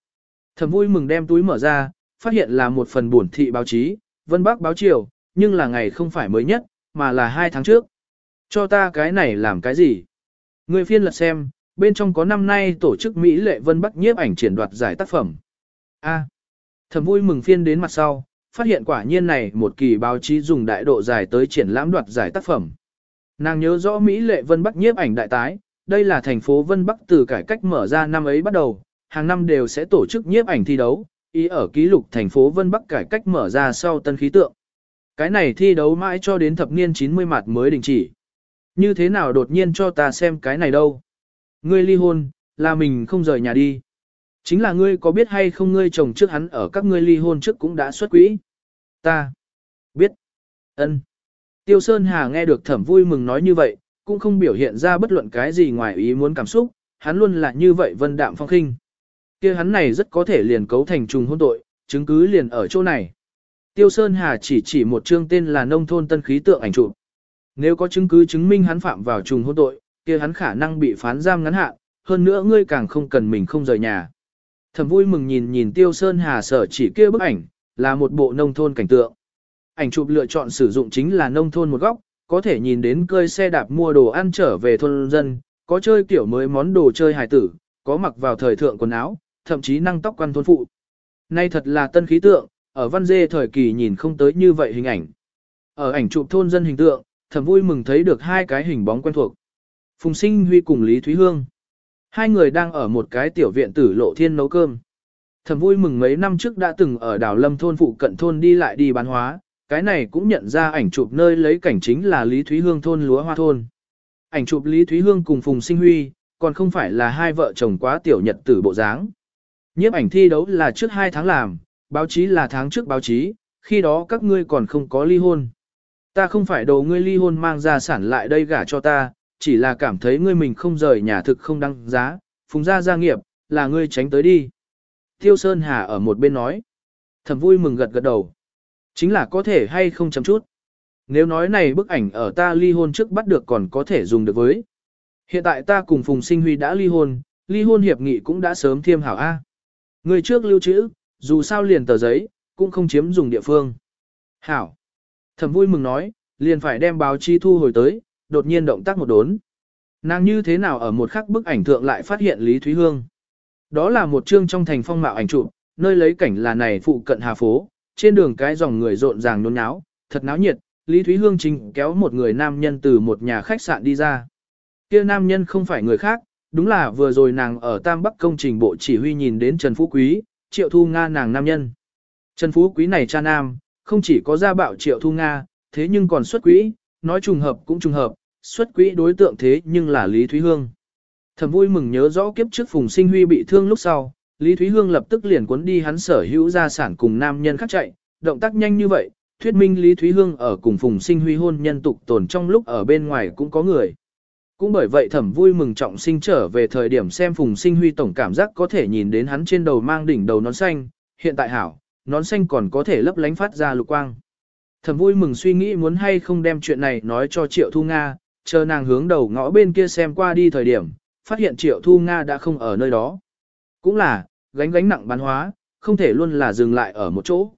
Thẩm vui mừng đem túi mở ra, phát hiện là một phần bổn thị báo chí, Vân Bắc báo chiều, nhưng là ngày không phải mới nhất, mà là hai tháng trước. Cho ta cái này làm cái gì? Người phiên lật xem, bên trong có năm nay tổ chức Mỹ lệ Vân Bắc nhiếp ảnh triển đoạt giải tác phẩm. A. Thầm vui mừng phiên đến mặt sau, phát hiện quả nhiên này một kỳ báo chí dùng đại độ giải tới triển lãm đoạt giải tác phẩm. Nàng nhớ rõ Mỹ lệ Vân Bắc nhiếp ảnh đại tái, đây là thành phố Vân Bắc từ cải cách mở ra năm ấy bắt đầu, hàng năm đều sẽ tổ chức nhiếp ảnh thi đấu, ý ở ký lục thành phố Vân Bắc cải cách mở ra sau tân khí tượng. Cái này thi đấu mãi cho đến thập niên 90 mặt mới đình chỉ. Như thế nào đột nhiên cho ta xem cái này đâu? Ngươi ly hôn, là mình không rời nhà đi. Chính là ngươi có biết hay không ngươi chồng trước hắn ở các ngươi ly hôn trước cũng đã xuất quỹ. Ta biết. Ân. Tiêu Sơn Hà nghe được thẩm vui mừng nói như vậy, cũng không biểu hiện ra bất luận cái gì ngoài ý muốn cảm xúc, hắn luôn là như vậy vân đạm phong khinh kia hắn này rất có thể liền cấu thành trùng hôn tội, chứng cứ liền ở chỗ này. Tiêu Sơn Hà chỉ chỉ một chương tên là nông thôn tân khí tượng ảnh chụp. Nếu có chứng cứ chứng minh hắn phạm vào trùng hôn tội, kia hắn khả năng bị phán giam ngắn hạn, hơn nữa ngươi càng không cần mình không rời nhà. Thẩm vui mừng nhìn nhìn Tiêu Sơn Hà sở chỉ kia bức ảnh, là một bộ nông thôn cảnh tượng. Ảnh chụp lựa chọn sử dụng chính là nông thôn một góc, có thể nhìn đến cơi xe đạp mua đồ ăn trở về thôn dân, có chơi kiểu mới món đồ chơi hài tử, có mặc vào thời thượng quần áo, thậm chí năng tóc quan thôn phụ. Nay thật là tân khí tượng, ở văn dê thời kỳ nhìn không tới như vậy hình ảnh. Ở ảnh chụp thôn dân hình tượng, thầm vui mừng thấy được hai cái hình bóng quen thuộc. Phùng Sinh Huy cùng Lý Thúy Hương. Hai người đang ở một cái tiểu viện tử lộ thiên nấu cơm. Thầm vui mừng mấy năm trước đã từng ở đảo lâm thôn phụ cận thôn đi lại đi bán hóa, cái này cũng nhận ra ảnh chụp nơi lấy cảnh chính là Lý Thúy Hương thôn lúa hoa thôn. Ảnh chụp Lý Thúy Hương cùng Phùng Sinh Huy, còn không phải là hai vợ chồng quá tiểu nhật tử bộ dáng. Nhiếp ảnh thi đấu là trước hai tháng làm, báo chí là tháng trước báo chí, khi đó các ngươi còn không có ly hôn. Ta không phải đồ ngươi ly hôn mang gia sản lại đây gả cho ta, chỉ là cảm thấy ngươi mình không rời nhà thực không đăng giá, phùng gia gia nghiệp, là ngươi tránh tới đi. Tiêu Sơn Hà ở một bên nói. Thầm vui mừng gật gật đầu. Chính là có thể hay không chấm chút. Nếu nói này bức ảnh ở ta ly hôn trước bắt được còn có thể dùng được với. Hiện tại ta cùng Phùng Sinh Huy đã ly hôn, ly hôn hiệp nghị cũng đã sớm thiêm hảo A. Người trước lưu trữ, dù sao liền tờ giấy, cũng không chiếm dùng địa phương. Hảo. Thẩm vui mừng nói, liền phải đem báo chí thu hồi tới, đột nhiên động tác một đốn. Nàng như thế nào ở một khắc bức ảnh thượng lại phát hiện Lý Thúy Hương. Đó là một chương trong thành phong mạo ảnh chụp, nơi lấy cảnh là này phụ cận Hà Phố, trên đường cái dòng người rộn ràng nôn náo, thật náo nhiệt, Lý Thúy Hương chính kéo một người nam nhân từ một nhà khách sạn đi ra. Kia nam nhân không phải người khác, đúng là vừa rồi nàng ở Tam Bắc công trình bộ chỉ huy nhìn đến Trần Phú Quý, Triệu Thu Nga nàng nam nhân. Trần Phú Quý này cha nam, không chỉ có gia bạo Triệu Thu Nga, thế nhưng còn xuất quỹ, nói trùng hợp cũng trùng hợp, xuất quỹ đối tượng thế nhưng là Lý Thúy Hương. Thầm vui mừng nhớ rõ kiếp trước Phùng Sinh Huy bị thương lúc sau, Lý Thúy Hương lập tức liền cuốn đi hắn sở hữu gia sản cùng nam nhân khác chạy, động tác nhanh như vậy, thuyết minh Lý Thúy Hương ở cùng Phùng Sinh Huy hôn nhân tục tồn trong lúc ở bên ngoài cũng có người. Cũng bởi vậy thẩm vui mừng trọng sinh trở về thời điểm xem Phùng Sinh Huy tổng cảm giác có thể nhìn đến hắn trên đầu mang đỉnh đầu nón xanh, hiện tại hảo, nón xanh còn có thể lấp lánh phát ra lục quang. Thẩm vui mừng suy nghĩ muốn hay không đem chuyện này nói cho Triệu Thu Nga, chờ nàng hướng đầu ngõ bên kia xem qua đi thời điểm, phát hiện Triệu Thu Nga đã không ở nơi đó. Cũng là, gánh gánh nặng bán hóa, không thể luôn là dừng lại ở một chỗ.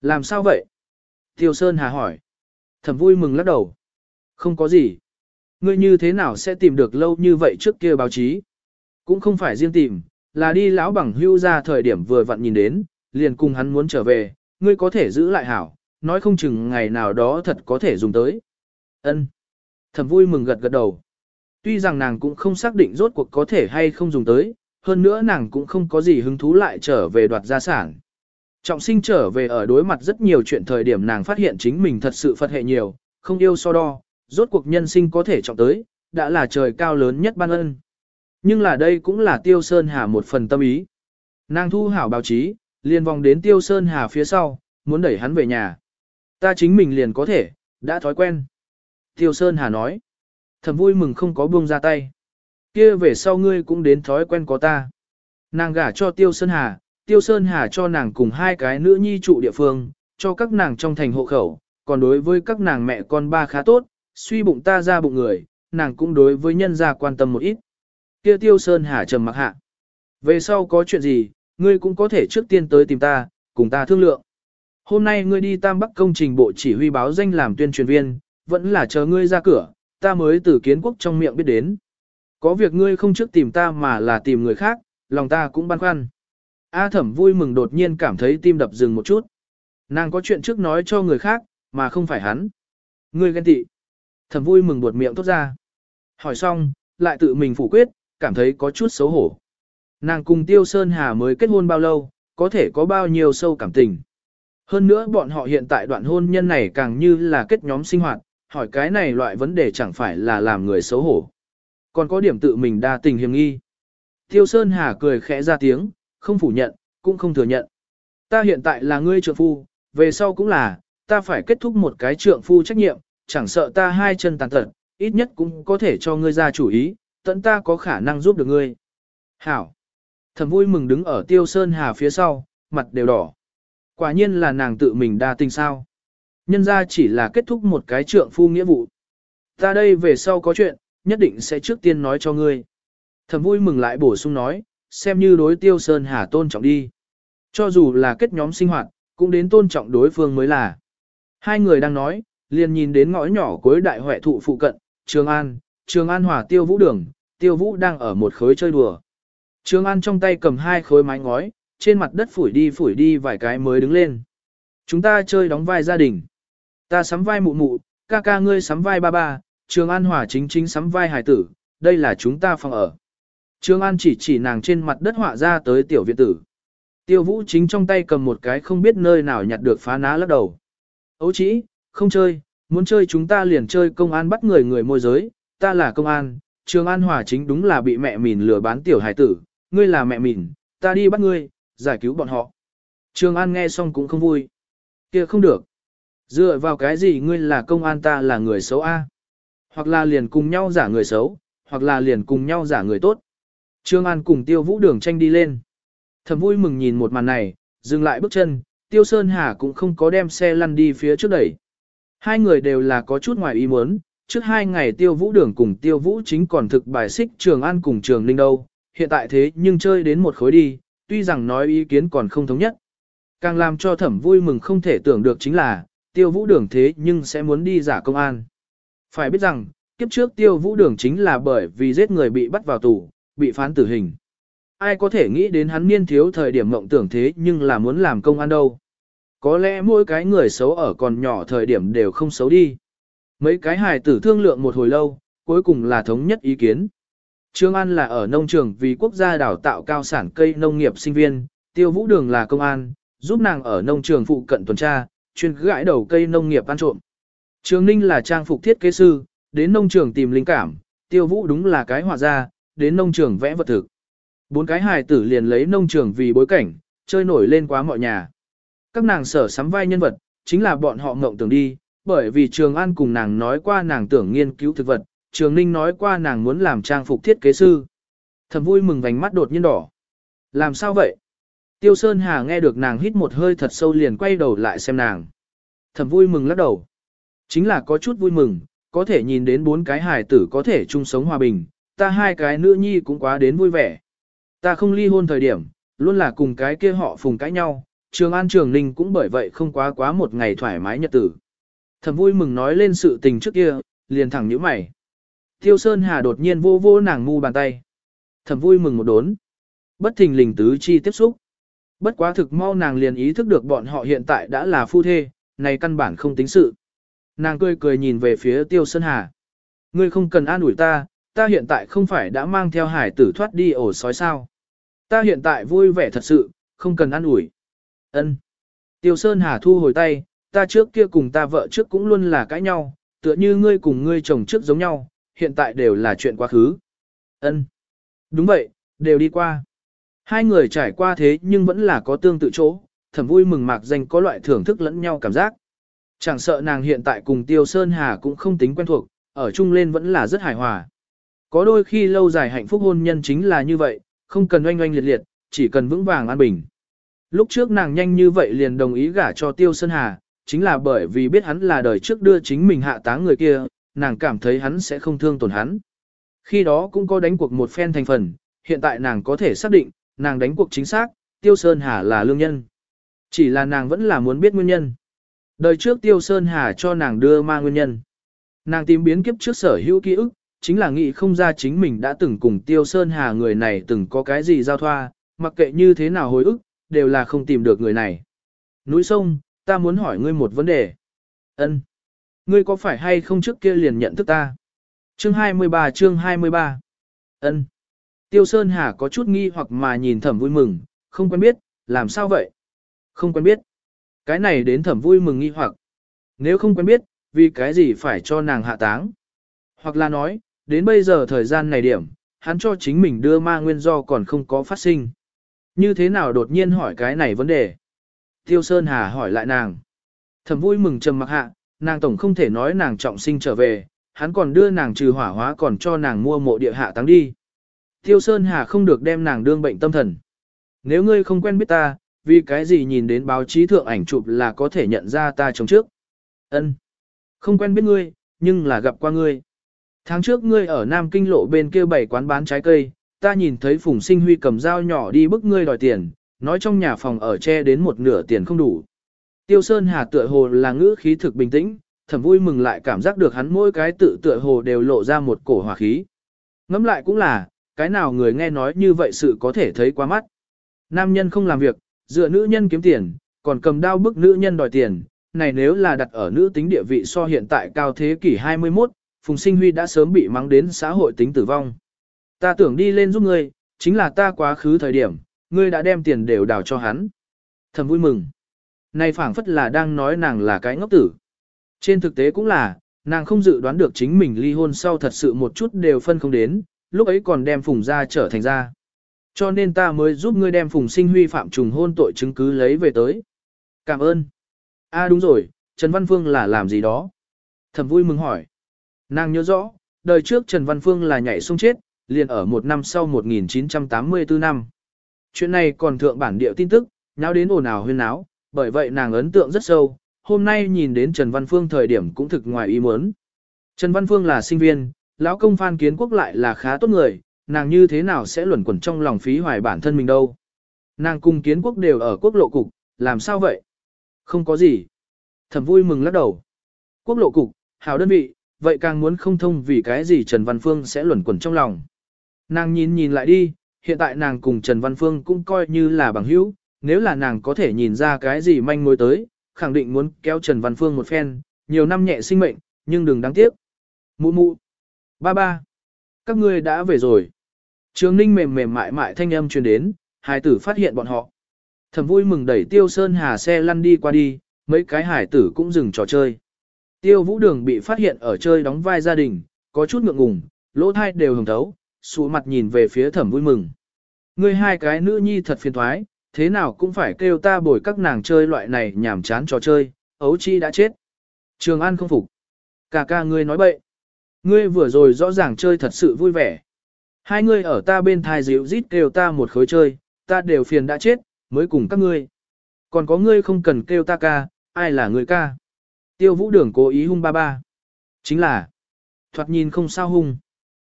Làm sao vậy? Tiêu Sơn Hà hỏi. Thẩm vui mừng lắc đầu. Không có gì. Ngươi như thế nào sẽ tìm được lâu như vậy trước kia báo chí? Cũng không phải riêng tìm, là đi lão bằng hưu ra thời điểm vừa vặn nhìn đến, liền cùng hắn muốn trở về, ngươi có thể giữ lại hảo, nói không chừng ngày nào đó thật có thể dùng tới. Ân. Thẩm vui mừng gật gật đầu. Tuy rằng nàng cũng không xác định rốt cuộc có thể hay không dùng tới, hơn nữa nàng cũng không có gì hứng thú lại trở về đoạt gia sản. Trọng sinh trở về ở đối mặt rất nhiều chuyện thời điểm nàng phát hiện chính mình thật sự phật hệ nhiều, không yêu so đo, rốt cuộc nhân sinh có thể trọng tới, đã là trời cao lớn nhất ban ân. Nhưng là đây cũng là Tiêu Sơn Hà một phần tâm ý. Nàng thu hảo báo chí, liền vòng đến Tiêu Sơn Hà phía sau, muốn đẩy hắn về nhà. Ta chính mình liền có thể, đã thói quen. Tiêu Sơn Hà nói. Thầm vui mừng không có buông ra tay. kia về sau ngươi cũng đến thói quen có ta. Nàng gả cho Tiêu Sơn Hà, Tiêu Sơn Hà cho nàng cùng hai cái nữ nhi trụ địa phương, cho các nàng trong thành hộ khẩu, còn đối với các nàng mẹ con ba khá tốt, suy bụng ta ra bụng người, nàng cũng đối với nhân gia quan tâm một ít. Kia Tiêu Sơn Hà trầm mặc hạ. Về sau có chuyện gì, ngươi cũng có thể trước tiên tới tìm ta, cùng ta thương lượng. Hôm nay ngươi đi Tam Bắc công trình bộ chỉ huy báo danh làm tuyên truyền viên, vẫn là chờ ngươi ra cửa, ta mới từ kiến quốc trong miệng biết đến. Có việc ngươi không trước tìm ta mà là tìm người khác, lòng ta cũng băn khoăn. A thẩm vui mừng đột nhiên cảm thấy tim đập dừng một chút. Nàng có chuyện trước nói cho người khác, mà không phải hắn. Ngươi ghen tị thầm vui mừng buột miệng tốt ra. Hỏi xong, lại tự mình phủ quyết, cảm thấy có chút xấu hổ. Nàng cùng Tiêu Sơn Hà mới kết hôn bao lâu, có thể có bao nhiêu sâu cảm tình. Hơn nữa bọn họ hiện tại đoạn hôn nhân này càng như là kết nhóm sinh hoạt, hỏi cái này loại vấn đề chẳng phải là làm người xấu hổ. Còn có điểm tự mình đa tình hiềm nghi. Tiêu Sơn Hà cười khẽ ra tiếng, không phủ nhận, cũng không thừa nhận. Ta hiện tại là ngươi trượng phu, về sau cũng là, ta phải kết thúc một cái trượng phu trách nhiệm, chẳng sợ ta hai chân tàn tật, ít nhất cũng có thể cho ngươi ra chủ ý, tận ta có khả năng giúp được ngươi. Hảo. Thầm vui mừng đứng ở Tiêu Sơn Hà phía sau, mặt đều đỏ. Quả nhiên là nàng tự mình đa tình sao. Nhân ra chỉ là kết thúc một cái trượng phu nghĩa vụ. Ta đây về sau có chuyện, nhất định sẽ trước tiên nói cho ngươi. Thầm vui mừng lại bổ sung nói, xem như đối Tiêu Sơn Hà tôn trọng đi. Cho dù là kết nhóm sinh hoạt, cũng đến tôn trọng đối phương mới là. Hai người đang nói, liền nhìn đến ngõ nhỏ cuối đại huệ thụ phụ cận, Trường An, Trường An hòa Tiêu Vũ đường, Tiêu Vũ đang ở một khối chơi đùa. Trường An trong tay cầm hai khối mái ngói, trên mặt đất phủi đi phủi đi vài cái mới đứng lên. Chúng ta chơi đóng vai gia đình. Ta sắm vai mụ mụ, ca ca ngươi sắm vai ba ba, Trường An hòa chính chính sắm vai hải tử, đây là chúng ta phòng ở. Trường An chỉ chỉ nàng trên mặt đất họa ra tới tiểu viện tử. Tiêu vũ chính trong tay cầm một cái không biết nơi nào nhặt được phá ná lắc đầu. Ấu chỉ, không chơi, muốn chơi chúng ta liền chơi công an bắt người người môi giới, ta là công an, trường an hòa chính đúng là bị mẹ mìn lừa bán tiểu hải tử, ngươi là mẹ mìn, ta đi bắt ngươi, giải cứu bọn họ. Trường an nghe xong cũng không vui. kia không được. Dựa vào cái gì ngươi là công an ta là người xấu A. Hoặc là liền cùng nhau giả người xấu, hoặc là liền cùng nhau giả người tốt. Trương An cùng Tiêu Vũ Đường tranh đi lên. Thầm vui mừng nhìn một màn này, dừng lại bước chân, Tiêu Sơn Hà cũng không có đem xe lăn đi phía trước đẩy. Hai người đều là có chút ngoài ý muốn, trước hai ngày Tiêu Vũ Đường cùng Tiêu Vũ chính còn thực bài xích Trường An cùng Trường Ninh đâu, hiện tại thế nhưng chơi đến một khối đi, tuy rằng nói ý kiến còn không thống nhất. Càng làm cho thẩm vui mừng không thể tưởng được chính là, Tiêu Vũ Đường thế nhưng sẽ muốn đi giả công an. Phải biết rằng, kiếp trước Tiêu Vũ Đường chính là bởi vì giết người bị bắt vào tù, bị phán tử hình. Ai có thể nghĩ đến hắn niên thiếu thời điểm mộng tưởng thế nhưng là muốn làm công an đâu. Có lẽ mỗi cái người xấu ở còn nhỏ thời điểm đều không xấu đi. Mấy cái hài tử thương lượng một hồi lâu, cuối cùng là thống nhất ý kiến. Trương An là ở nông trường vì quốc gia đào tạo cao sản cây nông nghiệp sinh viên, Tiêu Vũ Đường là công an, giúp nàng ở nông trường phụ cận tuần tra, chuyên gãi đầu cây nông nghiệp ăn trộm. trương Ninh là trang phục thiết kế sư, đến nông trường tìm linh cảm, Tiêu Vũ đúng là cái họa gia, đến nông trường vẽ vật thực. Bốn cái hài tử liền lấy nông trường vì bối cảnh, chơi nổi lên quá mọi nhà. Các nàng sở sắm vai nhân vật, chính là bọn họ ngộng tưởng đi, bởi vì Trường An cùng nàng nói qua nàng tưởng nghiên cứu thực vật, Trường Ninh nói qua nàng muốn làm trang phục thiết kế sư. Thầm vui mừng vành mắt đột nhiên đỏ. Làm sao vậy? Tiêu Sơn Hà nghe được nàng hít một hơi thật sâu liền quay đầu lại xem nàng. Thầm vui mừng lắc đầu. Chính là có chút vui mừng, có thể nhìn đến bốn cái hài tử có thể chung sống hòa bình, ta hai cái nữ nhi cũng quá đến vui vẻ. Ta không ly hôn thời điểm, luôn là cùng cái kia họ phùng cãi nhau, Trường An Trường Ninh cũng bởi vậy không quá quá một ngày thoải mái nhật tử. Thầm vui mừng nói lên sự tình trước kia, liền thẳng nhíu mày. Tiêu Sơn Hà đột nhiên vô vô nàng ngu bàn tay. Thầm vui mừng một đốn. Bất thình lình tứ chi tiếp xúc. Bất quá thực mau nàng liền ý thức được bọn họ hiện tại đã là phu thê, này căn bản không tính sự. Nàng cười cười nhìn về phía Tiêu Sơn Hà. Ngươi không cần an ủi ta, ta hiện tại không phải đã mang theo hải tử thoát đi ổ sói sao. Ta hiện tại vui vẻ thật sự, không cần an ủi. Ân. Tiêu Sơn Hà thu hồi tay, ta trước kia cùng ta vợ trước cũng luôn là cãi nhau, tựa như ngươi cùng ngươi chồng trước giống nhau, hiện tại đều là chuyện quá khứ. Ân. Đúng vậy, đều đi qua. Hai người trải qua thế nhưng vẫn là có tương tự chỗ, thầm vui mừng mạc danh có loại thưởng thức lẫn nhau cảm giác. Chẳng sợ nàng hiện tại cùng Tiêu Sơn Hà cũng không tính quen thuộc, ở chung lên vẫn là rất hài hòa. Có đôi khi lâu dài hạnh phúc hôn nhân chính là như vậy, không cần oanh oanh liệt liệt, chỉ cần vững vàng an bình. Lúc trước nàng nhanh như vậy liền đồng ý gả cho Tiêu Sơn Hà, chính là bởi vì biết hắn là đời trước đưa chính mình hạ táng người kia, nàng cảm thấy hắn sẽ không thương tổn hắn. Khi đó cũng có đánh cuộc một phen thành phần, hiện tại nàng có thể xác định, nàng đánh cuộc chính xác, Tiêu Sơn Hà là lương nhân. Chỉ là nàng vẫn là muốn biết nguyên nhân. Đời trước Tiêu Sơn Hà cho nàng đưa ma nguyên nhân. Nàng tìm biến kiếp trước sở hữu ký ức, chính là nghĩ không ra chính mình đã từng cùng Tiêu Sơn Hà người này từng có cái gì giao thoa, mặc kệ như thế nào hồi ức, đều là không tìm được người này. Núi sông, ta muốn hỏi ngươi một vấn đề. Ân, Ngươi có phải hay không trước kia liền nhận thức ta? Chương 23 chương 23 Ân. Tiêu Sơn Hà có chút nghi hoặc mà nhìn thẩm vui mừng, không quen biết, làm sao vậy? Không quen biết. Cái này đến thẩm vui mừng nghi hoặc. Nếu không quen biết, vì cái gì phải cho nàng hạ táng? Hoặc là nói, đến bây giờ thời gian này điểm, hắn cho chính mình đưa ma nguyên do còn không có phát sinh. Như thế nào đột nhiên hỏi cái này vấn đề? Tiêu Sơn Hà hỏi lại nàng. Thẩm vui mừng trầm mặc hạ, nàng tổng không thể nói nàng trọng sinh trở về, hắn còn đưa nàng trừ hỏa hóa còn cho nàng mua mộ địa hạ táng đi. Tiêu Sơn Hà không được đem nàng đương bệnh tâm thần. Nếu ngươi không quen biết ta, vì cái gì nhìn đến báo chí thượng ảnh chụp là có thể nhận ra ta chống trước. Ân, Không quen biết ngươi, nhưng là gặp qua ngươi. Tháng trước ngươi ở Nam Kinh lộ bên kia bảy quán bán trái cây, ta nhìn thấy Phùng Sinh Huy cầm dao nhỏ đi bức ngươi đòi tiền, nói trong nhà phòng ở che đến một nửa tiền không đủ. Tiêu Sơn Hà tựa hồ là ngữ khí thực bình tĩnh, thầm vui mừng lại cảm giác được hắn mỗi cái tự tựa hồ đều lộ ra một cổ hỏa khí. Ngẫm lại cũng là, cái nào người nghe nói như vậy sự có thể thấy qua mắt. Nam nhân không làm việc, dựa nữ nhân kiếm tiền, còn cầm đao bức nữ nhân đòi tiền, này nếu là đặt ở nữ tính địa vị so hiện tại cao thế kỷ 21, Phùng Sinh Huy đã sớm bị mắng đến xã hội tính tử vong. Ta tưởng đi lên giúp ngươi, chính là ta quá khứ thời điểm, ngươi đã đem tiền đều đào cho hắn. Thầm vui mừng. Này phảng phất là đang nói nàng là cái ngốc tử. Trên thực tế cũng là, nàng không dự đoán được chính mình ly hôn sau thật sự một chút đều phân không đến, lúc ấy còn đem Phùng ra trở thành ra. Cho nên ta mới giúp ngươi đem Phùng Sinh Huy phạm trùng hôn tội chứng cứ lấy về tới. Cảm ơn. A à đúng rồi, Trần Văn Phương là làm gì đó? Thầm vui mừng hỏi. Nàng nhớ rõ, đời trước Trần Văn Phương là nhảy sông chết, liền ở một năm sau 1984 năm. Chuyện này còn thượng bản địa tin tức, nháo đến ồn ào huyên náo, bởi vậy nàng ấn tượng rất sâu, hôm nay nhìn đến Trần Văn Phương thời điểm cũng thực ngoài ý muốn. Trần Văn Phương là sinh viên, lão công Phan Kiến Quốc lại là khá tốt người, nàng như thế nào sẽ luẩn quẩn trong lòng phí hoài bản thân mình đâu. Nàng cùng Kiến Quốc đều ở quốc lộ cục, làm sao vậy? Không có gì. Thẩm vui mừng lắc đầu. Quốc lộ cục, hào đơn vị, vậy càng muốn không thông vì cái gì Trần Văn Phương sẽ luẩn quẩn trong lòng. Nàng nhìn nhìn lại đi, hiện tại nàng cùng Trần Văn Phương cũng coi như là bằng hữu, nếu là nàng có thể nhìn ra cái gì manh mối tới, khẳng định muốn kéo Trần Văn Phương một phen, nhiều năm nhẹ sinh mệnh, nhưng đừng đáng tiếc. Mụ mụ. Ba ba. Các ngươi đã về rồi. Trường Ninh mềm mềm mại mại thanh âm truyền đến, hải tử phát hiện bọn họ. Thầm vui mừng đẩy Tiêu Sơn Hà xe lăn đi qua đi, mấy cái hải tử cũng dừng trò chơi. Tiêu Vũ Đường bị phát hiện ở chơi đóng vai gia đình, có chút ngượng ngùng, lỗ thai đều hồng thấu, sụ mặt nhìn về phía thẩm vui mừng. Ngươi hai cái nữ nhi thật phiền thoái, thế nào cũng phải kêu ta bồi các nàng chơi loại này nhảm chán trò chơi, ấu chi đã chết. Trường An không phục. Cả ca ngươi nói bậy. Ngươi vừa rồi rõ ràng chơi thật sự vui vẻ. Hai ngươi ở ta bên thai dịu rít kêu ta một khối chơi, ta đều phiền đã chết, mới cùng các ngươi. Còn có ngươi không cần kêu ta ca, ai là người ca. Tiêu vũ đường cố ý hung ba ba. Chính là, thoạt nhìn không sao hung.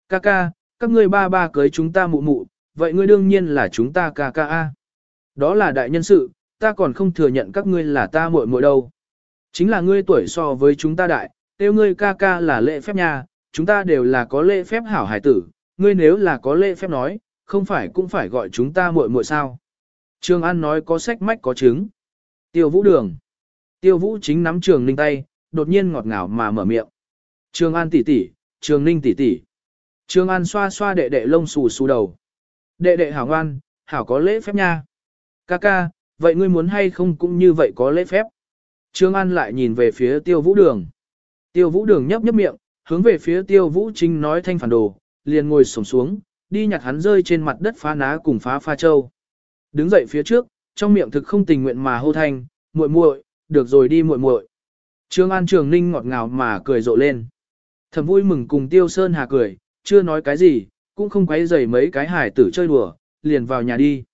Ca ca, các ngươi ba ba cưới chúng ta mụ mụ, vậy ngươi đương nhiên là chúng ta ca ca a. Đó là đại nhân sự, ta còn không thừa nhận các ngươi là ta muội muội đâu. Chính là ngươi tuổi so với chúng ta đại, tiêu ngươi ca ca là lễ phép nha, chúng ta đều là có lễ phép hảo hải tử, ngươi nếu là có lễ phép nói, không phải cũng phải gọi chúng ta muội muội sao. Trường An nói có sách mách có chứng. Tiêu vũ đường. Tiêu vũ chính nắm trường ninh tay, đột nhiên ngọt ngào mà mở miệng. Trường An tỷ tỷ, trường ninh tỷ tỷ. Trương An xoa xoa đệ đệ lông xù xù đầu. Đệ đệ hảo ngoan, hảo có lễ phép nha. Ca ca, vậy ngươi muốn hay không cũng như vậy có lễ phép. Trương An lại nhìn về phía tiêu vũ đường. Tiêu vũ đường nhấp nhấp miệng, hướng về phía tiêu vũ chính nói thanh phản đồ, liền ngồi sổng xuống, đi nhặt hắn rơi trên mặt đất phá ná cùng phá pha châu. Đứng dậy phía trước, trong miệng thực không tình nguyện mà hô thanh, muội muội, được rồi đi muội muội. Trương An Trường Ninh ngọt ngào mà cười rộ lên. Thầm vui mừng cùng Tiêu Sơn Hà cười, chưa nói cái gì, cũng không quấy rầy mấy cái hải tử chơi đùa, liền vào nhà đi.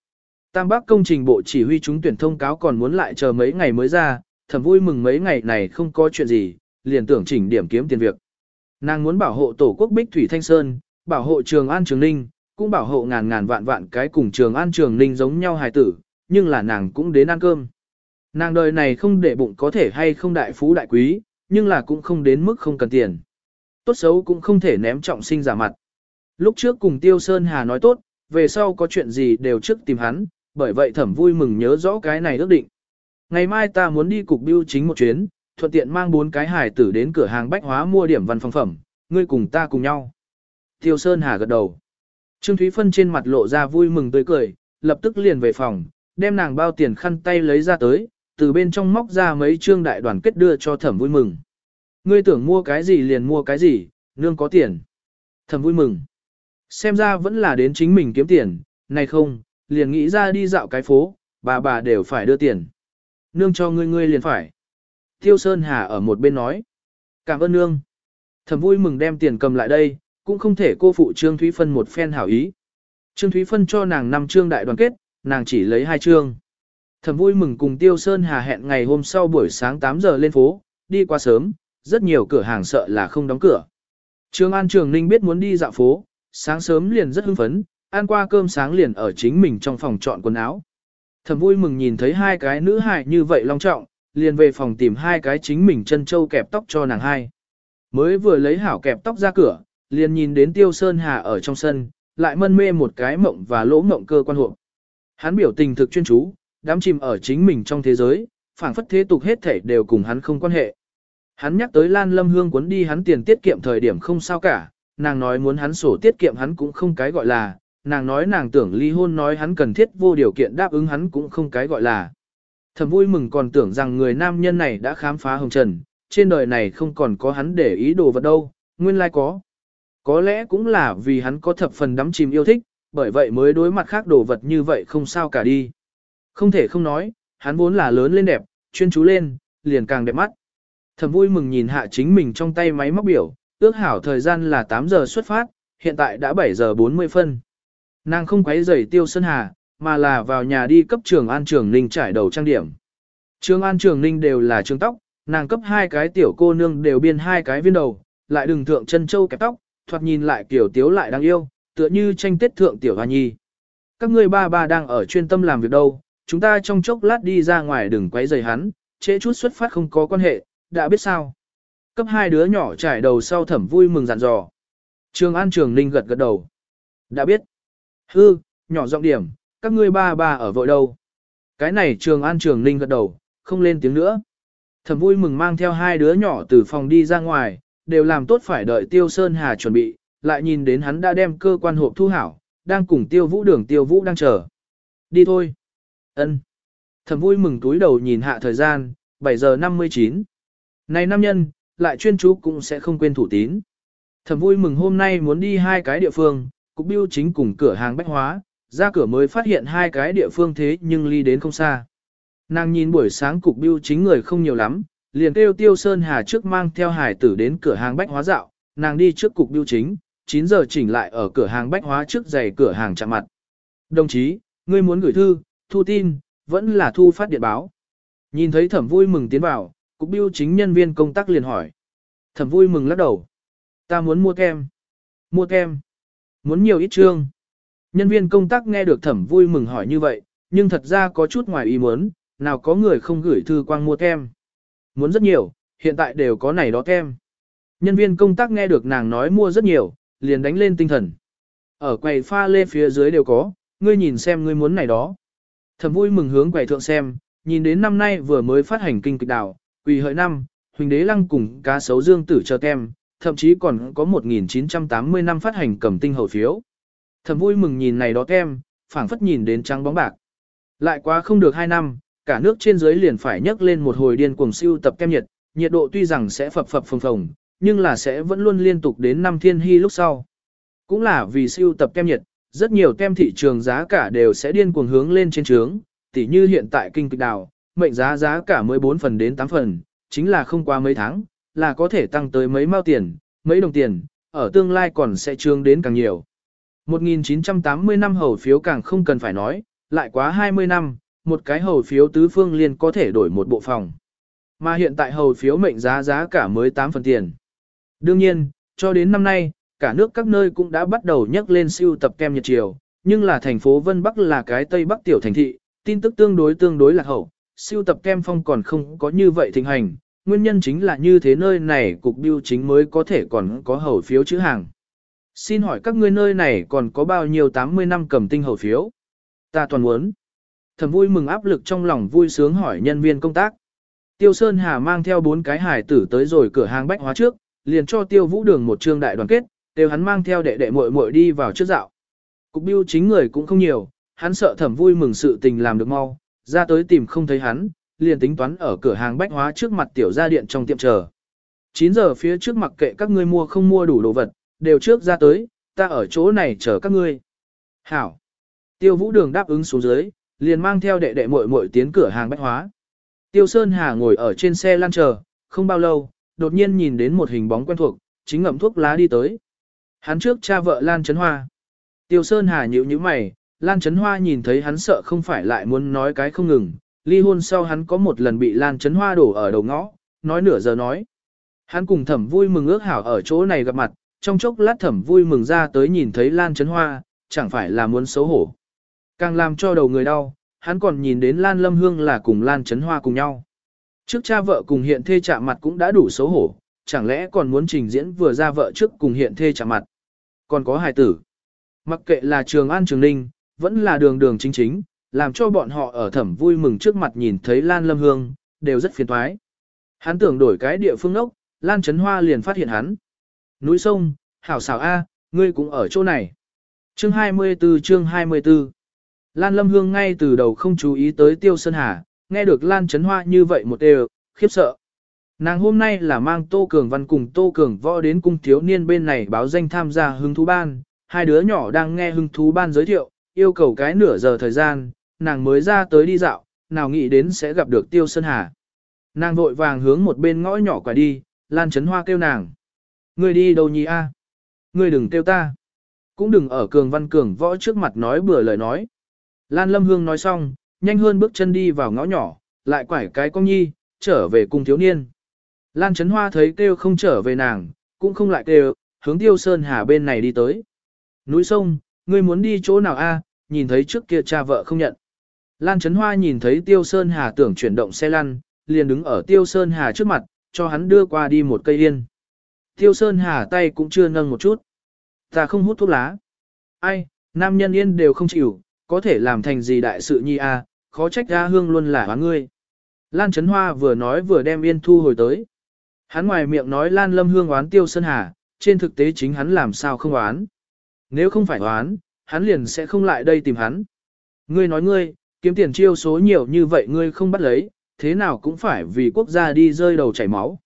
Tam Bắc công trình bộ chỉ huy chúng tuyển thông cáo còn muốn lại chờ mấy ngày mới ra, thầm vui mừng mấy ngày này không có chuyện gì, liền tưởng chỉnh điểm kiếm tiền việc. Nàng muốn bảo hộ tổ quốc Bích Thủy Thanh Sơn, bảo hộ Trường An Trường Ninh, cũng bảo hộ ngàn ngàn vạn vạn cái cùng Trường An Trường Ninh giống nhau hài tử, nhưng là nàng cũng đến ăn cơm. Nàng đời này không để bụng có thể hay không đại phú đại quý, nhưng là cũng không đến mức không cần tiền. Tốt xấu cũng không thể ném trọng sinh giả mặt. Lúc trước cùng Tiêu Sơn Hà nói tốt, về sau có chuyện gì đều trước tìm hắn, bởi vậy thẩm vui mừng nhớ rõ cái này ước định. Ngày mai ta muốn đi cục biêu chính một chuyến, thuận tiện mang bốn cái hải tử đến cửa hàng bách hóa mua điểm văn phòng phẩm, ngươi cùng ta cùng nhau. Tiêu Sơn Hà gật đầu. Trương Thúy Phân trên mặt lộ ra vui mừng tươi cười, lập tức liền về phòng, đem nàng bao tiền khăn tay lấy ra tới, từ bên trong móc ra mấy trương đại đoàn kết đưa cho thẩm vui mừng. Ngươi tưởng mua cái gì liền mua cái gì, nương có tiền. thầm vui mừng. Xem ra vẫn là đến chính mình kiếm tiền, này không, liền nghĩ ra đi dạo cái phố, bà bà đều phải đưa tiền. Nương cho ngươi ngươi liền phải. Tiêu Sơn Hà ở một bên nói. Cảm ơn nương. thầm vui mừng đem tiền cầm lại đây, cũng không thể cô phụ Trương Thúy Phân một phen hảo ý. Trương Thúy Phân cho nàng 5 trương đại đoàn kết, nàng chỉ lấy hai trương. Thầm vui mừng cùng Tiêu Sơn Hà hẹn ngày hôm sau buổi sáng 8 giờ lên phố, đi qua sớm, rất nhiều cửa hàng sợ là không đóng cửa. Trường An Trường Ninh biết muốn đi dạo phố, sáng sớm liền rất hưng phấn, ăn qua cơm sáng liền ở chính mình trong phòng chọn quần áo. Thầm vui mừng nhìn thấy hai cái nữ hài như vậy long trọng, liền về phòng tìm hai cái chính mình chân châu kẹp tóc cho nàng hai. Mới vừa lấy hảo kẹp tóc ra cửa, liền nhìn đến Tiêu Sơn Hà ở trong sân, lại mân mê một cái mộng và lỗ mộng cơ quan hộ. Hắn biểu tình thực chuyên chú, đám chìm ở chính mình trong thế giới, phảng phất thế tục hết thể đều cùng hắn không quan hệ. Hắn nhắc tới Lan Lâm Hương cuốn đi hắn tiền tiết kiệm thời điểm không sao cả, nàng nói muốn hắn sổ tiết kiệm hắn cũng không cái gọi là, nàng nói nàng tưởng ly hôn nói hắn cần thiết vô điều kiện đáp ứng hắn cũng không cái gọi là. Thầm vui mừng còn tưởng rằng người nam nhân này đã khám phá hồng trần, trên đời này không còn có hắn để ý đồ vật đâu, nguyên lai có. Có lẽ cũng là vì hắn có thập phần đắm chìm yêu thích, bởi vậy mới đối mặt khác đồ vật như vậy không sao cả đi. Không thể không nói, hắn vốn là lớn lên đẹp, chuyên chú lên, liền càng đẹp mắt. Thẩm vui mừng nhìn hạ chính mình trong tay máy móc biểu, ước hảo thời gian là 8 giờ xuất phát, hiện tại đã 7 giờ 40 phân. Nàng không quấy rầy tiêu sơn hà, mà là vào nhà đi cấp trường an trường ninh trải đầu trang điểm. Trường an trường ninh đều là trường tóc, nàng cấp hai cái tiểu cô nương đều biên hai cái viên đầu, lại đừng thượng chân châu kẹp tóc, thoạt nhìn lại kiểu tiếu lại đáng yêu, tựa như tranh tết thượng tiểu hoa nhi. Các ngươi ba ba đang ở chuyên tâm làm việc đâu, chúng ta trong chốc lát đi ra ngoài đừng quấy rầy hắn, trễ chút xuất phát không có quan hệ, đã biết sao. Cấp hai đứa nhỏ trải đầu sau thẩm vui mừng dặn dò. Trường An Trường Ninh gật gật đầu. Đã biết. Hư, nhỏ giọng điểm, các ngươi ba ba ở vội đâu. Cái này Trường An Trường Ninh gật đầu, không lên tiếng nữa. Thẩm vui mừng mang theo hai đứa nhỏ từ phòng đi ra ngoài, đều làm tốt phải đợi Tiêu Sơn Hà chuẩn bị, lại nhìn đến hắn đã đem cơ quan hộp thu hảo, đang cùng Tiêu Vũ đường Tiêu Vũ đang chờ. Đi thôi. Ân. Thẩm vui mừng túi đầu nhìn hạ thời gian, 7 giờ 59. Này nam nhân, lại chuyên chú cũng sẽ không quên thủ tín. Thẩm vui mừng hôm nay muốn đi hai cái địa phương, cục biêu chính cùng cửa hàng bách hóa, ra cửa mới phát hiện hai cái địa phương thế nhưng ly đến không xa. Nàng nhìn buổi sáng cục biêu chính người không nhiều lắm, liền kêu Tiêu Sơn Hà trước mang theo hải tử đến cửa hàng bách hóa dạo, nàng đi trước cục biêu chính, 9 giờ chỉnh lại ở cửa hàng bách hóa trước giày cửa hàng chạm mặt. Đồng chí, ngươi muốn gửi thư, thu tin, vẫn là thu phát điện báo. Nhìn thấy thẩm vui mừng tiến vào, cục biêu chính nhân viên công tác liền hỏi. Thẩm vui mừng lắc đầu. Ta muốn mua kem. Mua kem. Muốn nhiều ít trương. Nhân viên công tác nghe được thẩm vui mừng hỏi như vậy, nhưng thật ra có chút ngoài ý muốn, nào có người không gửi thư quang mua kem. Muốn rất nhiều, hiện tại đều có này đó kem. Nhân viên công tác nghe được nàng nói mua rất nhiều, liền đánh lên tinh thần. Ở quầy pha lê phía dưới đều có, ngươi nhìn xem ngươi muốn này đó. Thẩm vui mừng hướng quầy thượng xem, nhìn đến năm nay vừa mới phát hành kinh kịch đảo, quỳ hợi năm, huỳnh đế lăng cùng cá sấu dương tử chờ kem, thậm chí còn có 1980 năm phát hành cầm tinh hầu phiếu. Thẩm vui mừng nhìn này đó kem, phảng phất nhìn đến trắng bóng bạc. Lại quá không được 2 năm, cả nước trên dưới liền phải nhấc lên một hồi điên cuồng siêu tập kem nhiệt, nhiệt độ tuy rằng sẽ phập phập phồng phồng, nhưng là sẽ vẫn luôn liên tục đến năm thiên hy lúc sau. Cũng là vì siêu tập kem nhiệt, rất nhiều kem thị trường giá cả đều sẽ điên cuồng hướng lên trên trướng, tỉ như hiện tại kinh kịch đào, mệnh giá giá cả 14 phần đến 8 phần, chính là không qua mấy tháng, là có thể tăng tới mấy mao tiền, mấy đồng tiền, ở tương lai còn sẽ trương đến càng nhiều. 1980 năm hầu phiếu càng không cần phải nói, lại quá 20 năm, một cái hầu phiếu tứ phương liền có thể đổi một bộ phòng. Mà hiện tại hầu phiếu mệnh giá giá cả mới 8 phần tiền. Đương nhiên, cho đến năm nay, cả nước các nơi cũng đã bắt đầu nhắc lên siêu tập kem nhật chiều, nhưng là thành phố Vân Bắc là cái Tây Bắc tiểu thành thị, tin tức tương đối tương đối là hậu, siêu tập kem phong còn không có như vậy thịnh hành, nguyên nhân chính là như thế nơi này cục biêu chính mới có thể còn có hầu phiếu chữ hàng. Xin hỏi các ngươi nơi này còn có bao nhiêu 80 năm cầm tinh hầu phiếu? Ta toàn muốn. Thầm vui mừng áp lực trong lòng vui sướng hỏi nhân viên công tác. Tiêu Sơn Hà mang theo bốn cái hải tử tới rồi cửa hàng bách hóa trước, liền cho Tiêu Vũ Đường một trương đại đoàn kết, đều hắn mang theo đệ đệ muội muội đi vào trước dạo. Cục biêu chính người cũng không nhiều, hắn sợ thẩm vui mừng sự tình làm được mau, ra tới tìm không thấy hắn, liền tính toán ở cửa hàng bách hóa trước mặt tiểu gia điện trong tiệm chờ. 9 giờ phía trước mặc kệ các ngươi mua không mua đủ đồ vật, đều trước ra tới, ta ở chỗ này chờ các ngươi. Hảo. Tiêu vũ đường đáp ứng xuống dưới, liền mang theo đệ đệ muội muội tiến cửa hàng bách hóa. Tiêu Sơn Hà ngồi ở trên xe lăn chờ, không bao lâu, đột nhiên nhìn đến một hình bóng quen thuộc, chính ngậm thuốc lá đi tới. Hắn trước cha vợ Lan Trấn Hoa. Tiêu Sơn Hà nhíu nhíu mày, Lan Trấn Hoa nhìn thấy hắn sợ không phải lại muốn nói cái không ngừng. Ly hôn sau hắn có một lần bị Lan Trấn Hoa đổ ở đầu ngõ, nói nửa giờ nói. Hắn cùng thẩm vui mừng ước hảo ở chỗ này gặp mặt, trong chốc lát thẩm vui mừng ra tới nhìn thấy Lan Trấn Hoa, chẳng phải là muốn xấu hổ. Càng làm cho đầu người đau, hắn còn nhìn đến Lan Lâm Hương là cùng Lan Trấn Hoa cùng nhau. Trước cha vợ cùng hiện thê chạm mặt cũng đã đủ xấu hổ, chẳng lẽ còn muốn trình diễn vừa ra vợ trước cùng hiện thê chạm mặt. Còn có hài tử. Mặc kệ là trường an trường ninh, vẫn là đường đường chính chính, làm cho bọn họ ở thẩm vui mừng trước mặt nhìn thấy Lan Lâm Hương, đều rất phiền toái. Hắn tưởng đổi cái địa phương ốc, Lan Trấn Hoa liền phát hiện hắn. Núi sông, hảo xảo A, ngươi cũng ở chỗ này. Chương 24 chương 24 Lan Lâm Hương ngay từ đầu không chú ý tới Tiêu Sơn Hà, nghe được Lan Trấn Hoa như vậy một đều, khiếp sợ. Nàng hôm nay là mang Tô Cường Văn cùng Tô Cường Võ đến cung thiếu niên bên này báo danh tham gia hứng thú ban, hai đứa nhỏ đang nghe hứng thú ban giới thiệu, yêu cầu cái nửa giờ thời gian, nàng mới ra tới đi dạo, nào nghĩ đến sẽ gặp được Tiêu Sơn Hà. Nàng vội vàng hướng một bên ngõ nhỏ quả đi, Lan Trấn Hoa kêu nàng. Ngươi đi đâu nhi a? Ngươi đừng kêu ta. Cũng đừng ở Cường Văn Cường Võ trước mặt nói bừa lời nói. Lan Lâm Hương nói xong, nhanh hơn bước chân đi vào ngõ nhỏ, lại quải cái con nhi, trở về cùng thiếu niên. Lan Trấn Hoa thấy kêu không trở về nàng, cũng không lại kêu, hướng Tiêu Sơn Hà bên này đi tới. Núi sông, ngươi muốn đi chỗ nào a? nhìn thấy trước kia cha vợ không nhận. Lan Trấn Hoa nhìn thấy Tiêu Sơn Hà tưởng chuyển động xe lăn, liền đứng ở Tiêu Sơn Hà trước mặt, cho hắn đưa qua đi một cây yên. Tiêu Sơn Hà tay cũng chưa nâng một chút. Ta không hút thuốc lá. Ai, nam nhân yên đều không chịu, có thể làm thành gì đại sự nhi a, khó trách ra hương luôn là hóa ngươi. Lan Trấn Hoa vừa nói vừa đem yên thu hồi tới. Hắn ngoài miệng nói Lan Lâm Hương oán Tiêu Sơn Hà, trên thực tế chính hắn làm sao không oán. Nếu không phải hoán, hắn liền sẽ không lại đây tìm hắn. Ngươi nói ngươi, kiếm tiền chiêu số nhiều như vậy ngươi không bắt lấy, thế nào cũng phải vì quốc gia đi rơi đầu chảy máu.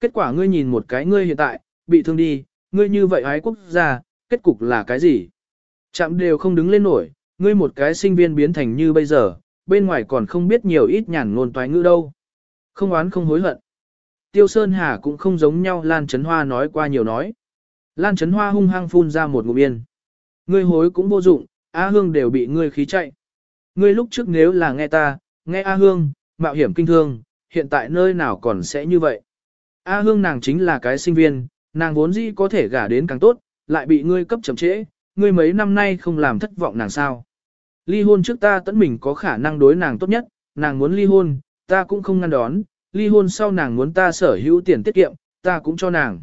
Kết quả ngươi nhìn một cái ngươi hiện tại, bị thương đi, ngươi như vậy ái quốc gia, kết cục là cái gì? Chạm đều không đứng lên nổi, ngươi một cái sinh viên biến thành như bây giờ, bên ngoài còn không biết nhiều ít nhàn ngôn toái ngữ đâu. Không oán không hối hận. Tiêu Sơn Hà cũng không giống nhau Lan Trấn Hoa nói qua nhiều nói. Lan Trấn Hoa hung hăng phun ra một ngụm yên. Ngươi hối cũng vô dụng, A Hương đều bị ngươi khí chạy. Ngươi lúc trước nếu là nghe ta, nghe A Hương, mạo hiểm kinh thương, hiện tại nơi nào còn sẽ như vậy. A Hương nàng chính là cái sinh viên, nàng vốn dĩ có thể gả đến càng tốt, lại bị ngươi cấp chậm trễ, ngươi mấy năm nay không làm thất vọng nàng sao. Ly hôn trước ta tẫn mình có khả năng đối nàng tốt nhất, nàng muốn ly hôn, ta cũng không ngăn đón, ly hôn sau nàng muốn ta sở hữu tiền tiết kiệm, ta cũng cho nàng.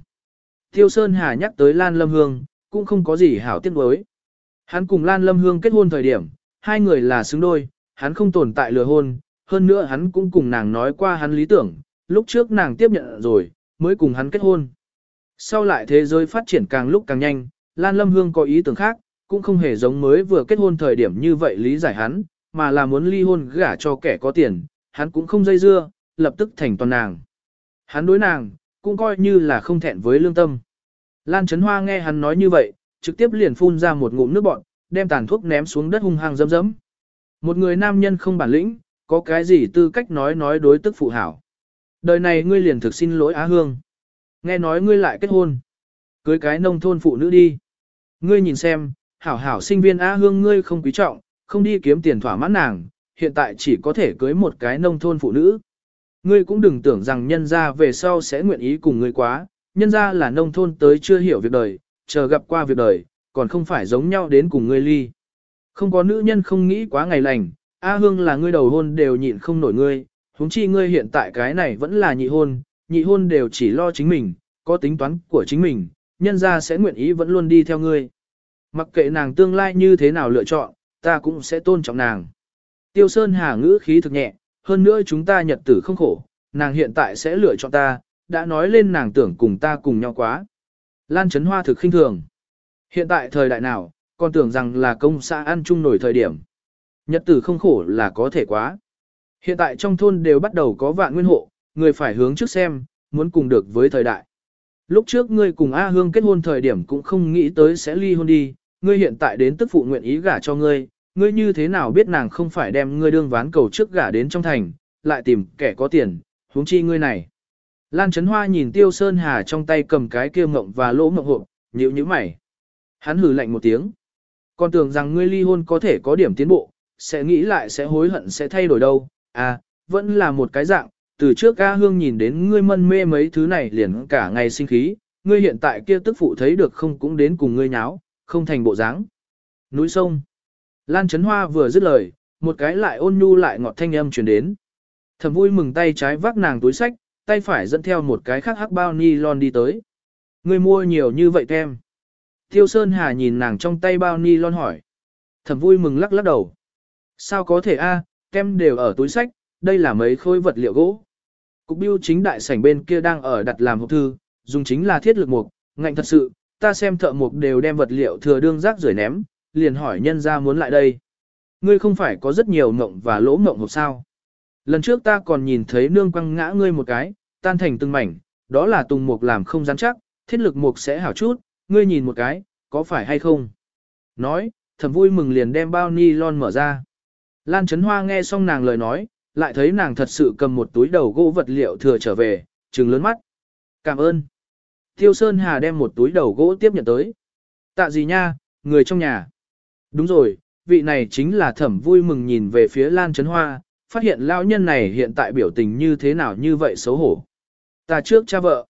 Tiêu Sơn Hà nhắc tới Lan Lâm Hương, cũng không có gì hảo tiếc đối. Hắn cùng Lan Lâm Hương kết hôn thời điểm, hai người là xứng đôi, hắn không tồn tại lừa hôn, hơn nữa hắn cũng cùng nàng nói qua hắn lý tưởng, lúc trước nàng tiếp nhận rồi, mới cùng hắn kết hôn. Sau lại thế giới phát triển càng lúc càng nhanh, Lan Lâm Hương có ý tưởng khác, cũng không hề giống mới vừa kết hôn thời điểm như vậy lý giải hắn, mà là muốn ly hôn gả cho kẻ có tiền, hắn cũng không dây dưa, lập tức thành toàn nàng. Hắn đối nàng, cũng coi như là không thẹn với lương tâm. Lan Trấn Hoa nghe hắn nói như vậy, trực tiếp liền phun ra một ngụm nước bọn, đem tàn thuốc ném xuống đất hung hăng dấm dấm. Một người nam nhân không bản lĩnh, có cái gì tư cách nói nói đối tức phụ hảo. Đời này ngươi liền thực xin lỗi Á Hương. Nghe nói ngươi lại kết hôn. Cưới cái nông thôn phụ nữ đi. Ngươi nhìn xem, hảo hảo sinh viên Á Hương ngươi không quý trọng, không đi kiếm tiền thỏa mãn nàng, hiện tại chỉ có thể cưới một cái nông thôn phụ nữ. Ngươi cũng đừng tưởng rằng nhân gia về sau sẽ nguyện ý cùng ngươi quá, nhân gia là nông thôn tới chưa hiểu việc đời, chờ gặp qua việc đời, còn không phải giống nhau đến cùng ngươi ly. Không có nữ nhân không nghĩ quá ngày lành, A Hương là ngươi đầu hôn đều nhịn không nổi ngươi, huống chi ngươi hiện tại cái này vẫn là nhị hôn, nhị hôn đều chỉ lo chính mình, có tính toán của chính mình, nhân gia sẽ nguyện ý vẫn luôn đi theo ngươi. Mặc kệ nàng tương lai như thế nào lựa chọn, ta cũng sẽ tôn trọng nàng. Tiêu Sơn Hà ngữ khí thực nhẹ, hơn nữa chúng ta nhật tử không khổ, nàng hiện tại sẽ lựa chọn ta, đã nói lên nàng tưởng cùng ta cùng nhau quá. Lan Trấn Hoa thực khinh thường. Hiện tại thời đại nào, còn tưởng rằng là công xã ăn chung nổi thời điểm. Nhật tử không khổ là có thể quá. Hiện tại trong thôn đều bắt đầu có vạn nguyên hộ, người phải hướng trước xem, muốn cùng được với thời đại. Lúc trước ngươi cùng A Hương kết hôn thời điểm cũng không nghĩ tới sẽ ly hôn đi, ngươi hiện tại đến tức phụ nguyện ý gả cho ngươi, ngươi như thế nào biết nàng không phải đem ngươi đương ván cầu trước gả đến trong thành, lại tìm kẻ có tiền, huống chi ngươi này. Lan Trấn Hoa nhìn Tiêu Sơn Hà trong tay cầm cái kia mộng và lỗ mộng hộp, nhíu nhíu mày. Hắn hừ lạnh một tiếng. Còn tưởng rằng ngươi ly hôn có thể có điểm tiến bộ, sẽ nghĩ lại sẽ hối hận sẽ thay đổi đâu. À, vẫn là một cái dạng, từ trước Ca Hương nhìn đến ngươi mân mê mấy thứ này liền cả ngày sinh khí, ngươi hiện tại kia tức phụ thấy được không cũng đến cùng ngươi nháo, không thành bộ dáng. Núi sông. Lan Trấn Hoa vừa dứt lời, một cái lại ôn nhu lại ngọt thanh âm truyền đến. Thầm vui mừng tay trái vác nàng túi sách, tay phải dẫn theo một cái khác hắc bao ni lon đi tới. Người mua nhiều như vậy kem. Tiêu Sơn Hà nhìn nàng trong tay bao ni lon hỏi. Thầm vui mừng lắc lắc đầu. Sao có thể a, kem đều ở túi sách, đây là mấy khối vật liệu gỗ. Cục biêu chính đại sảnh bên kia đang ở đặt làm hộp thư, dùng chính là thiết lực mục, ngạnh thật sự, ta xem thợ mục đều đem vật liệu thừa đương rác rưởi ném, liền hỏi nhân ra muốn lại đây. Ngươi không phải có rất nhiều ngộng và lỗ ngộng hộp sao? Lần trước ta còn nhìn thấy nương quăng ngã ngươi một cái, tan thành từng mảnh, đó là tùng mục làm không rắn chắc, thiết lực mục sẽ hảo chút, ngươi nhìn một cái, có phải hay không? Nói, thầm vui mừng liền đem bao ni lon mở ra. Lan Trấn Hoa nghe xong nàng lời nói, lại thấy nàng thật sự cầm một túi đầu gỗ vật liệu thừa trở về, trừng lớn mắt. Cảm ơn. Tiêu Sơn Hà đem một túi đầu gỗ tiếp nhận tới. Tạ gì nha, người trong nhà. Đúng rồi, vị này chính là thẩm vui mừng nhìn về phía Lan Trấn Hoa, phát hiện lão nhân này hiện tại biểu tình như thế nào như vậy xấu hổ. Ta trước cha vợ.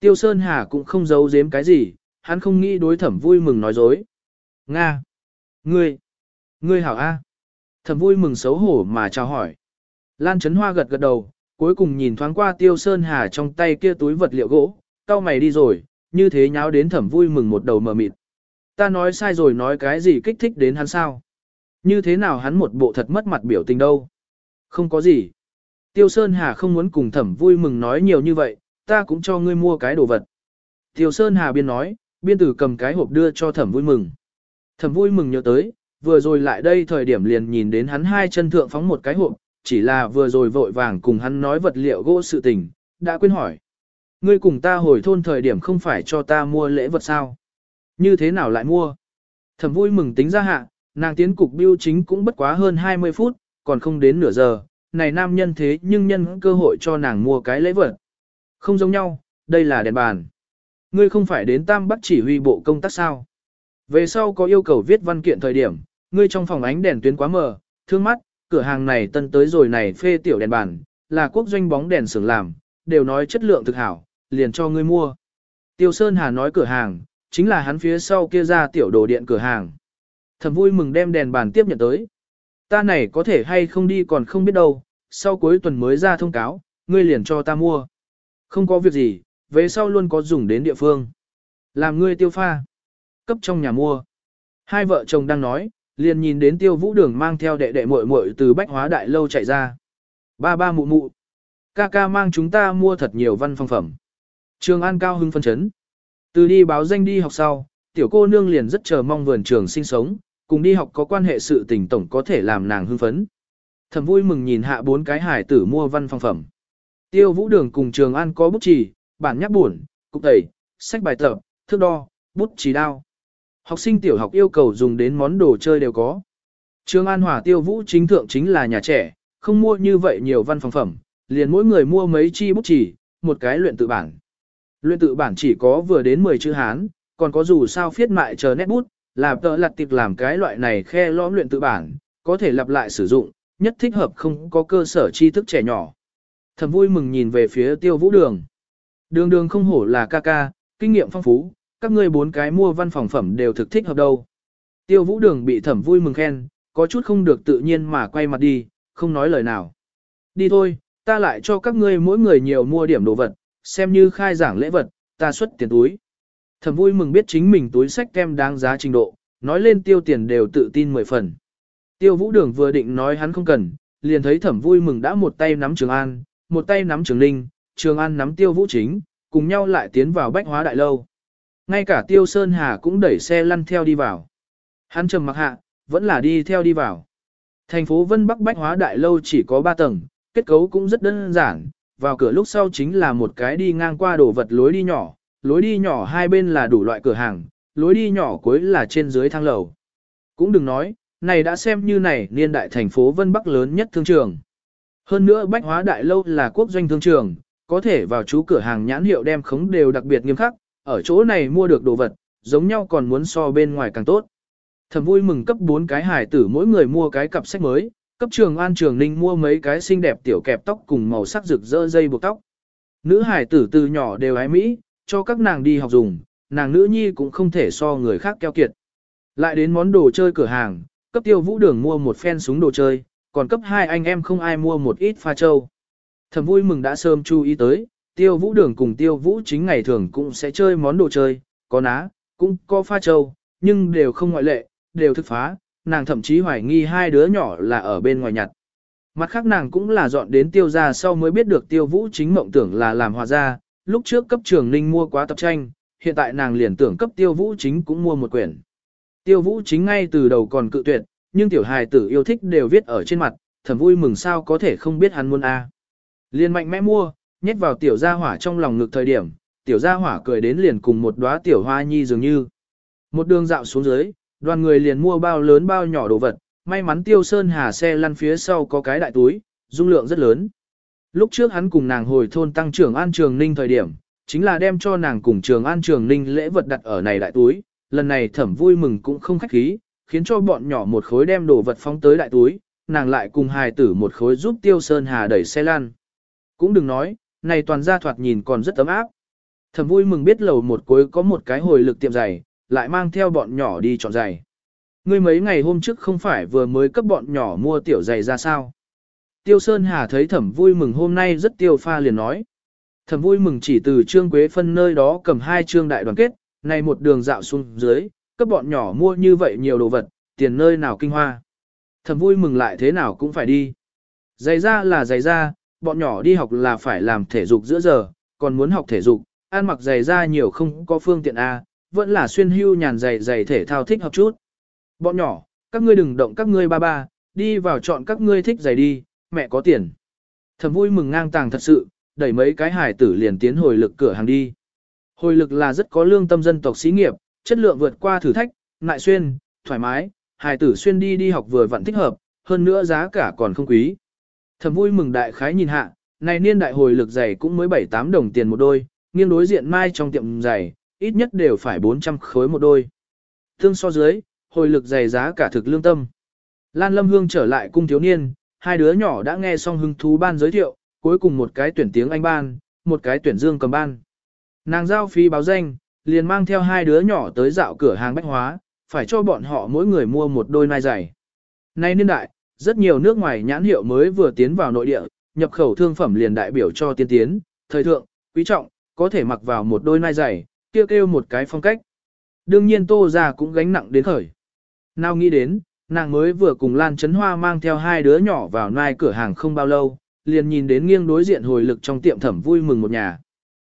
Tiêu Sơn Hà cũng không giấu giếm cái gì, hắn không nghĩ đối thẩm vui mừng nói dối. Nga. Ngươi. Ngươi hảo A. Thẩm vui mừng xấu hổ mà chào hỏi. Lan Trấn Hoa gật gật đầu, cuối cùng nhìn thoáng qua Tiêu Sơn Hà trong tay kia túi vật liệu gỗ, cao mày đi rồi, như thế nháo đến thẩm vui mừng một đầu mờ mịt. Ta nói sai rồi nói cái gì kích thích đến hắn sao? Như thế nào hắn một bộ thật mất mặt biểu tình đâu? Không có gì. Tiêu Sơn Hà không muốn cùng thẩm vui mừng nói nhiều như vậy, ta cũng cho ngươi mua cái đồ vật. Tiêu Sơn Hà biên nói, biên tử cầm cái hộp đưa cho thẩm vui mừng. Thẩm vui mừng nhớ tới, vừa rồi lại đây thời điểm liền nhìn đến hắn hai chân thượng phóng một cái hộp, chỉ là vừa rồi vội vàng cùng hắn nói vật liệu gỗ sự tình, đã quên hỏi. Ngươi cùng ta hồi thôn thời điểm không phải cho ta mua lễ vật sao? Như thế nào lại mua? Thẩm vui mừng tính ra hạ, nàng tiến cục biêu chính cũng bất quá hơn 20 phút, còn không đến nửa giờ, này nam nhân thế nhưng nhân cơ hội cho nàng mua cái lễ vật. Không giống nhau, đây là đèn bàn. Ngươi không phải đến Tam Bắc chỉ huy bộ công tác sao? Về sau có yêu cầu viết văn kiện thời điểm, ngươi trong phòng ánh đèn tuyến quá mờ, thương mắt, cửa hàng này tân tới rồi này phê tiểu đèn bàn, là quốc doanh bóng đèn xưởng làm, đều nói chất lượng thực hảo, liền cho ngươi mua. Tiêu Sơn Hà nói cửa hàng, chính là hắn phía sau kia ra tiểu đồ điện cửa hàng. Thầm vui mừng đem đèn bàn tiếp nhận tới. Ta này có thể hay không đi còn không biết đâu, sau cuối tuần mới ra thông cáo, ngươi liền cho ta mua. Không có việc gì, về sau luôn có dùng đến địa phương. Làm ngươi tiêu pha. Cấp trong nhà mua. Hai vợ chồng đang nói, liền nhìn đến tiêu vũ đường mang theo đệ đệ muội muội từ bách hóa đại lâu chạy ra. Ba ba mụ mụ. Ca ca mang chúng ta mua thật nhiều văn phòng phẩm. Trường An cao hưng phân chấn. Từ đi báo danh đi học sau, tiểu cô nương liền rất chờ mong vườn trường sinh sống, cùng đi học có quan hệ sự tình tổng có thể làm nàng hưng phấn. Thầm vui mừng nhìn hạ bốn cái hải tử mua văn phòng phẩm. Tiêu vũ đường cùng trường An có bút chỉ bản nhắc buồn, cục tẩy, sách bài tập, thước đo, bút chỉ đao. Học sinh tiểu học yêu cầu dùng đến món đồ chơi đều có. Trường An Hòa tiêu vũ chính thượng chính là nhà trẻ, không mua như vậy nhiều văn phòng phẩm, liền mỗi người mua mấy chi bút chỉ một cái luyện tự bản. Luyện tự bản chỉ có vừa đến 10 chữ Hán, còn có dù sao phiết mại chờ nét bút, làm tờ lặt tịch làm cái loại này khe lõm luyện tự bản, có thể lặp lại sử dụng, nhất thích hợp không có cơ sở tri thức trẻ nhỏ. Thầm vui mừng nhìn về phía tiêu vũ đường. Đường đường không hổ là ca ca, kinh nghiệm phong phú, các ngươi bốn cái mua văn phòng phẩm đều thực thích hợp đâu. Tiêu vũ đường bị thẩm vui mừng khen, có chút không được tự nhiên mà quay mặt đi, không nói lời nào. Đi thôi, ta lại cho các ngươi mỗi người nhiều mua điểm đồ vật, xem như khai giảng lễ vật, ta xuất tiền túi. Thẩm vui mừng biết chính mình túi sách kem đáng giá trình độ, nói lên tiêu tiền đều tự tin mười phần. Tiêu vũ đường vừa định nói hắn không cần, liền thấy thẩm vui mừng đã một tay nắm Trường An, một tay nắm Trường Linh, Trường An nắm tiêu vũ chính, cùng nhau lại tiến vào bách hóa đại lâu. Ngay cả tiêu Sơn Hà cũng đẩy xe lăn theo đi vào. Hắn trầm mặc hạ, vẫn là đi theo đi vào. Thành phố Vân Bắc Bách Hóa Đại Lâu chỉ có 3 tầng, kết cấu cũng rất đơn giản, vào cửa lúc sau chính là một cái đi ngang qua đồ vật lối đi nhỏ, lối đi nhỏ hai bên là đủ loại cửa hàng, lối đi nhỏ cuối là trên dưới thang lầu. Cũng đừng nói, này đã xem như này niên đại thành phố Vân Bắc lớn nhất thương trường. Hơn nữa Bách Hóa Đại Lâu là quốc doanh thương trường, có thể vào chú cửa hàng nhãn hiệu đem khống đều đặc biệt nghiêm khắc, ở chỗ này mua được đồ vật, giống nhau còn muốn so bên ngoài càng tốt. Thầm vui mừng cấp 4 cái hải tử mỗi người mua cái cặp sách mới, cấp trường an trường ninh mua mấy cái xinh đẹp tiểu kẹp tóc cùng màu sắc rực rỡ dây buộc tóc. Nữ hải tử từ nhỏ đều ái Mỹ, cho các nàng đi học dùng, nàng nữ nhi cũng không thể so người khác keo kiệt. Lại đến món đồ chơi cửa hàng, cấp tiêu vũ đường mua một phen súng đồ chơi, còn cấp hai anh em không ai mua một ít pha trâu Thầm vui mừng đã sớm chú ý tới, tiêu vũ đường cùng tiêu vũ chính ngày thường cũng sẽ chơi món đồ chơi, có ná, cũng có pha trâu nhưng đều không ngoại lệ, đều thức phá, nàng thậm chí hoài nghi hai đứa nhỏ là ở bên ngoài nhặt. Mặt khác nàng cũng là dọn đến tiêu gia sau mới biết được tiêu vũ chính mộng tưởng là làm hòa gia, lúc trước cấp trường ninh mua quá tập tranh, hiện tại nàng liền tưởng cấp tiêu vũ chính cũng mua một quyển. Tiêu vũ chính ngay từ đầu còn cự tuyệt, nhưng tiểu hài tử yêu thích đều viết ở trên mặt, thầm vui mừng sao có thể không biết hắn muốn a. Liền mạnh mẽ mua, nhét vào tiểu gia hỏa trong lòng ngực thời điểm, tiểu gia hỏa cười đến liền cùng một đóa tiểu hoa nhi dường như. Một đường dạo xuống dưới, đoàn người liền mua bao lớn bao nhỏ đồ vật, may mắn tiêu sơn hà xe lăn phía sau có cái đại túi, dung lượng rất lớn. Lúc trước hắn cùng nàng hồi thôn tăng trưởng an trường ninh thời điểm, chính là đem cho nàng cùng trường an trường ninh lễ vật đặt ở này đại túi, lần này thẩm vui mừng cũng không khách khí, khiến cho bọn nhỏ một khối đem đồ vật phóng tới đại túi, nàng lại cùng hài tử một khối giúp tiêu sơn hà đẩy xe lăn. Cũng đừng nói, này toàn gia thoạt nhìn còn rất ấm áp. Thẩm vui mừng biết lầu một cuối có một cái hồi lực tiệm giày, lại mang theo bọn nhỏ đi chọn giày. Ngươi mấy ngày hôm trước không phải vừa mới cấp bọn nhỏ mua tiểu giày ra sao? Tiêu Sơn Hà thấy thẩm vui mừng hôm nay rất tiêu pha liền nói. Thẩm vui mừng chỉ từ Trương Quế phân nơi đó cầm hai trương đại đoàn kết, này một đường dạo xuống dưới, cấp bọn nhỏ mua như vậy nhiều đồ vật, tiền nơi nào kinh hoa. Thẩm vui mừng lại thế nào cũng phải đi. Giày ra là giày ra, bọn nhỏ đi học là phải làm thể dục giữa giờ, còn muốn học thể dục, ăn mặc giày ra nhiều không có phương tiện A, vẫn là xuyên hưu nhàn giày giày thể thao thích hợp chút. Bọn nhỏ, các ngươi đừng động các ngươi ba ba, đi vào chọn các ngươi thích giày đi, mẹ có tiền. Thầm vui mừng ngang tàng thật sự, đẩy mấy cái hải tử liền tiến hồi lực cửa hàng đi. Hồi lực là rất có lương tâm dân tộc xí nghiệp, chất lượng vượt qua thử thách, lại xuyên, thoải mái, hải tử xuyên đi đi học vừa vặn thích hợp, hơn nữa giá cả còn không quý. Thầm vui mừng đại khái nhìn hạ, này niên đại hồi lực giày cũng mới 7-8 đồng tiền một đôi, nghiêng đối diện mai trong tiệm giày, ít nhất đều phải 400 khối một đôi. Thương so dưới, hồi lực dày giá cả thực lương tâm. Lan Lâm Hương trở lại cung thiếu niên, hai đứa nhỏ đã nghe xong hưng thú ban giới thiệu, cuối cùng một cái tuyển tiếng Anh ban, một cái tuyển dương cầm ban. Nàng giao phí báo danh, liền mang theo hai đứa nhỏ tới dạo cửa hàng bách hóa, phải cho bọn họ mỗi người mua một đôi nai giày. Nay niên đại, rất nhiều nước ngoài nhãn hiệu mới vừa tiến vào nội địa, nhập khẩu thương phẩm liền đại biểu cho tiên tiến, thời thượng, quý trọng, có thể mặc vào một đôi nai giày, kêu kêu một cái phong cách. Đương nhiên tô ra cũng gánh nặng đến khởi. Nào nghĩ đến, nàng mới vừa cùng Lan Trấn Hoa mang theo hai đứa nhỏ vào nai cửa hàng không bao lâu, liền nhìn đến nghiêng đối diện hồi lực trong tiệm thẩm vui mừng một nhà.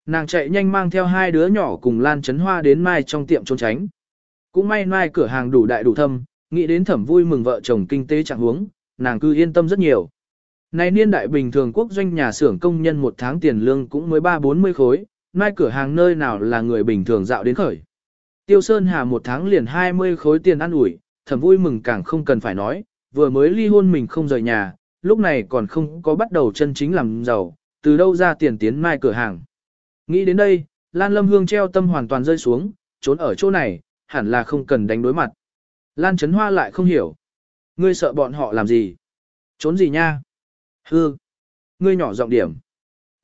Nàng chạy nhanh mang theo hai đứa nhỏ cùng Lan Trấn Hoa đến mai trong tiệm trốn tránh. Cũng may mai cửa hàng đủ đại đủ thâm, nghĩ đến thẩm vui mừng vợ chồng kinh tế trạng huống, nàng cứ yên tâm rất nhiều. Này niên đại bình thường quốc doanh nhà xưởng công nhân một tháng tiền lương cũng mới ba bốn mươi khối, nay cửa hàng nơi nào là người bình thường dạo đến khởi. Tiêu Sơn Hà một tháng liền 20 khối tiền ăn ủi, thầm vui mừng càng không cần phải nói, vừa mới ly hôn mình không rời nhà, lúc này còn không có bắt đầu chân chính làm giàu, từ đâu ra tiền tiến mai cửa hàng. Nghĩ đến đây, Lan Lâm Hương treo tâm hoàn toàn rơi xuống, trốn ở chỗ này, hẳn là không cần đánh đối mặt. Lan Trấn Hoa lại không hiểu. Ngươi sợ bọn họ làm gì? Trốn gì nha? Hư. Ngươi nhỏ giọng điểm.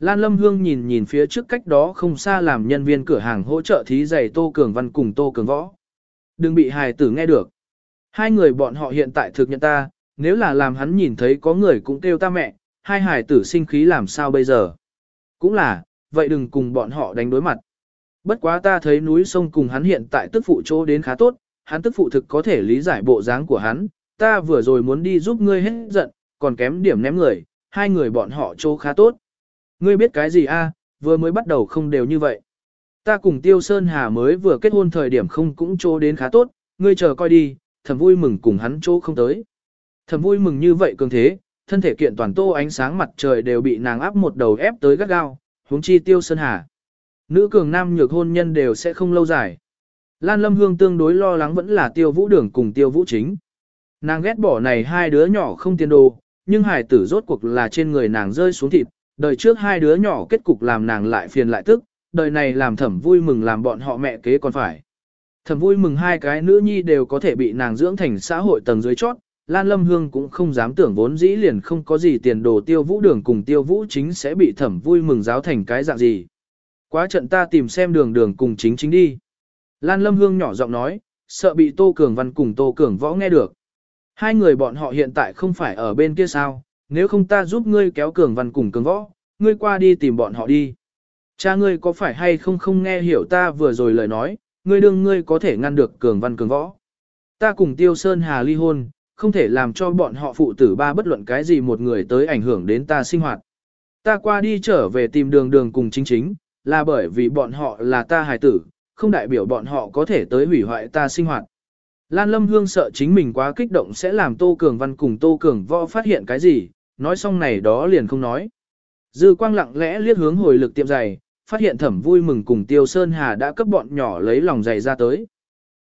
Lan Lâm Hương nhìn nhìn phía trước cách đó không xa làm nhân viên cửa hàng hỗ trợ thí giày Tô Cường Văn cùng Tô Cường Võ. Đừng bị hài tử nghe được. Hai người bọn họ hiện tại thực nhận ta, nếu là làm hắn nhìn thấy có người cũng kêu ta mẹ, hai hài tử sinh khí làm sao bây giờ. Cũng là, vậy đừng cùng bọn họ đánh đối mặt. Bất quá ta thấy núi sông cùng hắn hiện tại tức phụ chỗ đến khá tốt, hắn tức phụ thực có thể lý giải bộ dáng của hắn, ta vừa rồi muốn đi giúp ngươi hết giận, còn kém điểm ném người, hai người bọn họ chỗ khá tốt. Ngươi biết cái gì a? vừa mới bắt đầu không đều như vậy. Ta cùng Tiêu Sơn Hà mới vừa kết hôn thời điểm không cũng chỗ đến khá tốt, ngươi chờ coi đi, thầm vui mừng cùng hắn chỗ không tới. Thầm vui mừng như vậy cường thế, thân thể kiện toàn tô ánh sáng mặt trời đều bị nàng áp một đầu ép tới gắt gao, huống chi tiêu sơn hà. Nữ cường nam nhược hôn nhân đều sẽ không lâu dài. Lan Lâm Hương tương đối lo lắng vẫn là tiêu vũ đường cùng tiêu vũ chính. Nàng ghét bỏ này hai đứa nhỏ không tiền đồ, nhưng hải tử rốt cuộc là trên người nàng rơi xuống thịt, đời trước hai đứa nhỏ kết cục làm nàng lại phiền lại tức, đời này làm thẩm vui mừng làm bọn họ mẹ kế còn phải. Thẩm vui mừng hai cái nữ nhi đều có thể bị nàng dưỡng thành xã hội tầng dưới chót, Lan Lâm Hương cũng không dám tưởng vốn dĩ liền không có gì tiền đồ tiêu vũ đường cùng tiêu vũ chính sẽ bị thẩm vui mừng giáo thành cái dạng gì. Quá trận ta tìm xem đường đường cùng chính chính đi. Lan Lâm Hương nhỏ giọng nói, sợ bị Tô Cường Văn cùng Tô Cường Võ nghe được. Hai người bọn họ hiện tại không phải ở bên kia sao, nếu không ta giúp ngươi kéo Cường Văn cùng Cường Võ, ngươi qua đi tìm bọn họ đi. Cha ngươi có phải hay không không nghe hiểu ta vừa rồi lời nói, ngươi đương ngươi có thể ngăn được Cường Văn Cường Võ. Ta cùng Tiêu Sơn Hà ly hôn, không thể làm cho bọn họ phụ tử ba bất luận cái gì một người tới ảnh hưởng đến ta sinh hoạt. Ta qua đi trở về tìm đường đường cùng chính chính, là bởi vì bọn họ là ta hài tử, không đại biểu bọn họ có thể tới hủy hoại ta sinh hoạt. Lan Lâm Hương sợ chính mình quá kích động sẽ làm Tô Cường Văn cùng Tô Cường Võ phát hiện cái gì, nói xong này đó liền không nói. Dư quang lặng lẽ liếc hướng hồi lực tiệm giày, phát hiện thẩm vui mừng cùng Tiêu Sơn Hà đã cấp bọn nhỏ lấy lòng giày ra tới.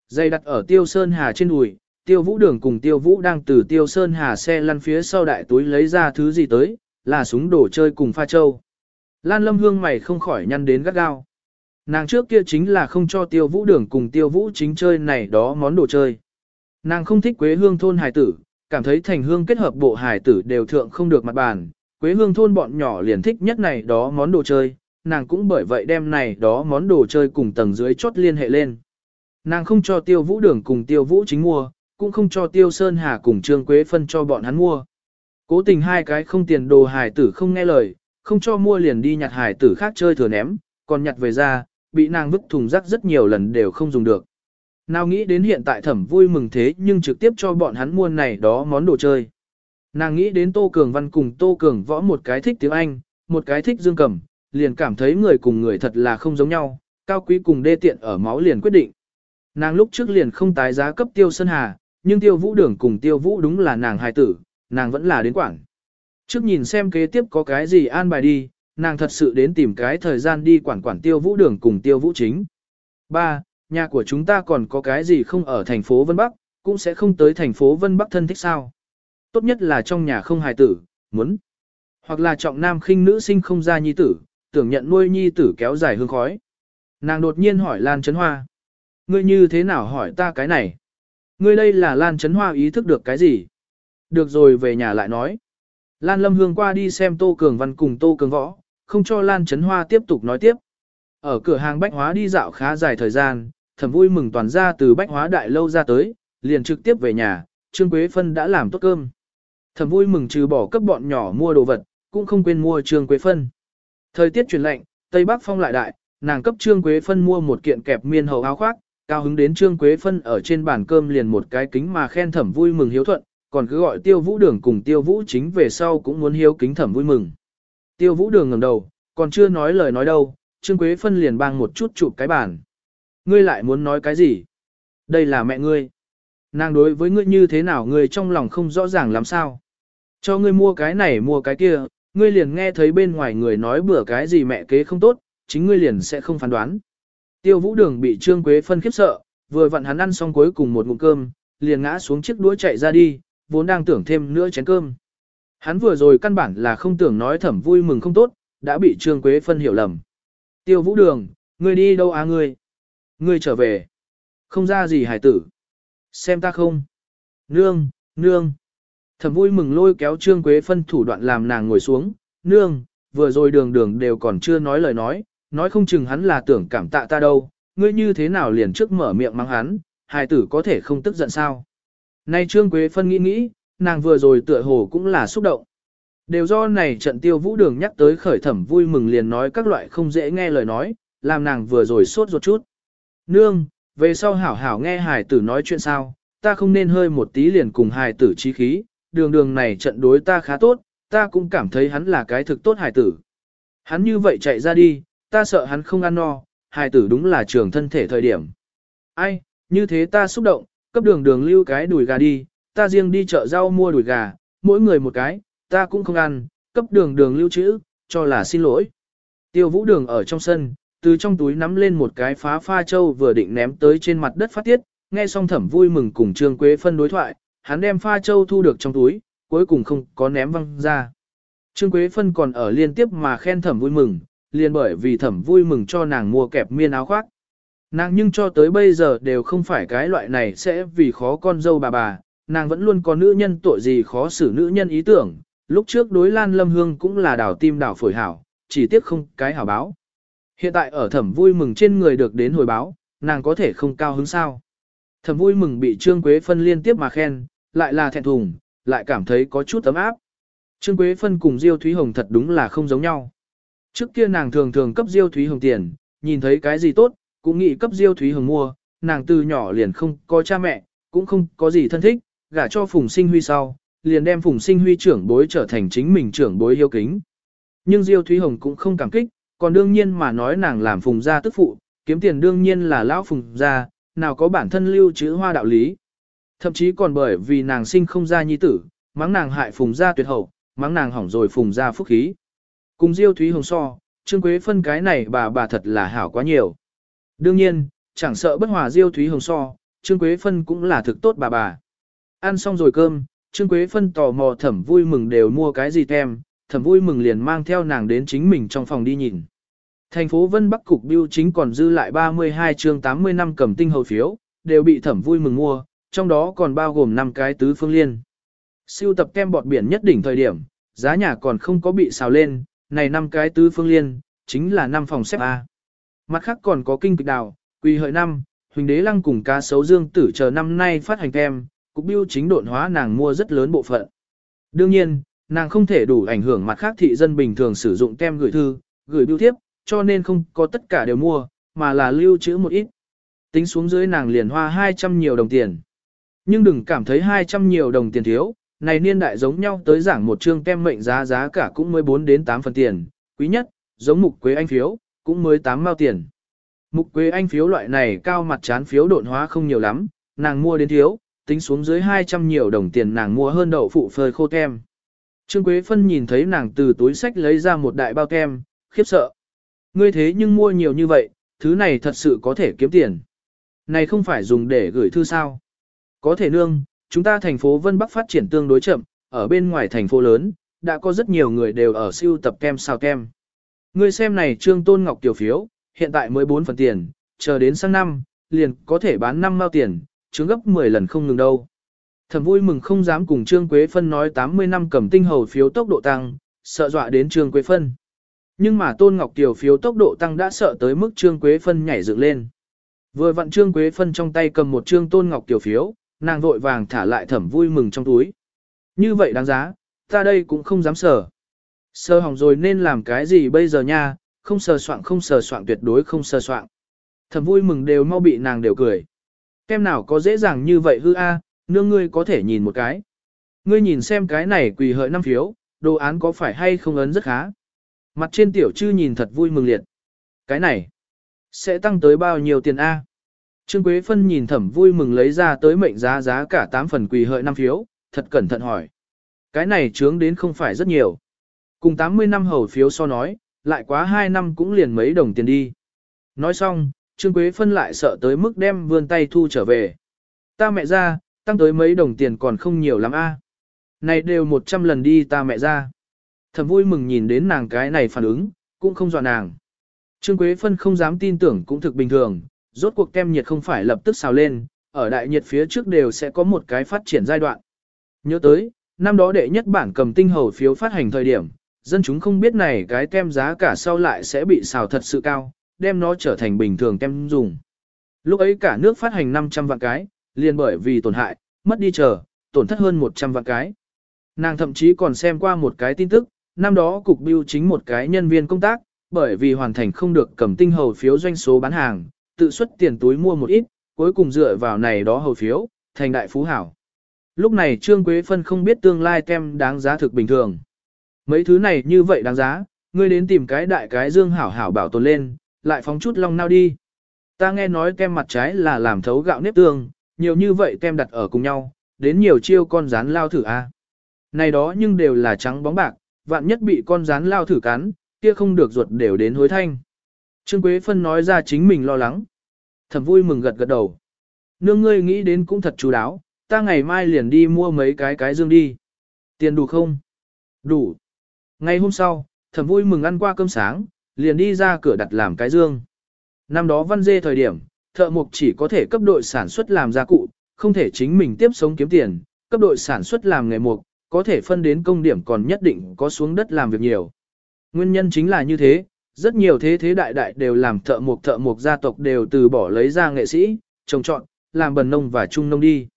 Giày đặt ở Tiêu Sơn Hà trên đùi, Tiêu Vũ Đường cùng Tiêu Vũ đang từ Tiêu Sơn Hà xe lăn phía sau đại túi lấy ra thứ gì tới, là súng đồ chơi cùng pha châu. Lan Lâm Hương mày không khỏi nhăn đến gắt gao. Nàng trước kia chính là không cho Tiêu Vũ Đường cùng Tiêu Vũ chính chơi này đó món đồ chơi. Nàng không thích Quế Hương thôn hài tử, cảm thấy thành hương kết hợp bộ hài tử đều thượng không được mặt bàn. Quế Hương thôn bọn nhỏ liền thích nhất này đó món đồ chơi, nàng cũng bởi vậy đem này đó món đồ chơi cùng tầng dưới chốt liên hệ lên. Nàng không cho Tiêu Vũ Đường cùng Tiêu Vũ chính mua, cũng không cho Tiêu Sơn Hà cùng Trương Quế phân cho bọn hắn mua. Cố tình hai cái không tiền đồ hài tử không nghe lời, không cho mua liền đi nhặt hài tử khác chơi thừa ném, còn nhặt về ra, bị nàng vứt thùng rác rất nhiều lần đều không dùng được. Nào nghĩ đến hiện tại thẩm vui mừng thế nhưng trực tiếp cho bọn hắn mua này đó món đồ chơi. Nàng nghĩ đến Tô Cường Văn cùng Tô Cường Võ một cái thích tiếng Anh, một cái thích dương cầm, liền cảm thấy người cùng người thật là không giống nhau, cao quý cùng đê tiện ở máu liền quyết định. Nàng lúc trước liền không tái giá cấp tiêu sân hà, nhưng tiêu vũ đường cùng tiêu vũ đúng là nàng hài tử, nàng vẫn là đến quảng. Trước nhìn xem kế tiếp có cái gì an bài đi, nàng thật sự đến tìm cái thời gian đi quản quản tiêu vũ đường cùng tiêu vũ chính. 3. Nhà của chúng ta còn có cái gì không ở thành phố Vân Bắc, cũng sẽ không tới thành phố Vân Bắc thân thích sao. Tốt nhất là trong nhà không hài tử, muốn. Hoặc là trọng nam khinh nữ sinh không ra nhi tử, tưởng nhận nuôi nhi tử kéo dài hương khói. Nàng đột nhiên hỏi Lan Trấn Hoa. Ngươi như thế nào hỏi ta cái này? Ngươi đây là Lan Trấn Hoa ý thức được cái gì? Được rồi về nhà lại nói. Lan Lâm Hương qua đi xem Tô Cường Văn cùng Tô Cường Võ, không cho Lan Trấn Hoa tiếp tục nói tiếp. Ở cửa hàng bách hóa đi dạo khá dài thời gian, Thẩm vui mừng toàn ra từ bách hóa đại lâu ra tới, liền trực tiếp về nhà, Trương Quế Phân đã làm tốt cơm. Thẩm vui mừng trừ bỏ cấp bọn nhỏ mua đồ vật, cũng không quên mua Trương Quế Phân. Thời tiết chuyển lạnh, Tây Bắc phong lại đại, nàng cấp Trương Quế Phân mua một kiện kẹp miên hầu áo khoác, cao hứng đến Trương Quế Phân ở trên bàn cơm liền một cái kính mà khen thẩm vui mừng hiếu thuận, còn cứ gọi tiêu vũ đường cùng tiêu vũ chính về sau cũng muốn hiếu kính thẩm vui mừng. Tiêu vũ đường ngẩng đầu, còn chưa nói lời nói đâu, Trương Quế Phân liền bang một chút chụp cái bàn. Ngươi lại muốn nói cái gì? Đây là mẹ ngươi. Nàng đối với ngươi như thế nào ngươi trong lòng không rõ ràng làm sao. Cho ngươi mua cái này mua cái kia, ngươi liền nghe thấy bên ngoài người nói bữa cái gì mẹ kế không tốt, chính ngươi liền sẽ không phán đoán. Tiêu vũ đường bị Trương Quế Phân khiếp sợ, vừa vặn hắn ăn xong cuối cùng một ngụm cơm, liền ngã xuống chiếc đũa chạy ra đi, vốn đang tưởng thêm nữa chén cơm. Hắn vừa rồi căn bản là không tưởng nói thẩm vui mừng không tốt, đã bị Trương Quế Phân hiểu lầm. Tiêu vũ đường, ngươi đi đâu à ngươi? Ngươi trở về. Không ra gì hải tử. Xem ta không. Nương, nương. Thẩm vui mừng lôi kéo Trương Quế Phân thủ đoạn làm nàng ngồi xuống. Nương, vừa rồi đường đường đều còn chưa nói lời nói, nói không chừng hắn là tưởng cảm tạ ta đâu. Ngươi như thế nào liền trước mở miệng mắng hắn, hải tử có thể không tức giận sao? Nay Trương Quế Phân nghĩ nghĩ, nàng vừa rồi tựa hồ cũng là xúc động. Đều do này trận tiêu vũ đường nhắc tới khởi thẩm vui mừng liền nói các loại không dễ nghe lời nói, làm nàng vừa rồi sốt ruột chút. Nương, về sau hảo hảo nghe hài tử nói chuyện sao, ta không nên hơi một tí liền cùng hài tử trí khí, đường đường này trận đối ta khá tốt, ta cũng cảm thấy hắn là cái thực tốt hài tử. Hắn như vậy chạy ra đi, ta sợ hắn không ăn no, hài tử đúng là trường thân thể thời điểm. Ai, như thế ta xúc động, cấp đường đường lưu cái đùi gà đi, ta riêng đi chợ rau mua đùi gà, mỗi người một cái, ta cũng không ăn, cấp đường đường lưu trữ, cho là xin lỗi. Tiêu vũ đường ở trong sân, từ trong túi nắm lên một cái phá pha châu vừa định ném tới trên mặt đất phát tiết, nghe xong thẩm vui mừng cùng Trương Quế phân đối thoại, hắn đem pha châu thu được trong túi, cuối cùng không có ném văng ra. Trương Quế phân còn ở liên tiếp mà khen thẩm vui mừng, liền bởi vì thẩm vui mừng cho nàng mua kẹp miên áo khoác. Nàng nhưng cho tới bây giờ đều không phải cái loại này sẽ vì khó con dâu bà bà, nàng vẫn luôn có nữ nhân tội gì khó xử nữ nhân ý tưởng, lúc trước đối Lan Lâm Hương cũng là đảo tim đảo phổi hảo, chỉ tiếc không cái hảo báo. Hiện tại ở thẩm vui mừng trên người được đến hồi báo, nàng có thể không cao hứng sao. Thẩm vui mừng bị Trương Quế Phân liên tiếp mà khen, lại là thẹn thùng, lại cảm thấy có chút ấm áp. Trương Quế Phân cùng Diêu Thúy Hồng thật đúng là không giống nhau. Trước kia nàng thường thường cấp Diêu Thúy Hồng tiền, nhìn thấy cái gì tốt, cũng nghĩ cấp Diêu Thúy Hồng mua, nàng từ nhỏ liền không có cha mẹ, cũng không có gì thân thích, gả cho Phùng Sinh Huy sau, liền đem Phùng Sinh Huy trưởng bối trở thành chính mình trưởng bối hiếu kính. Nhưng Diêu Thúy Hồng cũng không cảm kích, còn đương nhiên mà nói nàng làm Phùng gia tức phụ, kiếm tiền đương nhiên là lão Phùng gia, nào có bản thân lưu trữ hoa đạo lý. Thậm chí còn bởi vì nàng sinh không ra nhi tử, mắng nàng hại Phùng gia tuyệt hậu, mắng nàng hỏng rồi Phùng gia phúc khí. Cùng Diêu Thúy Hồng so, Trương Quế phân cái này bà bà thật là hảo quá nhiều. Đương nhiên, chẳng sợ bất hòa Diêu Thúy Hồng so, Trương Quế phân cũng là thực tốt bà bà. Ăn xong rồi cơm, Trương Quế phân tò mò thẩm vui mừng đều mua cái gì tem, thẩm vui mừng liền mang theo nàng đến chính mình trong phòng đi nhìn. Thành phố Vân Bắc Cục Biêu chính còn dư lại 32 chương 80 năm cầm tinh hầu phiếu, đều bị thẩm vui mừng mua, trong đó còn bao gồm 5 cái tứ phương liên. Siêu tập kem bọt biển nhất đỉnh thời điểm, giá nhà còn không có bị xào lên, này 5 cái tứ phương liên, chính là 5 phòng xếp A. Mặt khác còn có kinh kịch đào, quỳ hợi năm, huỳnh đế lăng cùng cá sấu dương tử chờ năm nay phát hành kem, cục biêu chính độn hóa nàng mua rất lớn bộ phận. Đương nhiên, nàng không thể đủ ảnh hưởng mặt khác thị dân bình thường sử dụng tem gửi thư, gửi biêu thiếp, cho nên không có tất cả đều mua, mà là lưu trữ một ít. Tính xuống dưới nàng liền hoa 200 nhiều đồng tiền. Nhưng đừng cảm thấy 200 nhiều đồng tiền thiếu, này niên đại giống nhau tới giảng một chương tem mệnh giá giá cả cũng 14 đến 8 phần tiền, quý nhất, giống mục quế anh phiếu, cũng mới 8 mao tiền. Mục quế anh phiếu loại này cao mặt chán phiếu độn hóa không nhiều lắm, nàng mua đến thiếu, tính xuống dưới 200 nhiều đồng tiền nàng mua hơn đậu phụ phơi khô tem. Trương Quế Phân nhìn thấy nàng từ túi sách lấy ra một đại bao kem, khiếp sợ. Ngươi thế nhưng mua nhiều như vậy, thứ này thật sự có thể kiếm tiền. Này không phải dùng để gửi thư sao. Có thể nương, chúng ta thành phố Vân Bắc phát triển tương đối chậm, ở bên ngoài thành phố lớn, đã có rất nhiều người đều ở siêu tập kem sao kem. Ngươi xem này Trương Tôn Ngọc tiểu phiếu, hiện tại mới 4 phần tiền, chờ đến sang năm, liền có thể bán 5 mao tiền, chứng gấp 10 lần không ngừng đâu. Thẩm vui mừng không dám cùng Trương Quế Phân nói 80 năm cầm tinh hầu phiếu tốc độ tăng, sợ dọa đến Trương Quế Phân. Nhưng mà Tôn Ngọc Kiều phiếu tốc độ tăng đã sợ tới mức Trương Quế Phân nhảy dựng lên. Vừa vặn Trương Quế Phân trong tay cầm một Trương Tôn Ngọc Kiều phiếu, nàng vội vàng thả lại thẩm vui mừng trong túi. Như vậy đáng giá, ta đây cũng không dám sợ. Sơ hỏng rồi nên làm cái gì bây giờ nha, không sờ soạn không sờ soạn tuyệt đối không sờ soạn. Thẩm vui mừng đều mau bị nàng đều cười. Kem nào có dễ dàng như vậy hư a, nương ngươi có thể nhìn một cái. Ngươi nhìn xem cái này quỳ hợi năm phiếu, đồ án có phải hay không ấn rất khá. Mặt trên tiểu chư nhìn thật vui mừng liệt. Cái này, sẽ tăng tới bao nhiêu tiền A? Trương Quế Phân nhìn thẩm vui mừng lấy ra tới mệnh giá giá cả 8 phần quỳ hợi năm phiếu, thật cẩn thận hỏi. Cái này trướng đến không phải rất nhiều. Cùng 80 năm hầu phiếu so nói, lại quá 2 năm cũng liền mấy đồng tiền đi. Nói xong, Trương Quế Phân lại sợ tới mức đem vươn tay thu trở về. Ta mẹ ra, tăng tới mấy đồng tiền còn không nhiều lắm a. Này đều 100 lần đi ta mẹ ra. Thầm vui mừng nhìn đến nàng cái này phản ứng, cũng không dọa nàng. Trương Quế Phân không dám tin tưởng cũng thực bình thường, rốt cuộc kem nhiệt không phải lập tức xào lên, ở đại nhiệt phía trước đều sẽ có một cái phát triển giai đoạn. Nhớ tới, năm đó đệ nhất bản cầm tinh hầu phiếu phát hành thời điểm, dân chúng không biết này cái kem giá cả sau lại sẽ bị xào thật sự cao, đem nó trở thành bình thường kem dùng. Lúc ấy cả nước phát hành 500 vạn cái, liền bởi vì tổn hại, mất đi chờ, tổn thất hơn 100 vạn cái. Nàng thậm chí còn xem qua một cái tin tức, năm đó cục biêu chính một cái nhân viên công tác, bởi vì hoàn thành không được cầm tinh hầu phiếu doanh số bán hàng, tự xuất tiền túi mua một ít, cuối cùng dựa vào này đó hầu phiếu, thành đại phú hảo. Lúc này Trương Quế Phân không biết tương lai kem đáng giá thực bình thường. Mấy thứ này như vậy đáng giá, ngươi đến tìm cái đại cái dương hảo hảo bảo tồn lên, lại phóng chút long nao đi. Ta nghe nói kem mặt trái là làm thấu gạo nếp tương, nhiều như vậy kem đặt ở cùng nhau, đến nhiều chiêu con rán lao thử a. Này đó nhưng đều là trắng bóng bạc, vạn nhất bị con rán lao thử cắn, kia không được ruột đều đến hối thanh. Trương Quế Phân nói ra chính mình lo lắng. Thẩm vui mừng gật gật đầu. Nương ngươi nghĩ đến cũng thật chú đáo, ta ngày mai liền đi mua mấy cái cái dương đi. Tiền đủ không? Đủ. Ngày hôm sau, thẩm vui mừng ăn qua cơm sáng, liền đi ra cửa đặt làm cái dương. Năm đó văn dê thời điểm, thợ mộc chỉ có thể cấp đội sản xuất làm gia cụ, không thể chính mình tiếp sống kiếm tiền, cấp đội sản xuất làm nghề mộc, có thể phân đến công điểm còn nhất định có xuống đất làm việc nhiều. Nguyên nhân chính là như thế, rất nhiều thế thế đại đại đều làm thợ mộc thợ mộc gia tộc đều từ bỏ lấy ra nghệ sĩ, trồng trọn, làm bần nông và trung nông đi.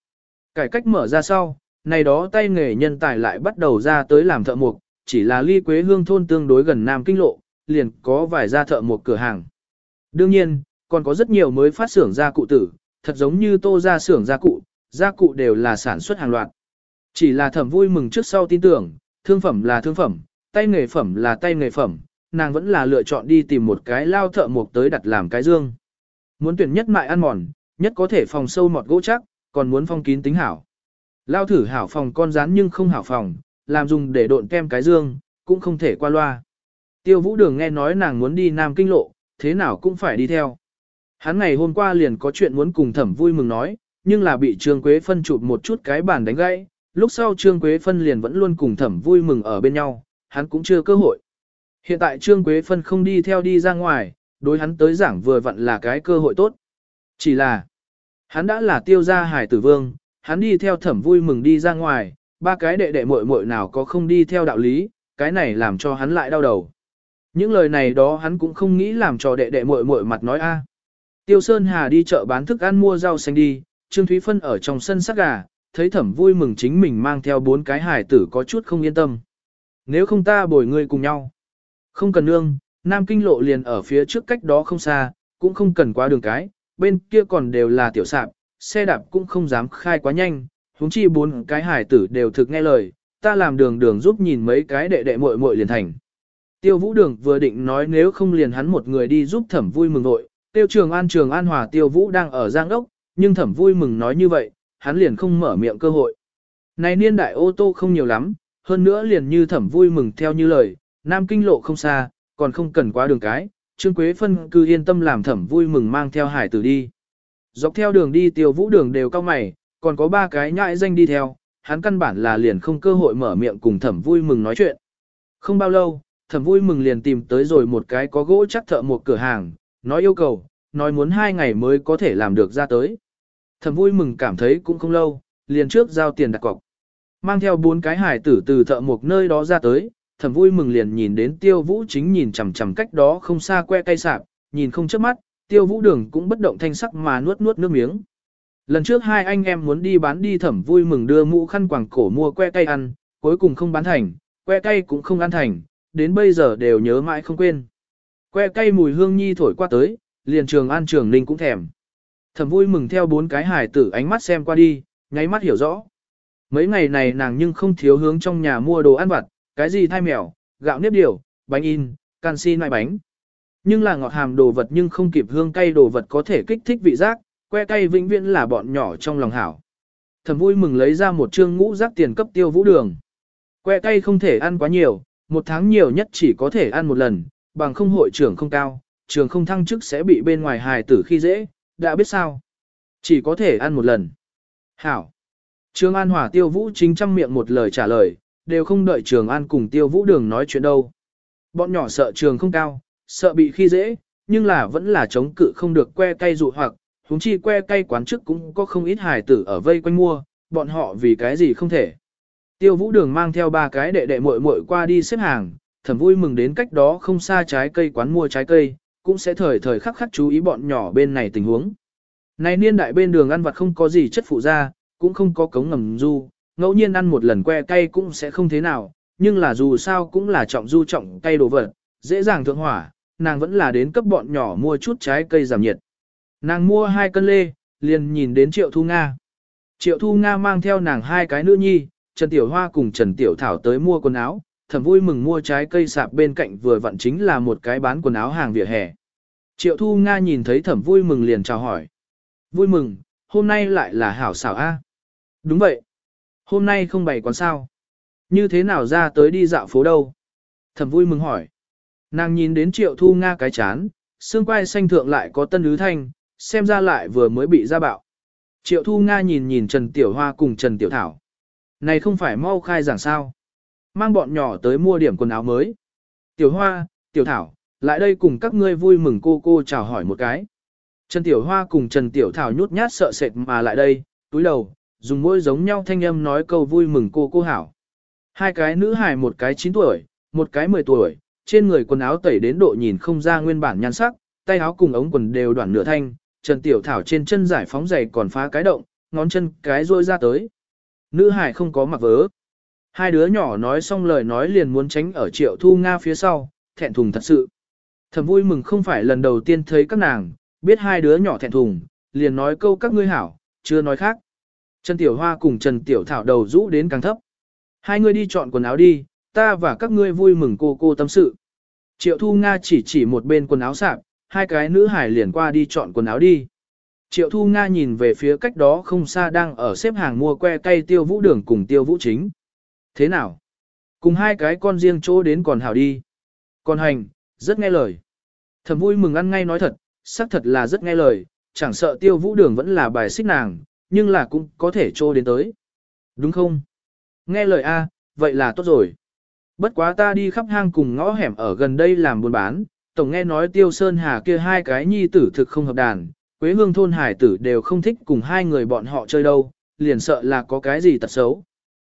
Cải cách mở ra sau, này đó tay nghề nhân tài lại bắt đầu ra tới làm thợ mộc, chỉ là ly quế hương thôn tương đối gần Nam Kinh Lộ, liền có vài gia thợ mộc cửa hàng. Đương nhiên, còn có rất nhiều mới phát xưởng gia cụ tử, thật giống như tô ra xưởng gia cụ, gia cụ đều là sản xuất hàng loạt. Chỉ là thẩm vui mừng trước sau tin tưởng, thương phẩm là thương phẩm, tay nghề phẩm là tay nghề phẩm, nàng vẫn là lựa chọn đi tìm một cái lao thợ mộc tới đặt làm cái dương. Muốn tuyển nhất mại ăn mòn, nhất có thể phòng sâu mọt gỗ chắc, còn muốn phong kín tính hảo. Lao thử hảo phòng con rán nhưng không hảo phòng, làm dùng để độn kem cái dương, cũng không thể qua loa. Tiêu vũ đường nghe nói nàng muốn đi Nam Kinh Lộ, thế nào cũng phải đi theo. Hắn ngày hôm qua liền có chuyện muốn cùng thẩm vui mừng nói, nhưng là bị Trương Quế Phân chụp một chút cái bàn đánh gãy. Lúc sau Trương Quế Phân liền vẫn luôn cùng thẩm vui mừng ở bên nhau, hắn cũng chưa cơ hội. Hiện tại Trương Quế Phân không đi theo đi ra ngoài, đối hắn tới giảng vừa vặn là cái cơ hội tốt. Chỉ là, hắn đã là tiêu gia hải tử vương, hắn đi theo thẩm vui mừng đi ra ngoài, ba cái đệ đệ muội muội nào có không đi theo đạo lý, cái này làm cho hắn lại đau đầu. Những lời này đó hắn cũng không nghĩ làm cho đệ đệ muội muội mặt nói a. Tiêu Sơn Hà đi chợ bán thức ăn mua rau xanh đi, Trương Thúy Phân ở trong sân sắc gà, thấy thẩm vui mừng chính mình mang theo bốn cái hải tử có chút không yên tâm. Nếu không ta bồi ngươi cùng nhau. Không cần nương, Nam Kinh lộ liền ở phía trước cách đó không xa, cũng không cần qua đường cái, bên kia còn đều là tiểu sạp, xe đạp cũng không dám khai quá nhanh, huống chi bốn cái hải tử đều thực nghe lời, ta làm đường đường giúp nhìn mấy cái đệ đệ muội muội liền thành. Tiêu vũ đường vừa định nói nếu không liền hắn một người đi giúp thẩm vui mừng nội, tiêu trường an trường an hòa tiêu vũ đang ở giang đốc, nhưng thẩm vui mừng nói như vậy, hắn liền không mở miệng cơ hội. Này niên đại ô tô không nhiều lắm, hơn nữa liền như thẩm vui mừng theo như lời, Nam Kinh lộ không xa, còn không cần quá đường cái, Trương Quế Phân cứ yên tâm làm thẩm vui mừng mang theo hải tử đi. Dọc theo đường đi tiêu vũ đường đều cao mày, còn có ba cái nhãi danh đi theo, hắn căn bản là liền không cơ hội mở miệng cùng thẩm vui mừng nói chuyện. Không bao lâu, thẩm vui mừng liền tìm tới rồi một cái có gỗ chắc thợ một cửa hàng, nói yêu cầu, nói muốn hai ngày mới có thể làm được ra tới. thầm vui mừng cảm thấy cũng không lâu, liền trước giao tiền đặt cọc. Mang theo bốn cái hải tử từ thợ một nơi đó ra tới, thầm vui mừng liền nhìn đến tiêu vũ chính nhìn chằm chằm cách đó không xa que cây sạp, nhìn không chớp mắt, tiêu vũ đường cũng bất động thanh sắc mà nuốt nuốt nước miếng. Lần trước hai anh em muốn đi bán đi thẩm vui mừng đưa mũ khăn quàng cổ mua que cây ăn, cuối cùng không bán thành, que cây cũng không ăn thành, đến bây giờ đều nhớ mãi không quên. Que cây mùi hương nhi thổi qua tới, liền trường an trường ninh cũng thèm. Thẩm vui mừng theo bốn cái hải tử ánh mắt xem qua đi, nháy mắt hiểu rõ. Mấy ngày này nàng nhưng không thiếu hướng trong nhà mua đồ ăn vặt, cái gì thai mèo, gạo nếp điều, bánh in, canxi nại bánh. Nhưng là ngọt hàm đồ vật nhưng không kịp hương cay đồ vật có thể kích thích vị giác, que cay vĩnh viễn là bọn nhỏ trong lòng hảo. Thẩm vui mừng lấy ra một trương ngũ giác tiền cấp tiêu vũ đường. Que cay không thể ăn quá nhiều, một tháng nhiều nhất chỉ có thể ăn một lần, bằng không hội trưởng không cao, trường không thăng chức sẽ bị bên ngoài hài tử khi dễ, đã biết sao. Chỉ có thể ăn một lần. Hảo. Trường An hỏa Tiêu Vũ chính trăm miệng một lời trả lời, đều không đợi Trường An cùng Tiêu Vũ Đường nói chuyện đâu. Bọn nhỏ sợ trường không cao, sợ bị khi dễ, nhưng là vẫn là chống cự không được que cay dụ hoặc, huống chi que cay quán trước cũng có không ít hài tử ở vây quanh mua, bọn họ vì cái gì không thể. Tiêu Vũ Đường mang theo ba cái đệ đệ muội muội qua đi xếp hàng, thẩm vui mừng đến cách đó không xa trái cây quán mua trái cây, cũng sẽ thời thời khắc khắc chú ý bọn nhỏ bên này tình huống. Này niên đại bên đường ăn vặt không có gì chất phụ ra, cũng không có cống ngầm du, ngẫu nhiên ăn một lần que cay cũng sẽ không thế nào, nhưng là dù sao cũng là trọng du trọng cay đồ vật, dễ dàng thượng hỏa, nàng vẫn là đến cấp bọn nhỏ mua chút trái cây giảm nhiệt. Nàng mua hai cân lê, liền nhìn đến Triệu Thu Nga. Triệu Thu Nga mang theo nàng hai cái nữ nhi, Trần Tiểu Hoa cùng Trần Tiểu Thảo tới mua quần áo, Thẩm vui mừng mua trái cây sạp bên cạnh vừa vặn chính là một cái bán quần áo hàng vỉa hè. Triệu Thu Nga nhìn thấy thẩm vui mừng liền chào hỏi. Vui mừng, hôm nay lại là hảo xảo A. Đúng vậy, Hôm nay không bày quán sao? Như thế nào ra tới đi dạo phố đâu? Thẩm vui mừng hỏi. Nàng nhìn đến triệu thu Nga cái chán, xương quai xanh thượng lại có tân ứ thanh, xem ra lại vừa mới bị ra bạo. Triệu thu Nga nhìn nhìn Trần Tiểu Hoa cùng Trần Tiểu Thảo. Này không phải mau khai giảng sao? Mang bọn nhỏ tới mua điểm quần áo mới. Tiểu Hoa, Tiểu Thảo, lại đây cùng các ngươi vui mừng cô cô chào hỏi một cái. Trần Tiểu Hoa cùng Trần Tiểu Thảo nhút nhát sợ sệt mà lại đây, túi đầu, dùng môi giống nhau thanh âm nói câu vui mừng cô cô hảo. Hai cái nữ hài một cái 9 tuổi, một cái 10 tuổi, trên người quần áo tẩy đến độ nhìn không ra nguyên bản nhan sắc, tay áo cùng ống quần đều đoạn nửa thanh, Trần Tiểu Thảo trên chân giải phóng giày còn phá cái động, ngón chân cái rôi ra tới. Nữ hài không có mặc vớ. Hai đứa nhỏ nói xong lời nói liền muốn tránh ở Triệu Thu Nga phía sau, thẹn thùng thật sự. Thầm vui mừng không phải lần đầu tiên thấy các nàng, biết hai đứa nhỏ thẹn thùng, liền nói câu các ngươi hảo, chưa nói khác. Trần Tiểu Hoa cùng Trần Tiểu Thảo đầu rũ đến càng thấp. Hai người đi chọn quần áo đi, ta và các ngươi vui mừng cô cô tâm sự. Triệu Thu Nga chỉ chỉ một bên quần áo sạp, hai cái nữ hải liền qua đi chọn quần áo đi. Triệu Thu Nga nhìn về phía cách đó không xa đang ở xếp hàng mua que cây tiêu vũ đường cùng tiêu vũ chính. Thế nào? Cùng hai cái con riêng chỗ đến còn hảo đi. Còn hành, rất nghe lời. Thầm vui mừng ăn ngay nói thật, xác thật là rất nghe lời, chẳng sợ tiêu vũ đường vẫn là bài xích nàng, nhưng là cũng có thể trô đến tới. Đúng không? Nghe lời A, vậy là tốt rồi. Bất quá ta đi khắp hang cùng ngõ hẻm ở gần đây làm buôn bán, tổng nghe nói tiêu sơn hà kia hai cái nhi tử thực không hợp đàn, quế hương thôn hải tử đều không thích cùng hai người bọn họ chơi đâu, liền sợ là có cái gì tật xấu.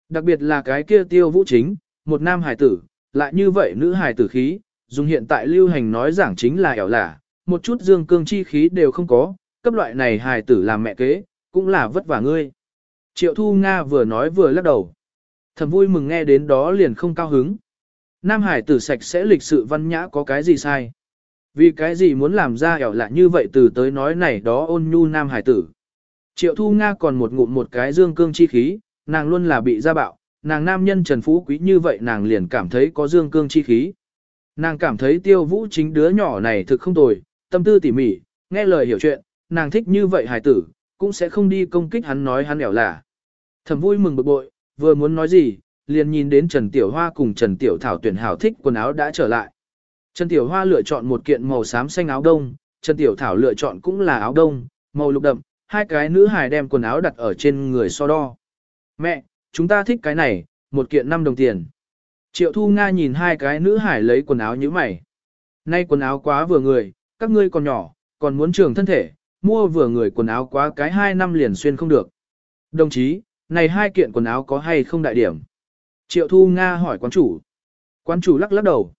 Đặc biệt là cái kia tiêu vũ chính, một nam hải tử, lại như vậy nữ hải tử khí, dùng hiện tại lưu hành nói giảng chính là ẻo lả, một chút dương cương chi khí đều không có, cấp loại này hài tử làm mẹ kế, cũng là vất vả ngươi. Triệu Thu Nga vừa nói vừa lắc đầu. Thầm vui mừng nghe đến đó liền không cao hứng. Nam hải tử sạch sẽ lịch sự văn nhã có cái gì sai. Vì cái gì muốn làm ra ẻo lạ như vậy từ tới nói này đó ôn nhu nam hải tử. Triệu Thu Nga còn một ngụm một cái dương cương chi khí, nàng luôn là bị gia bạo, nàng nam nhân Trần Phú Quý như vậy nàng liền cảm thấy có dương cương chi khí. Nàng cảm thấy tiêu vũ chính đứa nhỏ này thực không tồi, tâm tư tỉ mỉ, nghe lời hiểu chuyện, nàng thích như vậy hài tử, cũng sẽ không đi công kích hắn nói hắn ẻo là. Thầm vui mừng bực bội, vừa muốn nói gì, liền nhìn đến Trần Tiểu Hoa cùng Trần Tiểu Thảo tuyển hảo thích quần áo đã trở lại. Trần Tiểu Hoa lựa chọn một kiện màu xám xanh áo đông, Trần Tiểu Thảo lựa chọn cũng là áo đông, màu lục đậm, hai cái nữ hài đem quần áo đặt ở trên người so đo. Mẹ, chúng ta thích cái này, một kiện 5 đồng tiền. Triệu Thu Nga nhìn hai cái nữ hải lấy quần áo như mày. Nay quần áo quá vừa người, các ngươi còn nhỏ, còn muốn trường thân thể, mua vừa người quần áo quá cái hai năm liền xuyên không được. Đồng chí, này hai kiện quần áo có hay không đại điểm? Triệu Thu Nga hỏi quán chủ. Quán chủ lắc lắc đầu.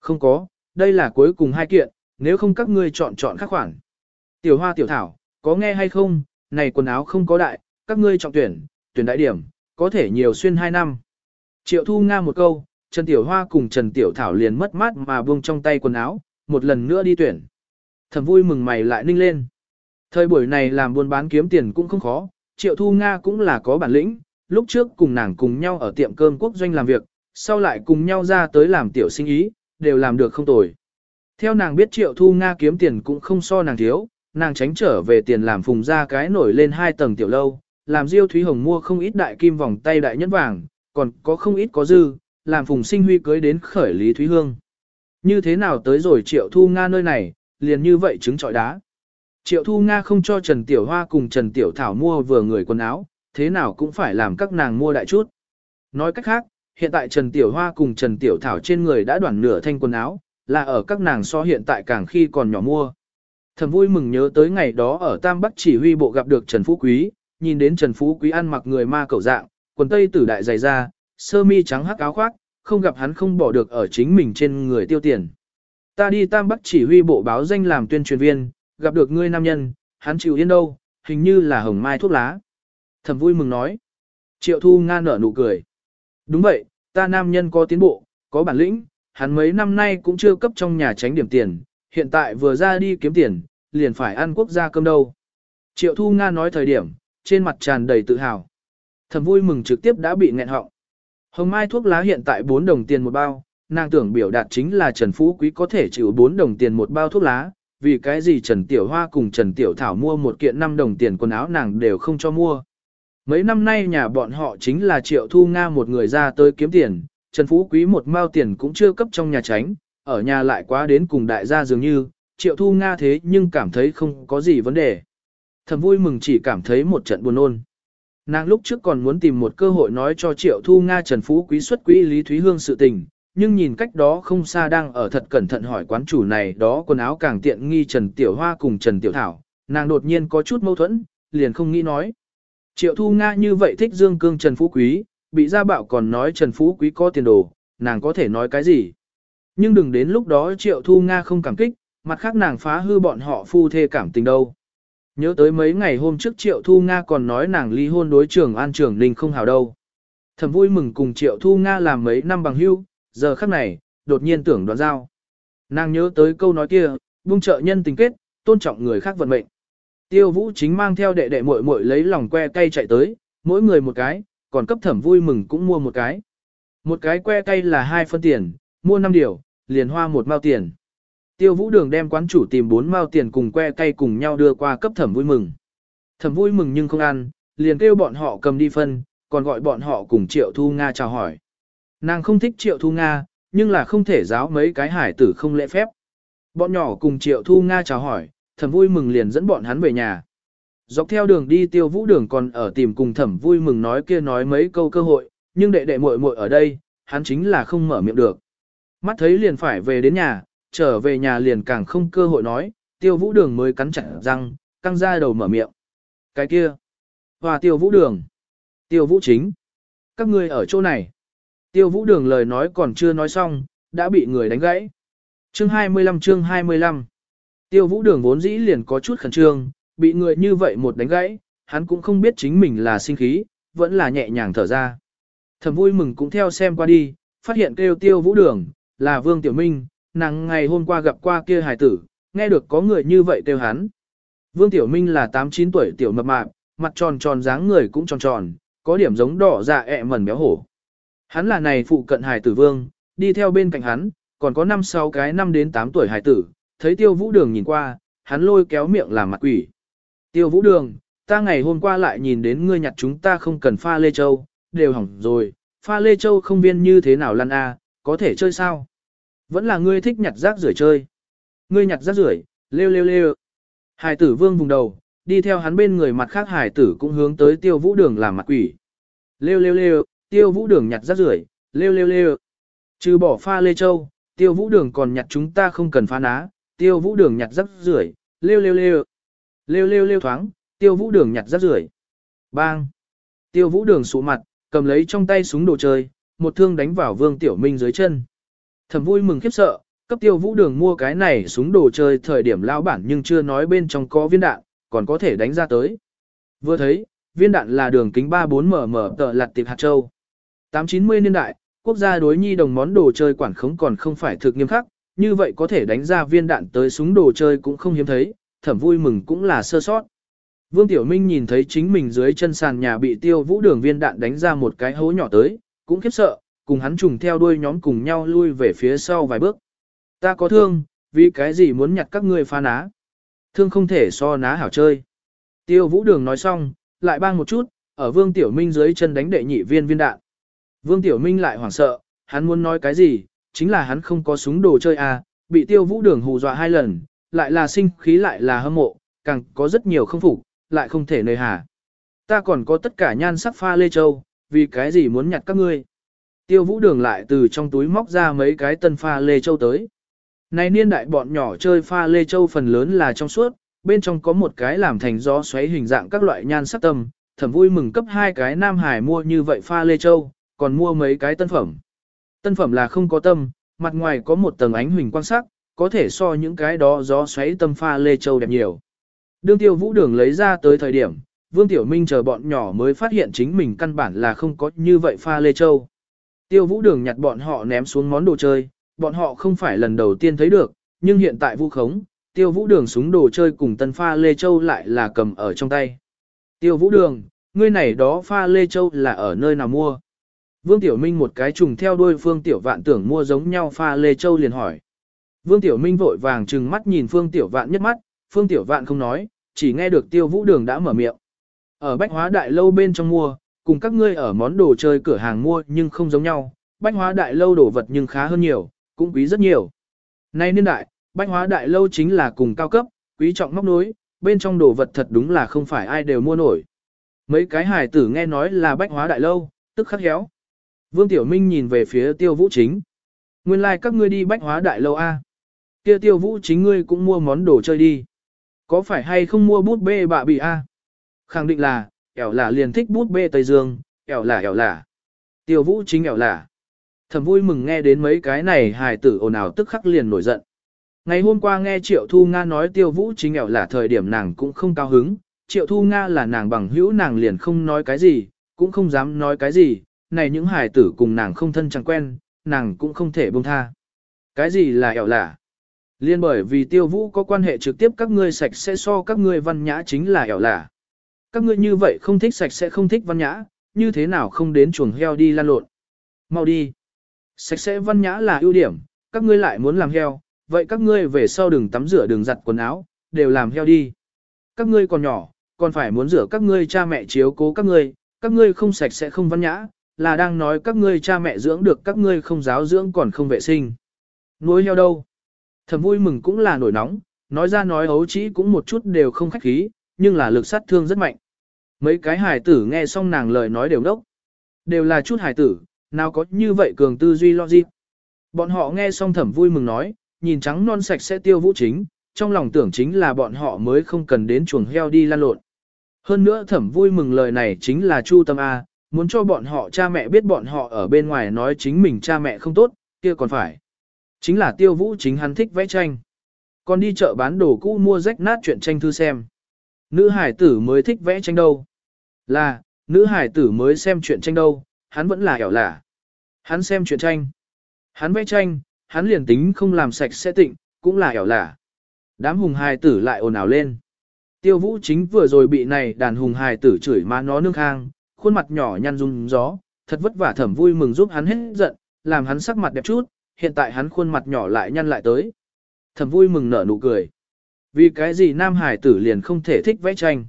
Không có, đây là cuối cùng hai kiện, nếu không các ngươi chọn chọn khác khoản. Tiểu Hoa Tiểu Thảo, có nghe hay không, này quần áo không có đại, các ngươi chọn tuyển, tuyển đại điểm, có thể nhiều xuyên hai năm. Triệu Thu Nga một câu, Trần Tiểu Hoa cùng Trần Tiểu Thảo liền mất mát mà buông trong tay quần áo, một lần nữa đi tuyển. Thầm vui mừng mày lại ninh lên. Thời buổi này làm buôn bán kiếm tiền cũng không khó, Triệu Thu Nga cũng là có bản lĩnh, lúc trước cùng nàng cùng nhau ở tiệm cơm quốc doanh làm việc, sau lại cùng nhau ra tới làm tiểu sinh ý, đều làm được không tồi. Theo nàng biết Triệu Thu Nga kiếm tiền cũng không so nàng thiếu, nàng tránh trở về tiền làm phùng ra cái nổi lên hai tầng tiểu lâu, làm Diêu Thúy Hồng mua không ít đại kim vòng tay đại nhẫn vàng, còn có không ít có dư, làm Phùng Sinh Huy cưới đến khởi Lý Thúy Hương. Như thế nào tới rồi Triệu Thu Nga nơi này, liền như vậy trứng trọi đá. Triệu Thu Nga không cho Trần Tiểu Hoa cùng Trần Tiểu Thảo mua vừa người quần áo, thế nào cũng phải làm các nàng mua đại chút. Nói cách khác, hiện tại Trần Tiểu Hoa cùng Trần Tiểu Thảo trên người đã đoạn nửa thanh quần áo, là ở các nàng so hiện tại càng khi còn nhỏ mua. Thầm vui mừng nhớ tới ngày đó ở Tam Bắc chỉ huy bộ gặp được Trần Phú Quý, nhìn đến Trần Phú Quý ăn mặc người ma cẩu dạng, quần tây tử đại dày da, sơ mi trắng hắc áo khoác, không gặp hắn không bỏ được ở chính mình trên người tiêu tiền. Ta đi Tam Bắc chỉ huy bộ báo danh làm tuyên truyền viên, gặp được ngươi nam nhân, hắn chịu yên đâu, hình như là hồng mai thuốc lá. Thẩm vui mừng nói. Triệu Thu Nga nở nụ cười. Đúng vậy, ta nam nhân có tiến bộ, có bản lĩnh, hắn mấy năm nay cũng chưa cấp trong nhà tránh điểm tiền, hiện tại vừa ra đi kiếm tiền, liền phải ăn quốc gia cơm đâu. Triệu Thu Nga nói thời điểm, trên mặt tràn đầy tự hào. thầm vui mừng trực tiếp đã bị nghẹn họng. Hồng Mai thuốc lá hiện tại 4 đồng tiền một bao, nàng tưởng biểu đạt chính là Trần Phú Quý có thể chịu 4 đồng tiền một bao thuốc lá, vì cái gì Trần Tiểu Hoa cùng Trần Tiểu Thảo mua một kiện 5 đồng tiền quần áo nàng đều không cho mua. Mấy năm nay nhà bọn họ chính là triệu thu Nga một người ra tới kiếm tiền, Trần Phú Quý một mao tiền cũng chưa cấp trong nhà tránh, ở nhà lại quá đến cùng đại gia dường như, triệu thu Nga thế nhưng cảm thấy không có gì vấn đề. Thầm vui mừng chỉ cảm thấy một trận buồn ôn. Nàng lúc trước còn muốn tìm một cơ hội nói cho triệu thu Nga Trần Phú Quý xuất quỹ Lý Thúy Hương sự tình, nhưng nhìn cách đó không xa đang ở thật cẩn thận hỏi quán chủ này đó quần áo càng tiện nghi Trần Tiểu Hoa cùng Trần Tiểu Thảo, nàng đột nhiên có chút mâu thuẫn, liền không nghĩ nói. Triệu Thu Nga như vậy thích Dương Cương Trần Phú Quý, bị gia bạo còn nói Trần Phú Quý có tiền đồ, nàng có thể nói cái gì. Nhưng đừng đến lúc đó Triệu Thu Nga không cảm kích, mặt khác nàng phá hư bọn họ phu thê cảm tình đâu. Nhớ tới mấy ngày hôm trước Triệu Thu Nga còn nói nàng ly hôn đối trường An Trường Ninh không hào đâu. Thầm vui mừng cùng Triệu Thu Nga làm mấy năm bằng hưu, giờ khắc này, đột nhiên tưởng đoán giao. Nàng nhớ tới câu nói kia, buông trợ nhân tình kết, tôn trọng người khác vận mệnh. Tiêu Vũ chính mang theo đệ đệ muội muội lấy lòng que cây chạy tới, mỗi người một cái, còn cấp thẩm vui mừng cũng mua một cái. Một cái que cây là hai phân tiền, mua năm điều, liền hoa một mao tiền. Tiêu Vũ Đường đem quán chủ tìm bốn mao tiền cùng que cây cùng nhau đưa qua cấp thẩm vui mừng. Thẩm vui mừng nhưng không ăn, liền kêu bọn họ cầm đi phân, còn gọi bọn họ cùng Triệu Thu Nga chào hỏi. Nàng không thích Triệu Thu Nga, nhưng là không thể giáo mấy cái hải tử không lễ phép. Bọn nhỏ cùng Triệu Thu Nga chào hỏi, thẩm vui mừng liền dẫn bọn hắn về nhà. Dọc theo đường đi tiêu vũ đường còn ở tìm cùng thẩm vui mừng nói kia nói mấy câu cơ hội, nhưng đệ đệ muội muội ở đây, hắn chính là không mở miệng được. Mắt thấy liền phải về đến nhà, trở về nhà liền càng không cơ hội nói, tiêu vũ đường mới cắn chặt răng, căng ra đầu mở miệng. Cái kia, và tiêu vũ đường, tiêu vũ chính, các ngươi ở chỗ này. Tiêu vũ đường lời nói còn chưa nói xong, đã bị người đánh gãy. Chương 25 chương 25 Tiêu vũ đường vốn dĩ liền có chút khẩn trương, bị người như vậy một đánh gãy, hắn cũng không biết chính mình là sinh khí, vẫn là nhẹ nhàng thở ra. Thầm vui mừng cũng theo xem qua đi, phát hiện kêu tiêu vũ đường, là Vương Tiểu Minh, nàng ngày hôm qua gặp qua kia hải tử, nghe được có người như vậy kêu hắn. Vương Tiểu Minh là 8-9 tuổi tiểu mập mạp, mặt tròn tròn dáng người cũng tròn tròn, có điểm giống đỏ dạ ẹ mẩn béo hổ. Hắn là này phụ cận hải tử vương, đi theo bên cạnh hắn, còn có 5-6 cái 5 đến 8 tuổi hải tử, thấy tiêu vũ đường nhìn qua, hắn lôi kéo miệng làm mặt quỷ. Tiêu vũ đường, ta ngày hôm qua lại nhìn đến ngươi nhặt chúng ta không cần pha lê châu, đều hỏng rồi, pha lê châu không viên như thế nào lăn a, có thể chơi sao? Vẫn là ngươi thích nhặt rác rưởi chơi. Ngươi nhặt rác rưởi, lêu lêu lêu. Hải tử vương vùng đầu, đi theo hắn bên người mặt khác hải tử cũng hướng tới tiêu vũ đường làm mặt quỷ. Lêu lêu lêu, tiêu vũ đường nhặt rác rưởi, lêu lêu lêu. Trừ bỏ pha lê châu, tiêu vũ đường còn nhặt chúng ta không cần phá ná, tiêu vũ đường nhặt rác rưởi, lêu lêu lêu. Lêu lêu lêu thoáng, tiêu vũ đường nhặt rác rưởi. Bang! Tiêu vũ đường sụ mặt, cầm lấy trong tay súng đồ chơi, một thương đánh vào vương tiểu minh dưới chân. Thầm vui mừng khiếp sợ, cấp tiêu vũ đường mua cái này súng đồ chơi thời điểm lao bản nhưng chưa nói bên trong có viên đạn, còn có thể đánh ra tới. Vừa thấy, viên đạn là đường kính 3-4 mm tờ lạt tiệp hạt châu. 890 niên đại, quốc gia đối nhi đồng món đồ chơi quản khống còn không phải thực nghiêm khắc, như vậy có thể đánh ra viên đạn tới súng đồ chơi cũng không hiếm thấy, thẩm vui mừng cũng là sơ sót. Vương Tiểu Minh nhìn thấy chính mình dưới chân sàn nhà bị tiêu vũ đường viên đạn đánh ra một cái hố nhỏ tới, cũng khiếp sợ, cùng hắn trùng theo đuôi nhóm cùng nhau lui về phía sau vài bước. Ta có thương, vì cái gì muốn nhặt các ngươi phá ná. Thương không thể so ná hảo chơi. Tiêu vũ đường nói xong, lại bang một chút, ở Vương Tiểu Minh dưới chân đánh đệ nhị viên viên đạn. Vương Tiểu Minh lại hoảng sợ, hắn muốn nói cái gì, chính là hắn không có súng đồ chơi à, bị tiêu vũ đường hù dọa hai lần, lại là sinh khí lại là hâm mộ, càng có rất nhiều không phục, lại không thể nơi hà. Ta còn có tất cả nhan sắc pha lê châu, vì cái gì muốn nhặt các ngươi. Tiêu vũ đường lại từ trong túi móc ra mấy cái tân pha lê châu tới. Này niên đại bọn nhỏ chơi pha lê châu phần lớn là trong suốt, bên trong có một cái làm thành gió xoáy hình dạng các loại nhan sắc tâm, thẩm vui mừng cấp hai cái nam hải mua như vậy pha lê châu, còn mua mấy cái tân phẩm. Tân phẩm là không có tâm, mặt ngoài có một tầng ánh huỳnh quang sắc, có thể so những cái đó gió xoáy tâm pha lê châu đẹp nhiều. Đương tiêu vũ đường lấy ra tới thời điểm, Vương Tiểu Minh chờ bọn nhỏ mới phát hiện chính mình căn bản là không có như vậy pha lê châu. Tiêu vũ đường nhặt bọn họ ném xuống món đồ chơi, bọn họ không phải lần đầu tiên thấy được, nhưng hiện tại vu khống, tiêu vũ đường súng đồ chơi cùng tân pha lê châu lại là cầm ở trong tay. Tiêu vũ đường, ngươi này đó pha lê châu là ở nơi nào mua? Vương Tiểu Minh một cái trùng theo đuôi Phương Tiểu Vạn tưởng mua giống nhau pha lê châu liền hỏi. Vương Tiểu Minh vội vàng trừng mắt nhìn Phương Tiểu Vạn nhất mắt, Phương Tiểu Vạn không nói, chỉ nghe được Tiêu Vũ Đường đã mở miệng. Ở bách hóa đại lâu bên trong mua, cùng các ngươi ở món đồ chơi cửa hàng mua nhưng không giống nhau, bách hóa đại lâu đồ vật nhưng khá hơn nhiều, cũng quý rất nhiều. Nay niên đại, bách hóa đại lâu chính là cùng cao cấp, quý trọng móc nối, bên trong đồ vật thật đúng là không phải ai đều mua nổi. Mấy cái hài tử nghe nói là bách hóa đại lâu, tức khắc héo. Vương Tiểu Minh nhìn về phía tiêu vũ chính. Nguyên lai like các ngươi đi bách hóa đại lâu A. Kia tiêu vũ chính ngươi cũng mua món đồ chơi đi. Có phải hay không mua bút bê bạ bị A? Khẳng định là, ẻo là liền thích bút bê Tây Dương, ẻo là ẻo là. Tiêu vũ chính ẻo là. Thầm vui mừng nghe đến mấy cái này hài tử ồn ào tức khắc liền nổi giận. Ngày hôm qua nghe Triệu Thu Nga nói tiêu vũ chính ẻo là thời điểm nàng cũng không cao hứng. Triệu Thu Nga là nàng bằng hữu nàng liền không nói cái gì, cũng không dám nói cái gì. Này những hài tử cùng nàng không thân chẳng quen, nàng cũng không thể buông tha. Cái gì là ẻo là? Liên bởi vì tiêu vũ có quan hệ trực tiếp các ngươi sạch sẽ so các ngươi văn nhã chính là ẻo là. Các ngươi như vậy không thích sạch sẽ không thích văn nhã, như thế nào không đến chuồng heo đi lan lộn. Mau đi. Sạch sẽ văn nhã là ưu điểm, các ngươi lại muốn làm heo, vậy các ngươi về sau đừng tắm rửa đừng giặt quần áo, đều làm heo đi. Các ngươi còn nhỏ, còn phải muốn rửa các ngươi cha mẹ chiếu cố các ngươi, các ngươi không sạch sẽ không văn nhã, là đang nói các ngươi cha mẹ dưỡng được các ngươi không giáo dưỡng còn không vệ sinh. Nuôi heo đâu? Thầm vui mừng cũng là nổi nóng, nói ra nói ấu trĩ cũng một chút đều không khách khí, nhưng là lực sát thương rất mạnh. Mấy cái hài tử nghe xong nàng lời nói đều đốc. Đều là chút hài tử, nào có như vậy cường tư duy logic. Bọn họ nghe xong thẩm vui mừng nói, nhìn trắng non sạch sẽ tiêu vũ chính, trong lòng tưởng chính là bọn họ mới không cần đến chuồng heo đi lan lộn. Hơn nữa thẩm vui mừng lời này chính là chu tâm A, muốn cho bọn họ cha mẹ biết bọn họ ở bên ngoài nói chính mình cha mẹ không tốt, kia còn phải. Chính là tiêu vũ chính hắn thích vẽ tranh. Còn đi chợ bán đồ cũ mua rách nát chuyện tranh thư xem. Nữ hải tử mới thích vẽ tranh đâu. Là, nữ hải tử mới xem chuyện tranh đâu, hắn vẫn là ẻo lả. Hắn xem chuyện tranh. Hắn vẽ tranh, hắn liền tính không làm sạch sẽ tịnh, cũng là ẻo lả. Đám hùng hài tử lại ồn ào lên. Tiêu vũ chính vừa rồi bị này đàn hùng hài tử chửi má nó nương khang, khuôn mặt nhỏ nhăn rung gió, thật vất vả thẩm vui mừng giúp hắn hết giận, làm hắn sắc mặt đẹp chút, hiện tại hắn khuôn mặt nhỏ lại nhăn lại tới. Thẩm vui mừng nở nụ cười. Vì cái gì nam hải tử liền không thể thích vẽ tranh.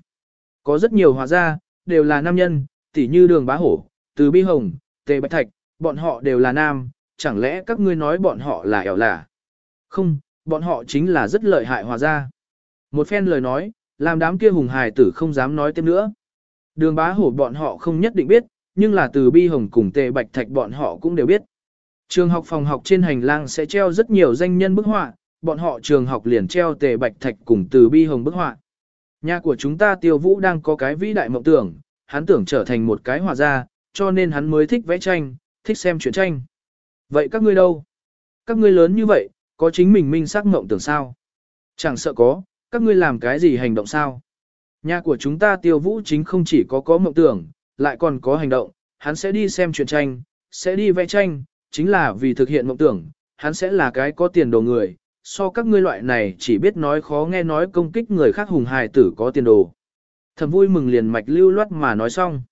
Có rất nhiều hòa gia, đều là nam nhân, tỉ như đường bá hổ, từ bi hồng, tề bạch thạch, bọn họ đều là nam, chẳng lẽ các ngươi nói bọn họ là ẻo là? Không, bọn họ chính là rất lợi hại hòa gia. Một phen lời nói, làm đám kia hùng hài tử không dám nói thêm nữa. Đường bá hổ bọn họ không nhất định biết, nhưng là từ bi hồng cùng tề bạch thạch bọn họ cũng đều biết. Trường học phòng học trên hành lang sẽ treo rất nhiều danh nhân bức họa, bọn họ trường học liền treo tề bạch thạch cùng từ bi hồng bức họa. Nhà của chúng ta tiêu vũ đang có cái vĩ đại mộng tưởng, hắn tưởng trở thành một cái họa gia, cho nên hắn mới thích vẽ tranh, thích xem truyện tranh. Vậy các ngươi đâu? Các ngươi lớn như vậy, có chính mình minh xác mộng tưởng sao? Chẳng sợ có, các ngươi làm cái gì hành động sao? Nhà của chúng ta tiêu vũ chính không chỉ có có mộng tưởng, lại còn có hành động, hắn sẽ đi xem truyện tranh, sẽ đi vẽ tranh, chính là vì thực hiện mộng tưởng, hắn sẽ là cái có tiền đồ người, so các ngươi loại này chỉ biết nói khó nghe nói công kích người khác hùng hài tử có tiền đồ. Thầm vui mừng liền mạch lưu loát mà nói xong.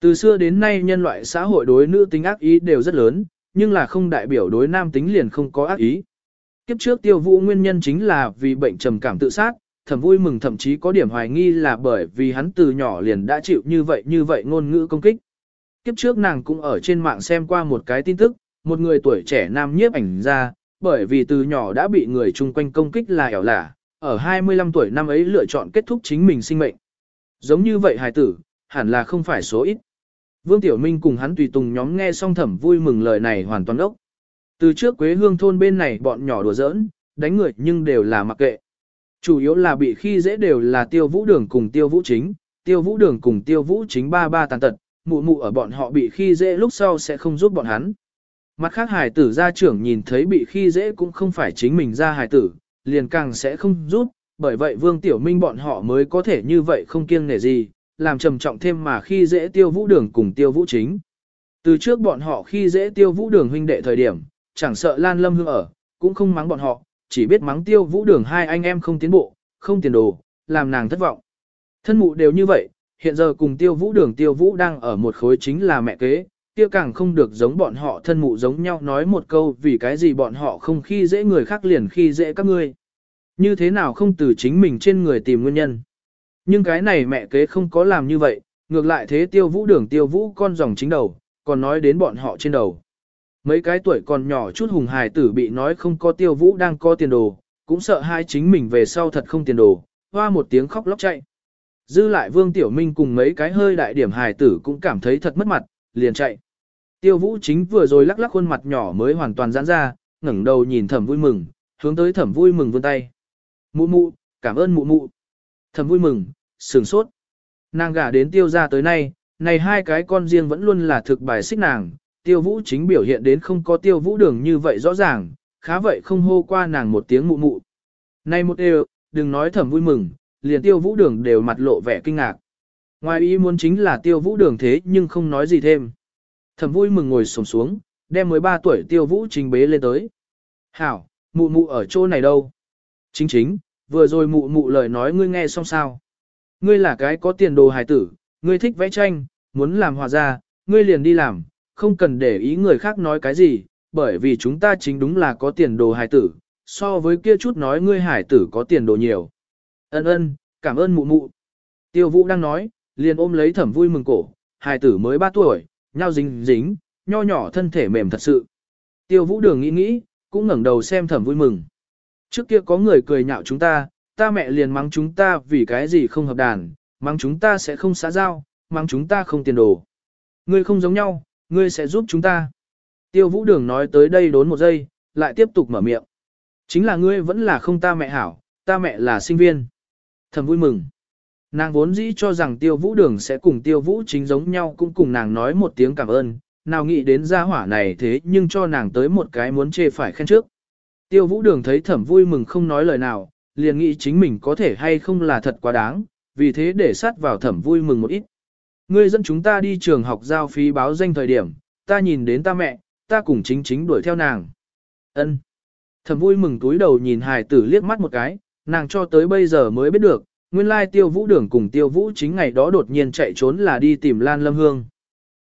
Từ xưa đến nay nhân loại xã hội đối nữ tính ác ý đều rất lớn, nhưng là không đại biểu đối nam tính liền không có ác ý. Kiếp trước tiêu vũ nguyên nhân chính là vì bệnh trầm cảm tự sát, thầm vui mừng thậm chí có điểm hoài nghi là bởi vì hắn từ nhỏ liền đã chịu như vậy như vậy ngôn ngữ công kích. Kiếp trước nàng cũng ở trên mạng xem qua một cái tin tức, một người tuổi trẻ nam nhiếp ảnh ra, bởi vì từ nhỏ đã bị người chung quanh công kích là ẻo lả, ở 25 tuổi năm ấy lựa chọn kết thúc chính mình sinh mệnh. Giống như vậy hài tử, hẳn là không phải số ít. Vương Tiểu Minh cùng hắn tùy tùng nhóm nghe xong thẩm vui mừng lời này hoàn toàn ốc. Từ trước Quế Hương thôn bên này bọn nhỏ đùa giỡn, đánh người nhưng đều là mặc kệ. Chủ yếu là bị khi dễ đều là tiêu vũ đường cùng tiêu vũ chính, tiêu vũ đường cùng tiêu vũ chính ba ba tàn tật, mụ mụ ở bọn họ bị khi dễ lúc sau sẽ không giúp bọn hắn. Mặt khác hài tử gia trưởng nhìn thấy bị khi dễ cũng không phải chính mình ra hài tử, liền càng sẽ không giúp, bởi vậy Vương Tiểu Minh bọn họ mới có thể như vậy không kiêng nể gì, làm trầm trọng thêm mà khi dễ tiêu vũ đường cùng tiêu vũ chính. Từ trước bọn họ khi dễ tiêu vũ đường huynh đệ thời điểm, chẳng sợ Lan Lâm Hương ở, cũng không mắng bọn họ, chỉ biết mắng tiêu vũ đường hai anh em không tiến bộ, không tiền đồ, làm nàng thất vọng. Thân mụ đều như vậy, hiện giờ cùng tiêu vũ đường tiêu vũ đang ở một khối chính là mẹ kế, kia càng không được giống bọn họ thân mụ giống nhau nói một câu vì cái gì bọn họ không khi dễ người khác liền khi dễ các ngươi. Như thế nào không từ chính mình trên người tìm nguyên nhân. Nhưng cái này mẹ kế không có làm như vậy, ngược lại thế tiêu vũ đường tiêu vũ con dòng chính đầu, còn nói đến bọn họ trên đầu. Mấy cái tuổi còn nhỏ chút hùng hài tử bị nói không có tiêu vũ đang có tiền đồ, cũng sợ hai chính mình về sau thật không tiền đồ, hoa một tiếng khóc lóc chạy. Dư lại Vương Tiểu Minh cùng mấy cái hơi đại điểm hài tử cũng cảm thấy thật mất mặt, liền chạy. Tiêu Vũ chính vừa rồi lắc lắc khuôn mặt nhỏ mới hoàn toàn giãn ra, ngẩng đầu nhìn Thẩm vui mừng, hướng tới Thẩm vui mừng vươn tay. Mụ mụ, cảm ơn mụ mụ. Thẩm vui mừng, sửng sốt. Nàng gả đến tiêu gia tới nay, này hai cái con riêng vẫn luôn là thực bài xích nàng, tiêu vũ chính biểu hiện đến không có tiêu vũ đường như vậy rõ ràng, khá vậy không hô qua nàng một tiếng mụ mụ. Này một đều, đừng nói thẩm vui mừng, liền tiêu vũ đường đều mặt lộ vẻ kinh ngạc. Ngoài ý muốn chính là tiêu vũ đường thế nhưng không nói gì thêm. Thẩm vui mừng ngồi sổng xuống, đem 13 tuổi tiêu vũ trình bế lên tới. Hảo, mụ mụ ở chỗ này đâu? Chính chính, vừa rồi mụ mụ lời nói ngươi nghe xong sao? Ngươi là cái có tiền đồ hài tử, ngươi thích vẽ tranh, muốn làm hòa gia, ngươi liền đi làm, không cần để ý người khác nói cái gì, bởi vì chúng ta chính đúng là có tiền đồ hài tử, so với kia chút nói ngươi hải tử có tiền đồ nhiều. Ân ân, cảm ơn mụ mụ. Tiêu vũ đang nói, liền ôm lấy thẩm vui mừng cổ, hài tử mới 3 tuổi, nhau dính dính, nho nhỏ thân thể mềm thật sự. Tiêu vũ đường nghĩ nghĩ, cũng ngẩng đầu xem thẩm vui mừng. Trước kia có người cười nhạo chúng ta, ta mẹ liền mắng chúng ta vì cái gì không hợp đàn, mắng chúng ta sẽ không xã giao, mắng chúng ta không tiền đồ. Ngươi không giống nhau, ngươi sẽ giúp chúng ta. Tiêu vũ đường nói tới đây đốn một giây, lại tiếp tục mở miệng. Chính là ngươi vẫn là không ta mẹ hảo, ta mẹ là sinh viên. Thầm vui mừng. Nàng vốn dĩ cho rằng tiêu vũ đường sẽ cùng tiêu vũ chính giống nhau cũng cùng nàng nói một tiếng cảm ơn, nào nghĩ đến gia hỏa này thế nhưng cho nàng tới một cái muốn chê phải khen trước. Tiêu vũ đường thấy thẩm vui mừng không nói lời nào, liền nghĩ chính mình có thể hay không là thật quá đáng, vì thế để sát vào thẩm vui mừng một ít. Ngươi dẫn chúng ta đi trường học giao phí báo danh thời điểm, ta nhìn đến ta mẹ, ta cùng chính chính đuổi theo nàng. Ân. Thẩm vui mừng túi đầu nhìn hài tử liếc mắt một cái, nàng cho tới bây giờ mới biết được, nguyên lai tiêu vũ đường cùng tiêu vũ chính ngày đó đột nhiên chạy trốn là đi tìm Lan Lâm Hương.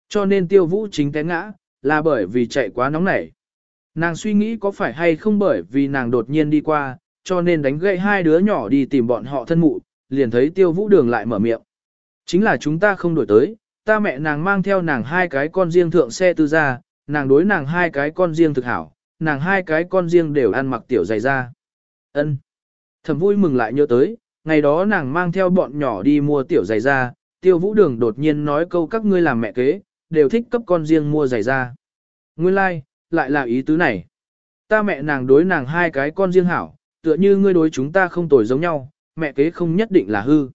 Cho nên tiêu vũ chính té ngã, là bởi vì chạy quá nóng nảy. Nàng suy nghĩ có phải hay không bởi vì nàng đột nhiên đi qua, cho nên đánh gậy hai đứa nhỏ đi tìm bọn họ thân mụ, liền thấy tiêu vũ đường lại mở miệng. Chính là chúng ta không đổi tới, ta mẹ nàng mang theo nàng hai cái con riêng thượng xe tư ra, nàng đối nàng hai cái con riêng thực hảo, nàng hai cái con riêng đều ăn mặc tiểu dày ra. Ân. Thầm vui mừng lại nhớ tới, ngày đó nàng mang theo bọn nhỏ đi mua tiểu giày ra, tiêu vũ đường đột nhiên nói câu các ngươi làm mẹ kế, đều thích cấp con riêng mua giày ra. Nguyên lai, like, lại là ý tứ này. Ta mẹ nàng đối nàng hai cái con riêng hảo, tựa như ngươi đối chúng ta không tồi giống nhau, mẹ kế không nhất định là hư.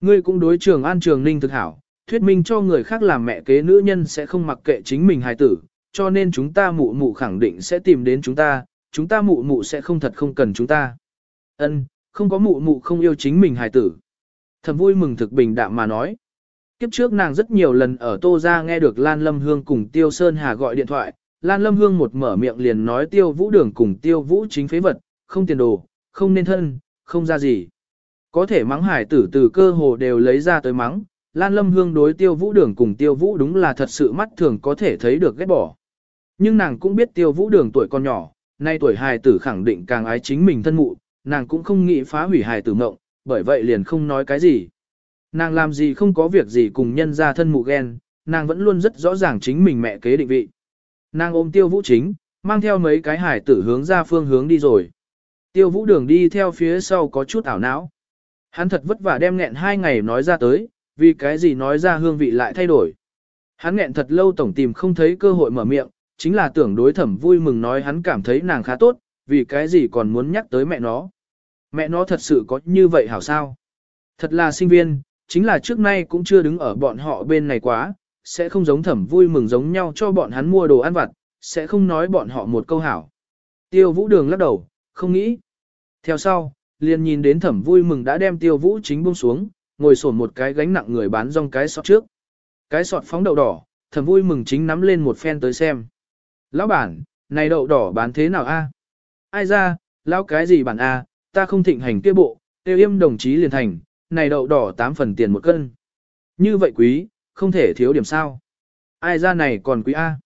Ngươi cũng đối trường an trường ninh thực hảo, thuyết minh cho người khác làm mẹ kế nữ nhân sẽ không mặc kệ chính mình hài tử, cho nên chúng ta mụ mụ khẳng định sẽ tìm đến chúng ta, chúng ta mụ mụ sẽ không thật không cần chúng ta. Ân, không có mụ mụ không yêu chính mình hài tử. Thầm vui mừng thực bình đạm mà nói. Kiếp trước nàng rất nhiều lần ở Tô Gia nghe được Lan Lâm Hương cùng Tiêu Sơn Hà gọi điện thoại, Lan Lâm Hương một mở miệng liền nói Tiêu Vũ Đường cùng Tiêu Vũ chính phế vật, không tiền đồ, không nên thân, không ra gì. Có thể mắng hải tử từ cơ hồ đều lấy ra tới mắng, Lan Lâm Hương đối Tiêu Vũ Đường cùng Tiêu Vũ đúng là thật sự mắt thường có thể thấy được ghét bỏ. Nhưng nàng cũng biết Tiêu Vũ Đường tuổi còn nhỏ, nay tuổi hài tử khẳng định càng ái chính mình thân mụ, nàng cũng không nghĩ phá hủy hài tử mộng, bởi vậy liền không nói cái gì. Nàng làm gì không có việc gì cùng nhân ra thân mụ ghen, nàng vẫn luôn rất rõ ràng chính mình mẹ kế định vị. Nàng ôm Tiêu Vũ chính, mang theo mấy cái hài tử hướng ra phương hướng đi rồi. Tiêu Vũ Đường đi theo phía sau có chút ảo não. Hắn thật vất vả đem nghẹn hai ngày nói ra tới, vì cái gì nói ra hương vị lại thay đổi. Hắn nghẹn thật lâu tổng tìm không thấy cơ hội mở miệng, chính là tưởng đối thẩm vui mừng nói hắn cảm thấy nàng khá tốt, vì cái gì còn muốn nhắc tới mẹ nó. Mẹ nó thật sự có như vậy hảo sao? Thật là sinh viên, chính là trước nay cũng chưa đứng ở bọn họ bên này quá, sẽ không giống thẩm vui mừng giống nhau cho bọn hắn mua đồ ăn vặt, sẽ không nói bọn họ một câu hảo. Tiêu vũ đường lắc đầu, không nghĩ. Theo sau, liền nhìn đến thẩm vui mừng đã đem tiêu vũ chính buông xuống, ngồi sổn một cái gánh nặng người bán rong cái sọt trước. Cái sọt phóng đậu đỏ, thẩm vui mừng chính nắm lên một phen tới xem. Lão bản, này đậu đỏ bán thế nào a? Ai ra, lão cái gì bản a? Ta không thịnh hành kia bộ, tiêu im đồng chí liền thành, này đậu đỏ 8 phần tiền một cân. Như vậy quý, không thể thiếu điểm sao. Ai ra này còn quý a?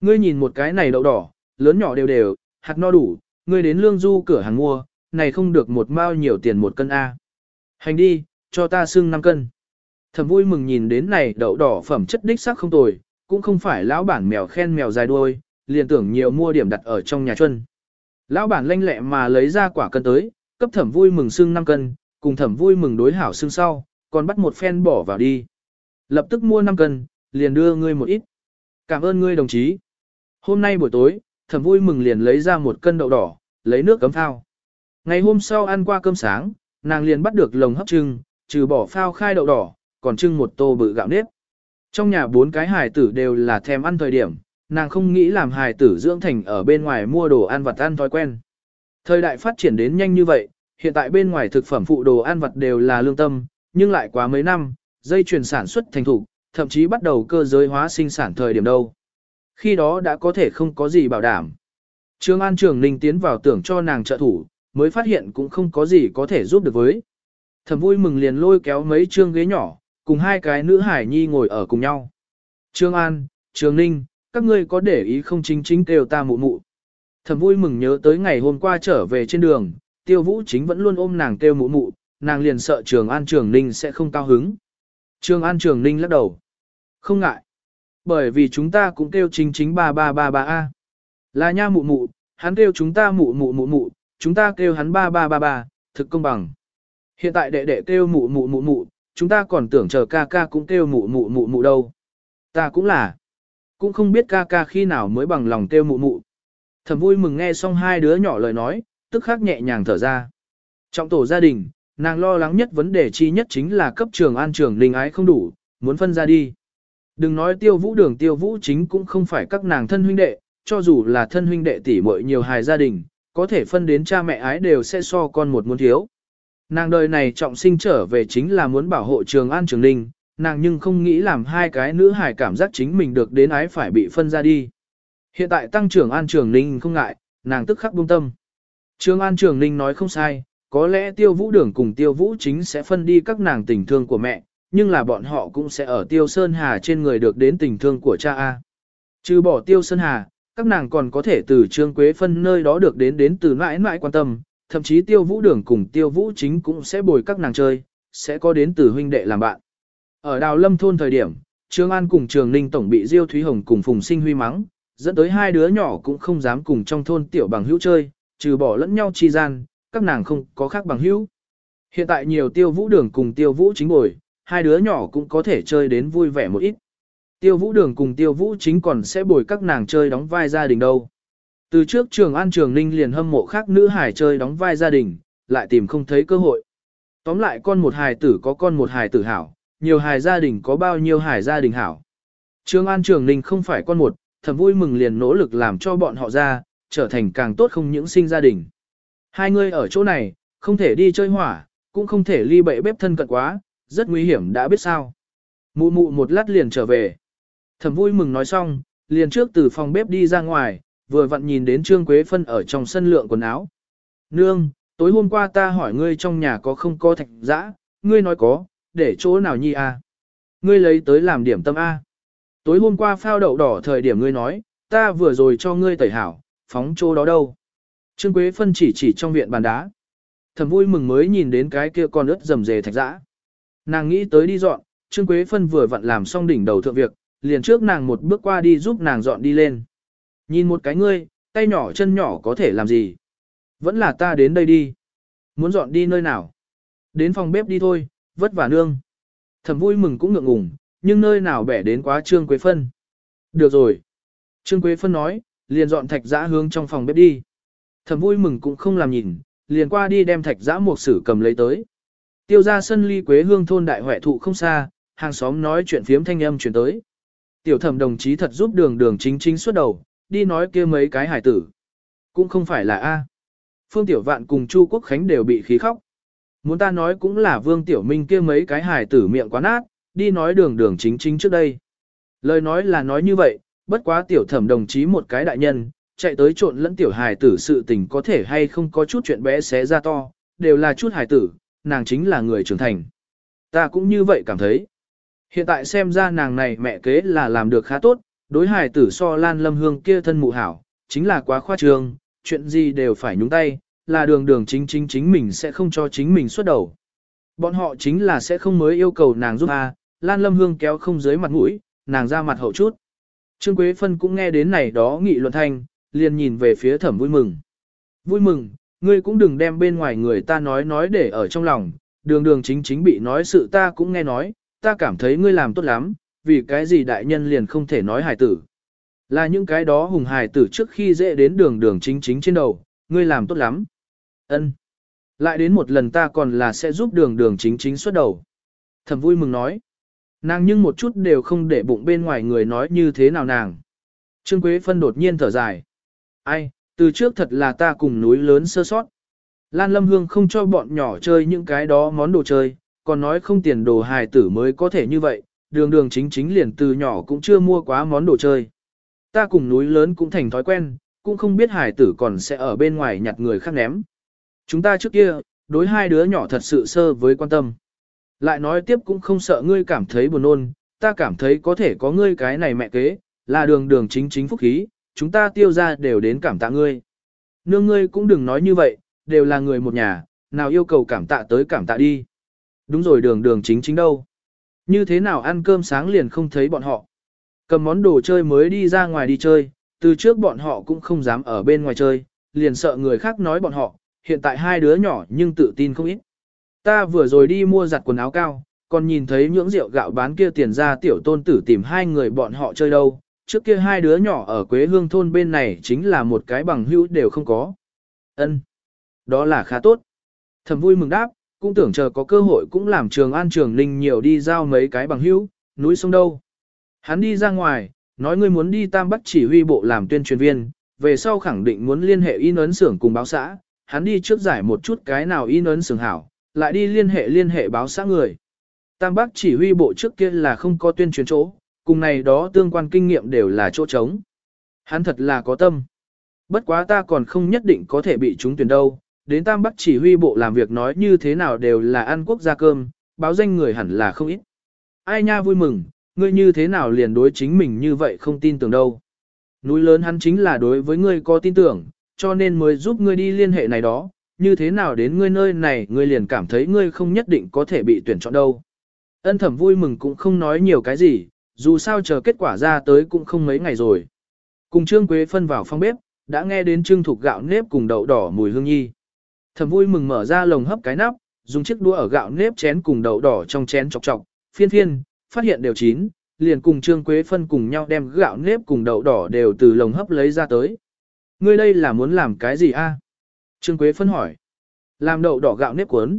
Ngươi nhìn một cái này đậu đỏ, lớn nhỏ đều đều, hạt no đủ, ngươi đến lương du cửa hàng mua, này không được một mao nhiều tiền một cân A. Hành đi, cho ta xưng 5 cân. Thầm vui mừng nhìn đến này đậu đỏ phẩm chất đích sắc không tồi, cũng không phải lão bản mèo khen mèo dài đuôi, liền tưởng nhiều mua điểm đặt ở trong nhà chuân. Lão bản lanh lẹ mà lấy ra quả cân tới, cấp thẩm vui mừng xưng 5 cân, cùng thẩm vui mừng đối hảo xưng sau, còn bắt một phen bỏ vào đi. Lập tức mua 5 cân, liền đưa ngươi một ít. Cảm ơn ngươi đồng chí. Hôm nay buổi tối, thẩm vui mừng liền lấy ra một cân đậu đỏ, lấy nước cấm phao. Ngày hôm sau ăn qua cơm sáng, nàng liền bắt được lồng hấp trưng, trừ bỏ phao khai đậu đỏ, còn trưng một tô bự gạo nếp. Trong nhà bốn cái hài tử đều là thèm ăn thời điểm, nàng không nghĩ làm hài tử dưỡng thành ở bên ngoài mua đồ ăn vặt ăn thói quen. Thời đại phát triển đến nhanh như vậy, hiện tại bên ngoài thực phẩm phụ đồ ăn vặt đều là lương tâm, nhưng lại quá mấy năm, dây chuyển sản xuất thành thủ, thậm chí bắt đầu cơ giới hóa sinh sản thời điểm đâu. Khi đó đã có thể không có gì bảo đảm. Trương An Trường Ninh tiến vào tưởng cho nàng trợ thủ, mới phát hiện cũng không có gì có thể giúp được với. Thầm vui mừng liền lôi kéo mấy trương ghế nhỏ, cùng hai cái nữ hải nhi ngồi ở cùng nhau. Trương An, Trường Ninh, các ngươi có để ý không chính chính kêu ta mụ mụ. Thầm vui mừng nhớ tới ngày hôm qua trở về trên đường, tiêu vũ chính vẫn luôn ôm nàng kêu mụ mụ, nàng liền sợ Trường An Trường Ninh sẽ không cao hứng. Trường An Trường Ninh lắc đầu. Không ngại. Bởi vì chúng ta cũng kêu chính chính ba ba ba ba a. Là nha mụ mụ, hắn kêu chúng ta mụ mụ mụ mụ, chúng ta kêu hắn ba ba ba ba, thực công bằng. Hiện tại đệ đệ kêu mụ mụ mụ mụ, chúng ta còn tưởng chờ ca ca cũng kêu mụ mụ mụ mụ đâu. Ta cũng là. Cũng không biết ca ca khi nào mới bằng lòng kêu mụ mụ. Thầm vui mừng nghe xong hai đứa nhỏ lời nói, tức khắc nhẹ nhàng thở ra. Trong tổ gia đình, nàng lo lắng nhất vấn đề chi nhất chính là cấp trường an trường linh ái không đủ, muốn phân ra đi. Đừng nói tiêu vũ đường tiêu vũ chính cũng không phải các nàng thân huynh đệ, cho dù là thân huynh đệ tỷ muội nhiều hài gia đình, có thể phân đến cha mẹ ái đều sẽ so con một muốn thiếu. Nàng đời này trọng sinh trở về chính là muốn bảo hộ trường an trường linh, nàng nhưng không nghĩ làm hai cái nữ hài cảm giác chính mình được đến ái phải bị phân ra đi. Hiện tại tăng trưởng an trường ninh không ngại, nàng tức khắc buông tâm. Trường an trường ninh nói không sai, có lẽ tiêu vũ đường cùng tiêu vũ chính sẽ phân đi các nàng tình thương của mẹ, nhưng là bọn họ cũng sẽ ở tiêu sơn hà trên người được đến tình thương của cha A. Trừ bỏ tiêu sơn hà, các nàng còn có thể từ trương quế phân nơi đó được đến đến từ mãi mãi quan tâm, thậm chí tiêu vũ đường cùng tiêu vũ chính cũng sẽ bồi các nàng chơi, sẽ có đến từ huynh đệ làm bạn. Ở đào lâm thôn thời điểm, Trương An cùng Trường Ninh Tổng bị Diêu Thúy Hồng cùng Phùng Sinh Huy mắng, dẫn tới hai đứa nhỏ cũng không dám cùng trong thôn tiểu bằng hữu chơi, trừ bỏ lẫn nhau chi gian, các nàng không có khác bằng hữu. Hiện tại nhiều tiêu vũ đường cùng tiêu vũ chính bồi, hai đứa nhỏ cũng có thể chơi đến vui vẻ một ít. Tiêu vũ đường cùng tiêu vũ chính còn sẽ bồi các nàng chơi đóng vai gia đình đâu. Từ trước trường An Trường Ninh liền hâm mộ khác nữ hải chơi đóng vai gia đình, lại tìm không thấy cơ hội. Tóm lại con một hài tử có con một hài tử hảo, nhiều hài gia đình có bao nhiêu hài gia đình hảo. Trường An Trường Ninh không phải con một, thầm vui mừng liền nỗ lực làm cho bọn họ ra, trở thành càng tốt không những sinh gia đình. Hai người ở chỗ này, không thể đi chơi hỏa, cũng không thể ly bậy bếp thân cận quá, rất nguy hiểm đã biết sao. Mụ mụ một lát liền trở về. Thầm vui mừng nói xong, liền trước từ phòng bếp đi ra ngoài, vừa vặn nhìn đến Trương Quế Phân ở trong sân lượng quần áo. Nương, tối hôm qua ta hỏi ngươi trong nhà có không có thạch dã, ngươi nói có, để chỗ nào nhi a? Ngươi lấy tới làm điểm tâm a. Tối hôm qua phao đậu đỏ thời điểm ngươi nói, ta vừa rồi cho ngươi tẩy hảo, phóng chỗ đó đâu. Trương Quế Phân chỉ chỉ trong viện bàn đá. Thầm vui mừng mới nhìn đến cái kia con ướt rầm rề thạch dã. Nàng nghĩ tới đi dọn, Trương Quế Phân vừa vặn làm xong đỉnh đầu thượng việc, liền trước nàng một bước qua đi giúp nàng dọn đi lên. Nhìn một cái ngươi, tay nhỏ chân nhỏ có thể làm gì? Vẫn là ta đến đây đi. Muốn dọn đi nơi nào? Đến phòng bếp đi thôi, vất vả nương. Thầm vui mừng cũng ngượng ngùng, nhưng nơi nào bẻ đến quá Trương Quế Phân. Được rồi. Trương Quế Phân nói, liền dọn thạch giã hướng trong phòng bếp đi. Thầm vui mừng cũng không làm nhìn, liền qua đi đem thạch giã một sử cầm lấy tới. Tiêu ra sân ly Quế Hương thôn đại huệ thụ không xa, hàng xóm nói chuyện phiếm thanh âm chuyển tới. Tiểu thẩm đồng chí thật giúp đường đường chính chính suốt đầu, đi nói kia mấy cái hải tử. Cũng không phải là A. Phương Tiểu Vạn cùng Chu Quốc Khánh đều bị khí khóc. Muốn ta nói cũng là Vương Tiểu Minh kia mấy cái hải tử miệng quá nát, đi nói đường đường chính chính trước đây. Lời nói là nói như vậy, bất quá tiểu thẩm đồng chí một cái đại nhân, chạy tới trộn lẫn tiểu hài tử sự tình có thể hay không có chút chuyện bé xé ra to, đều là chút hài tử, nàng chính là người trưởng thành. Ta cũng như vậy cảm thấy. Hiện tại xem ra nàng này mẹ kế là làm được khá tốt, đối hài tử so lan lâm hương kia thân mụ hảo, chính là quá khoa trương, chuyện gì đều phải nhúng tay, là đường đường chính chính chính mình sẽ không cho chính mình xuất đầu. Bọn họ chính là sẽ không mới yêu cầu nàng giúp a. Lan Lâm Hương kéo không dưới mặt mũi, nàng ra mặt hậu chút. Trương Quế Phân cũng nghe đến này đó nghị luận thanh, liền nhìn về phía thẩm vui mừng. Vui mừng, ngươi cũng đừng đem bên ngoài người ta nói nói để ở trong lòng, đường đường chính chính bị nói sự ta cũng nghe nói, ta cảm thấy ngươi làm tốt lắm, vì cái gì đại nhân liền không thể nói hài tử. Là những cái đó hùng hài tử trước khi dễ đến đường đường chính chính trên đầu, ngươi làm tốt lắm. ân Lại đến một lần ta còn là sẽ giúp đường đường chính chính xuất đầu. Thẩm vui mừng nói. Nàng nhưng một chút đều không để bụng bên ngoài người nói như thế nào nàng. Trương Quế Phân đột nhiên thở dài. Ai, từ trước thật là ta cùng núi lớn sơ sót. Lan Lâm Hương không cho bọn nhỏ chơi những cái đó món đồ chơi, còn nói không tiền đồ hài tử mới có thể như vậy, đường đường chính chính liền từ nhỏ cũng chưa mua quá món đồ chơi. Ta cùng núi lớn cũng thành thói quen, cũng không biết hài tử còn sẽ ở bên ngoài nhặt người khác ném. Chúng ta trước kia, đối hai đứa nhỏ thật sự sơ với quan tâm. Lại nói tiếp cũng không sợ ngươi cảm thấy buồn nôn, ta cảm thấy có thể có ngươi cái này mẹ kế, là đường đường chính chính phúc khí, chúng ta tiêu ra đều đến cảm tạ ngươi. Nương ngươi cũng đừng nói như vậy, đều là người một nhà, nào yêu cầu cảm tạ tới cảm tạ đi. Đúng rồi đường đường chính chính đâu. Như thế nào ăn cơm sáng liền không thấy bọn họ. Cầm món đồ chơi mới đi ra ngoài đi chơi, từ trước bọn họ cũng không dám ở bên ngoài chơi, liền sợ người khác nói bọn họ, hiện tại hai đứa nhỏ nhưng tự tin không ít. Ta vừa rồi đi mua giặt quần áo cao, còn nhìn thấy những rượu gạo bán kia tiền ra tiểu tôn tử tìm hai người bọn họ chơi đâu, trước kia hai đứa nhỏ ở Quế Hương thôn bên này chính là một cái bằng hữu đều không có. Ân, Đó là khá tốt. Thầm vui mừng đáp, cũng tưởng chờ có cơ hội cũng làm trường an trường ninh nhiều đi giao mấy cái bằng hữu, núi sông đâu. Hắn đi ra ngoài, nói ngươi muốn đi Tam Bắc chỉ huy bộ làm tuyên truyền viên, về sau khẳng định muốn liên hệ in ấn xưởng cùng báo xã, hắn đi trước giải một chút cái nào in ấn xưởng hảo, lại đi liên hệ liên hệ báo xã người. Tam Bắc chỉ huy bộ trước kia là không có tuyên truyền chỗ, cùng này đó tương quan kinh nghiệm đều là chỗ trống. Hắn thật là có tâm. Bất quá ta còn không nhất định có thể bị chúng tuyển đâu, đến Tam Bắc chỉ huy bộ làm việc nói như thế nào đều là ăn quốc gia cơm, báo danh người hẳn là không ít. Ai nha vui mừng, ngươi như thế nào liền đối chính mình như vậy không tin tưởng đâu. Núi lớn hắn chính là đối với ngươi có tin tưởng, cho nên mới giúp ngươi đi liên hệ này đó, như thế nào đến ngươi nơi này ngươi liền cảm thấy ngươi không nhất định có thể bị tuyển chọn đâu. Ân thẩm vui mừng cũng không nói nhiều cái gì, dù sao chờ kết quả ra tới cũng không mấy ngày rồi. Cùng Trương Quế phân vào phòng bếp, đã nghe đến Trương thục gạo nếp cùng đậu đỏ mùi hương nhi. Thẩm vui mừng mở ra lồng hấp cái nắp, dùng chiếc đũa ở gạo nếp chén cùng đậu đỏ trong chén chọc chọc, phiên phiên, phát hiện đều chín, liền cùng Trương Quế phân cùng nhau đem gạo nếp cùng đậu đỏ đều từ lồng hấp lấy ra tới. Ngươi đây là muốn làm cái gì a? Trương Quế phân hỏi. Làm đậu đỏ gạo nếp cuốn.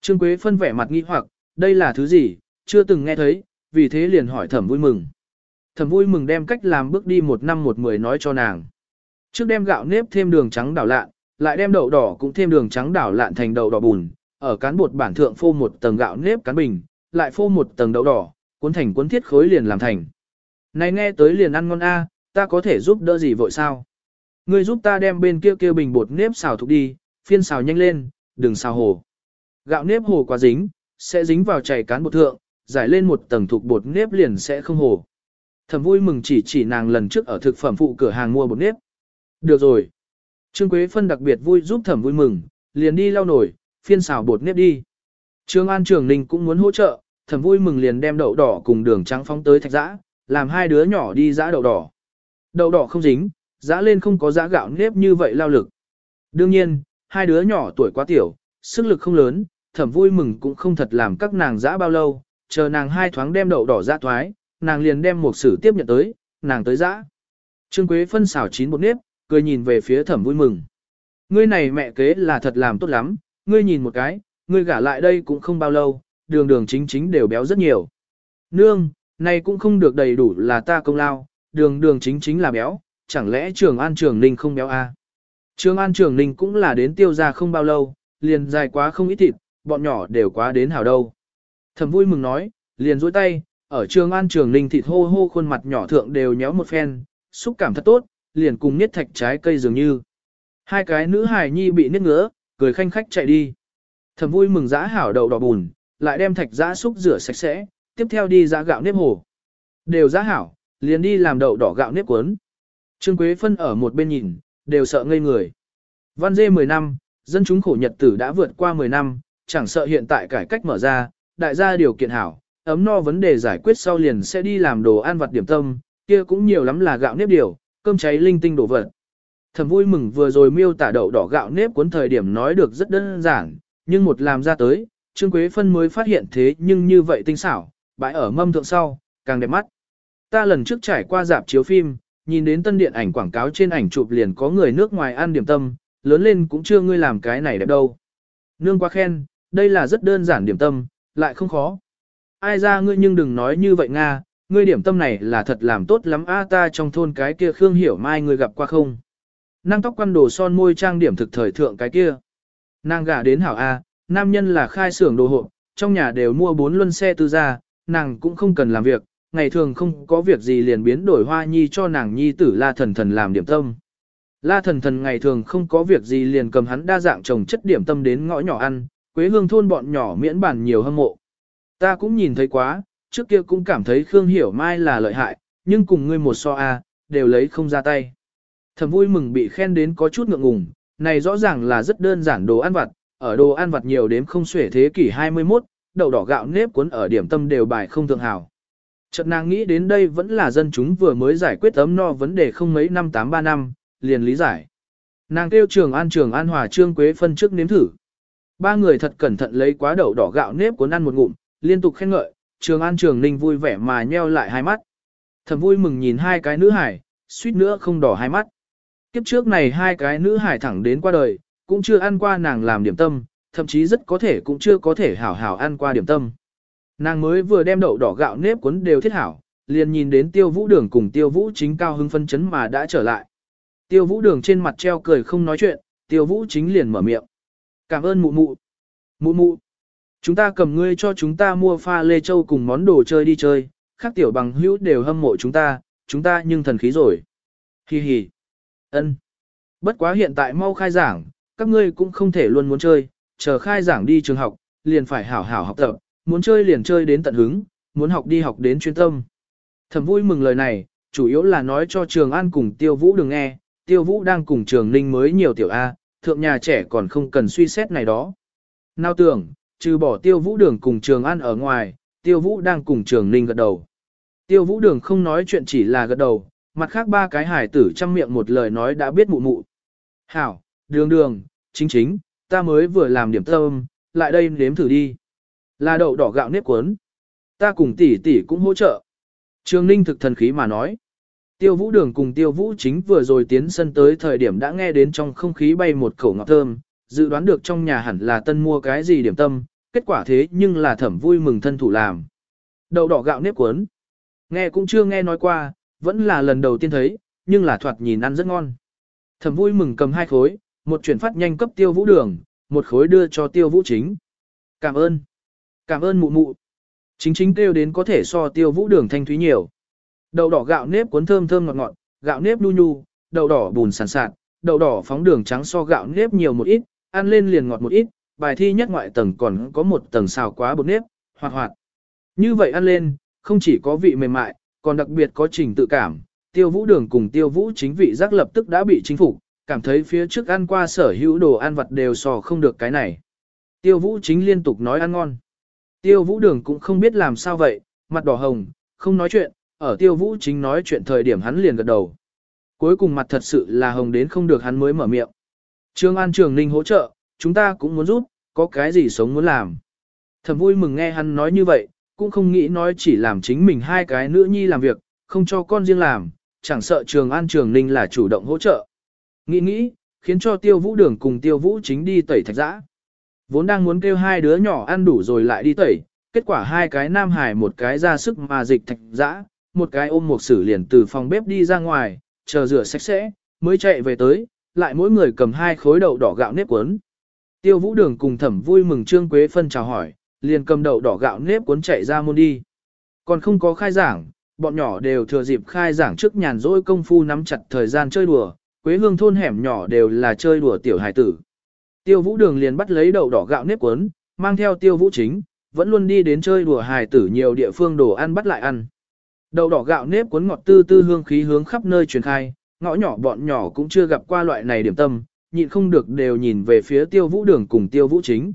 Trương Quế phân vẻ mặt nghi hoặc, đây là thứ gì, chưa từng nghe thấy, vì thế liền hỏi thẩm vui mừng. Thẩm vui mừng đem cách làm bước đi một năm một mười nói cho nàng. Trước đem gạo nếp thêm đường trắng đảo lạn, lại đem đậu đỏ cũng thêm đường trắng đảo lạn thành đậu đỏ bùn, ở cán bột bản thượng phô một tầng gạo nếp cán bình, lại phô một tầng đậu đỏ, cuốn thành cuốn thiết khối liền làm thành. Này nghe tới liền ăn ngon a, ta có thể giúp đỡ gì vội sao? Ngươi giúp ta đem bên kia kia bình bột nếp xào thục đi, phiên xào nhanh lên, đừng xào hồ. Gạo nếp hồ quá dính, sẽ dính vào chảy cán bột thượng, giải lên một tầng thục bột nếp liền sẽ không hồ. Thẩm vui mừng chỉ chỉ nàng lần trước ở thực phẩm phụ cửa hàng mua bột nếp. Được rồi. Trương Quế Phân đặc biệt vui giúp thẩm vui mừng, liền đi lau nổi, phiên xào bột nếp đi. Trương An Trường Ninh cũng muốn hỗ trợ, thẩm vui mừng liền đem đậu đỏ cùng đường trắng phóng tới thạch giã, làm hai đứa nhỏ đi giã đậu đỏ. Đậu đỏ không dính, giã lên không có giã gạo nếp như vậy lao lực. Đương nhiên, hai đứa nhỏ tuổi quá tiểu, sức lực không lớn, thẩm vui mừng cũng không thật làm các nàng giã bao lâu, chờ nàng hai thoáng đem đậu đỏ ra thoái, nàng liền đem một sử tiếp nhận tới, nàng tới giã. Trương Quế phân xào chín bột nếp, cười nhìn về phía thẩm vui mừng. Ngươi này mẹ kế là thật làm tốt lắm, ngươi nhìn một cái, ngươi gả lại đây cũng không bao lâu, đường đường chính chính đều béo rất nhiều. Nương, này cũng không được đầy đủ là ta công lao, đường đường chính chính là béo, chẳng lẽ trường an trường ninh không béo à? Trường an trường ninh cũng là đến tiêu ra không bao lâu, liền dài quá không ít thịt, bọn nhỏ đều quá đến hảo đâu. Thầm vui mừng nói, liền dối tay, ở trường an trường ninh thịt hô hô khuôn mặt nhỏ thượng đều nhéo một phen, xúc cảm thật tốt, liền cùng niết thạch trái cây dường như. Hai cái nữ hài nhi bị niết ngứa, cười khanh khách chạy đi. Thầm vui mừng giã hảo đậu đỏ bùn, lại đem thạch giã xúc rửa sạch sẽ, tiếp theo đi giã gạo nếp hồ. Đều giã hảo, liền đi làm đậu đỏ gạo nếp cuốn. Trương Quế Phân ở một bên nhìn, đều sợ ngây người. Văn dê 10 năm, dân chúng khổ nhật tử đã vượt qua 10 năm, chẳng sợ hiện tại cải cách mở ra, đại gia điều kiện hảo, ấm no vấn đề giải quyết sau liền sẽ đi làm đồ ăn vặt điểm tâm, kia cũng nhiều lắm là gạo nếp điều, cơm cháy linh tinh đổ vật. Thầm vui mừng vừa rồi miêu tả đậu đỏ gạo nếp cuốn thời điểm nói được rất đơn giản, nhưng một làm ra tới, Trương Quế Phân mới phát hiện thế nhưng như vậy tinh xảo, bãi ở mâm thượng sau, càng đẹp mắt. Ta lần trước trải qua dạp chiếu phim, nhìn đến tân điện ảnh quảng cáo trên ảnh chụp liền có người nước ngoài ăn điểm tâm, lớn lên cũng chưa ngươi làm cái này đẹp đâu. Nương quá khen, đây là rất đơn giản điểm tâm, lại không khó. Ai ra ngươi nhưng đừng nói như vậy Nga, ngươi điểm tâm này là thật làm tốt lắm a ta trong thôn cái kia Khương Hiểu Mai ngươi gặp qua không. Năng tóc quăn đồ son môi trang điểm thực thời thượng cái kia. Nàng gả đến hảo A, nam nhân là khai xưởng đồ hộ, trong nhà đều mua bốn luân xe tư gia, nàng cũng không cần làm việc, ngày thường không có việc gì liền biến đổi hoa nhi cho nàng nhi tử la thần thần làm điểm tâm. La thần thần ngày thường không có việc gì liền cầm hắn đa dạng trồng chất điểm tâm đến ngõ nhỏ ăn, quế hương thôn bọn nhỏ miễn bản nhiều hâm mộ. Ta cũng nhìn thấy quá, trước kia cũng cảm thấy Khương Hiểu Mai là lợi hại, nhưng cùng ngươi một so A, đều lấy không ra tay. Thầm vui mừng bị khen đến có chút ngượng ngùng, này rõ ràng là rất đơn giản đồ ăn vặt, ở đồ ăn vặt nhiều đến không xuể thế kỷ 21, đậu đỏ gạo nếp cuốn ở điểm tâm đều bài không thượng hảo. Chợt nàng nghĩ đến đây vẫn là dân chúng vừa mới giải quyết ấm no vấn đề không mấy năm 83 năm, liền lý giải. Nàng kêu trường an trường an hòa trương quế phân trước nếm thử. Ba người thật cẩn thận lấy quá đậu đỏ gạo nếp cuốn ăn một ngụm, liên tục khen ngợi, trường an trường ninh vui vẻ mà nheo lại hai mắt. Thầm vui mừng nhìn hai cái nữ hải, suýt nữa không đỏ hai mắt. Kiếp trước này hai cái nữ hải thẳng đến qua đời, cũng chưa ăn qua nàng làm điểm tâm, thậm chí rất có thể cũng chưa có thể hảo hảo ăn qua điểm tâm. Nàng mới vừa đem đậu đỏ gạo nếp cuốn đều thiết hảo, liền nhìn đến tiêu vũ đường cùng tiêu vũ chính cao hưng phân chấn mà đã trở lại. Tiêu vũ đường trên mặt treo cười không nói chuyện, tiêu vũ chính liền mở miệng. Cảm ơn mụ mụ. Mụ mụ. Chúng ta cầm ngươi cho chúng ta mua pha lê châu cùng món đồ chơi đi chơi, khác tiểu bằng hữu đều hâm mộ chúng ta, chúng ta nhưng thần khí rồi. Hi hi. Ân. Bất quá hiện tại mau khai giảng, các ngươi cũng không thể luôn muốn chơi, chờ khai giảng đi trường học, liền phải hảo hảo học tập, muốn chơi liền chơi đến tận hứng, muốn học đi học đến chuyên tâm. Thầm vui mừng lời này, chủ yếu là nói cho trường an cùng tiêu vũ đừng nghe, tiêu vũ đang cùng trường ninh mới nhiều tiểu A, thượng nhà trẻ còn không cần suy xét này đó. Nào tưởng, trừ bỏ tiêu vũ đường cùng trường an ở ngoài, tiêu vũ đang cùng trường ninh gật đầu. Tiêu vũ đường không nói chuyện chỉ là gật đầu, mặt khác ba cái hải tử chăm miệng một lời nói đã biết mụ mụ. Hảo, đường đường, chính chính, ta mới vừa làm điểm tâm, lại đây nếm thử đi. Là đậu đỏ gạo nếp cuốn. Ta cùng tỷ tỷ cũng hỗ trợ. Trường Ninh thực thần khí mà nói. Tiêu vũ đường cùng tiêu vũ chính vừa rồi tiến sân tới thời điểm đã nghe đến trong không khí bay một khẩu ngọt thơm, dự đoán được trong nhà hẳn là tân mua cái gì điểm tâm, kết quả thế nhưng là thẩm vui mừng thân thủ làm. Đậu đỏ gạo nếp cuốn. Nghe cũng chưa nghe nói qua, vẫn là lần đầu tiên thấy, nhưng là thoạt nhìn ăn rất ngon. Thẩm vui mừng cầm hai khối, một chuyển phát nhanh cấp tiêu vũ đường, một khối đưa cho tiêu vũ chính. Cảm ơn. Cảm ơn mụ mụ. Chính chính kêu đến có thể so tiêu vũ đường thanh thúy nhiều. Đậu đỏ gạo nếp cuốn thơm thơm ngọt ngọt, gạo nếp nu nhu, đậu đỏ bùn sàn sạt, đậu đỏ phóng đường trắng so gạo nếp nhiều một ít, ăn lên liền ngọt một ít, bài thi nhất ngoại tầng còn có một tầng xào quá bột nếp, hoạt hoạt. Như vậy ăn lên, không chỉ có vị mềm mại, còn đặc biệt có trình tự cảm, tiêu vũ đường cùng tiêu vũ chính vị giác lập tức đã bị chính phủ, cảm thấy phía trước ăn qua sở hữu đồ ăn vặt đều so không được cái này. Tiêu vũ chính liên tục nói ăn ngon. Tiêu vũ đường cũng không biết làm sao vậy, mặt đỏ hồng, không nói chuyện, ở tiêu vũ chính nói chuyện thời điểm hắn liền gật đầu. Cuối cùng mặt thật sự là hồng đến không được hắn mới mở miệng. Trương An Trường Ninh hỗ trợ, chúng ta cũng muốn giúp, có cái gì sống muốn làm. Thầm vui mừng nghe hắn nói như vậy, cũng không nghĩ nói chỉ làm chính mình hai cái nữ nhi làm việc, không cho con riêng làm, chẳng sợ Trường An Trường Ninh là chủ động hỗ trợ. Nghĩ nghĩ, khiến cho tiêu vũ đường cùng tiêu vũ chính đi tẩy thạch giã. Vốn đang muốn kêu hai đứa nhỏ ăn đủ rồi lại đi tẩy, kết quả hai cái nam hải một cái ra sức mà dịch thạch dã, một cái ôm một sử liền từ phòng bếp đi ra ngoài, chờ rửa sạch sẽ, mới chạy về tới, lại mỗi người cầm hai khối đậu đỏ gạo nếp cuốn. Tiêu vũ đường cùng thẩm vui mừng Trương Quế Phân chào hỏi, liền cầm đậu đỏ gạo nếp cuốn chạy ra môn đi. Còn không có khai giảng, bọn nhỏ đều thừa dịp khai giảng trước nhàn rỗi công phu nắm chặt thời gian chơi đùa, Quế hương thôn hẻm nhỏ đều là chơi đùa tiểu hải tử. Tiêu vũ đường liền bắt lấy đậu đỏ gạo nếp cuốn, mang theo tiêu vũ chính, vẫn luôn đi đến chơi đùa hài tử nhiều địa phương đồ ăn bắt lại ăn. Đậu đỏ gạo nếp cuốn ngọt tư tư hương khí hướng khắp nơi truyền khai, ngõ nhỏ bọn nhỏ cũng chưa gặp qua loại này điểm tâm, nhịn không được đều nhìn về phía tiêu vũ đường cùng tiêu vũ chính.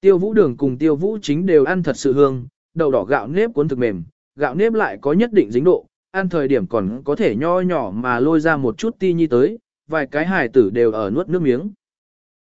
Tiêu vũ đường cùng tiêu vũ chính đều ăn thật sự hương, đậu đỏ gạo nếp cuốn thực mềm, gạo nếp lại có nhất định dính độ, ăn thời điểm còn có thể nho nhỏ mà lôi ra một chút ti nhi tới, vài cái hài tử đều ở nuốt nước miếng.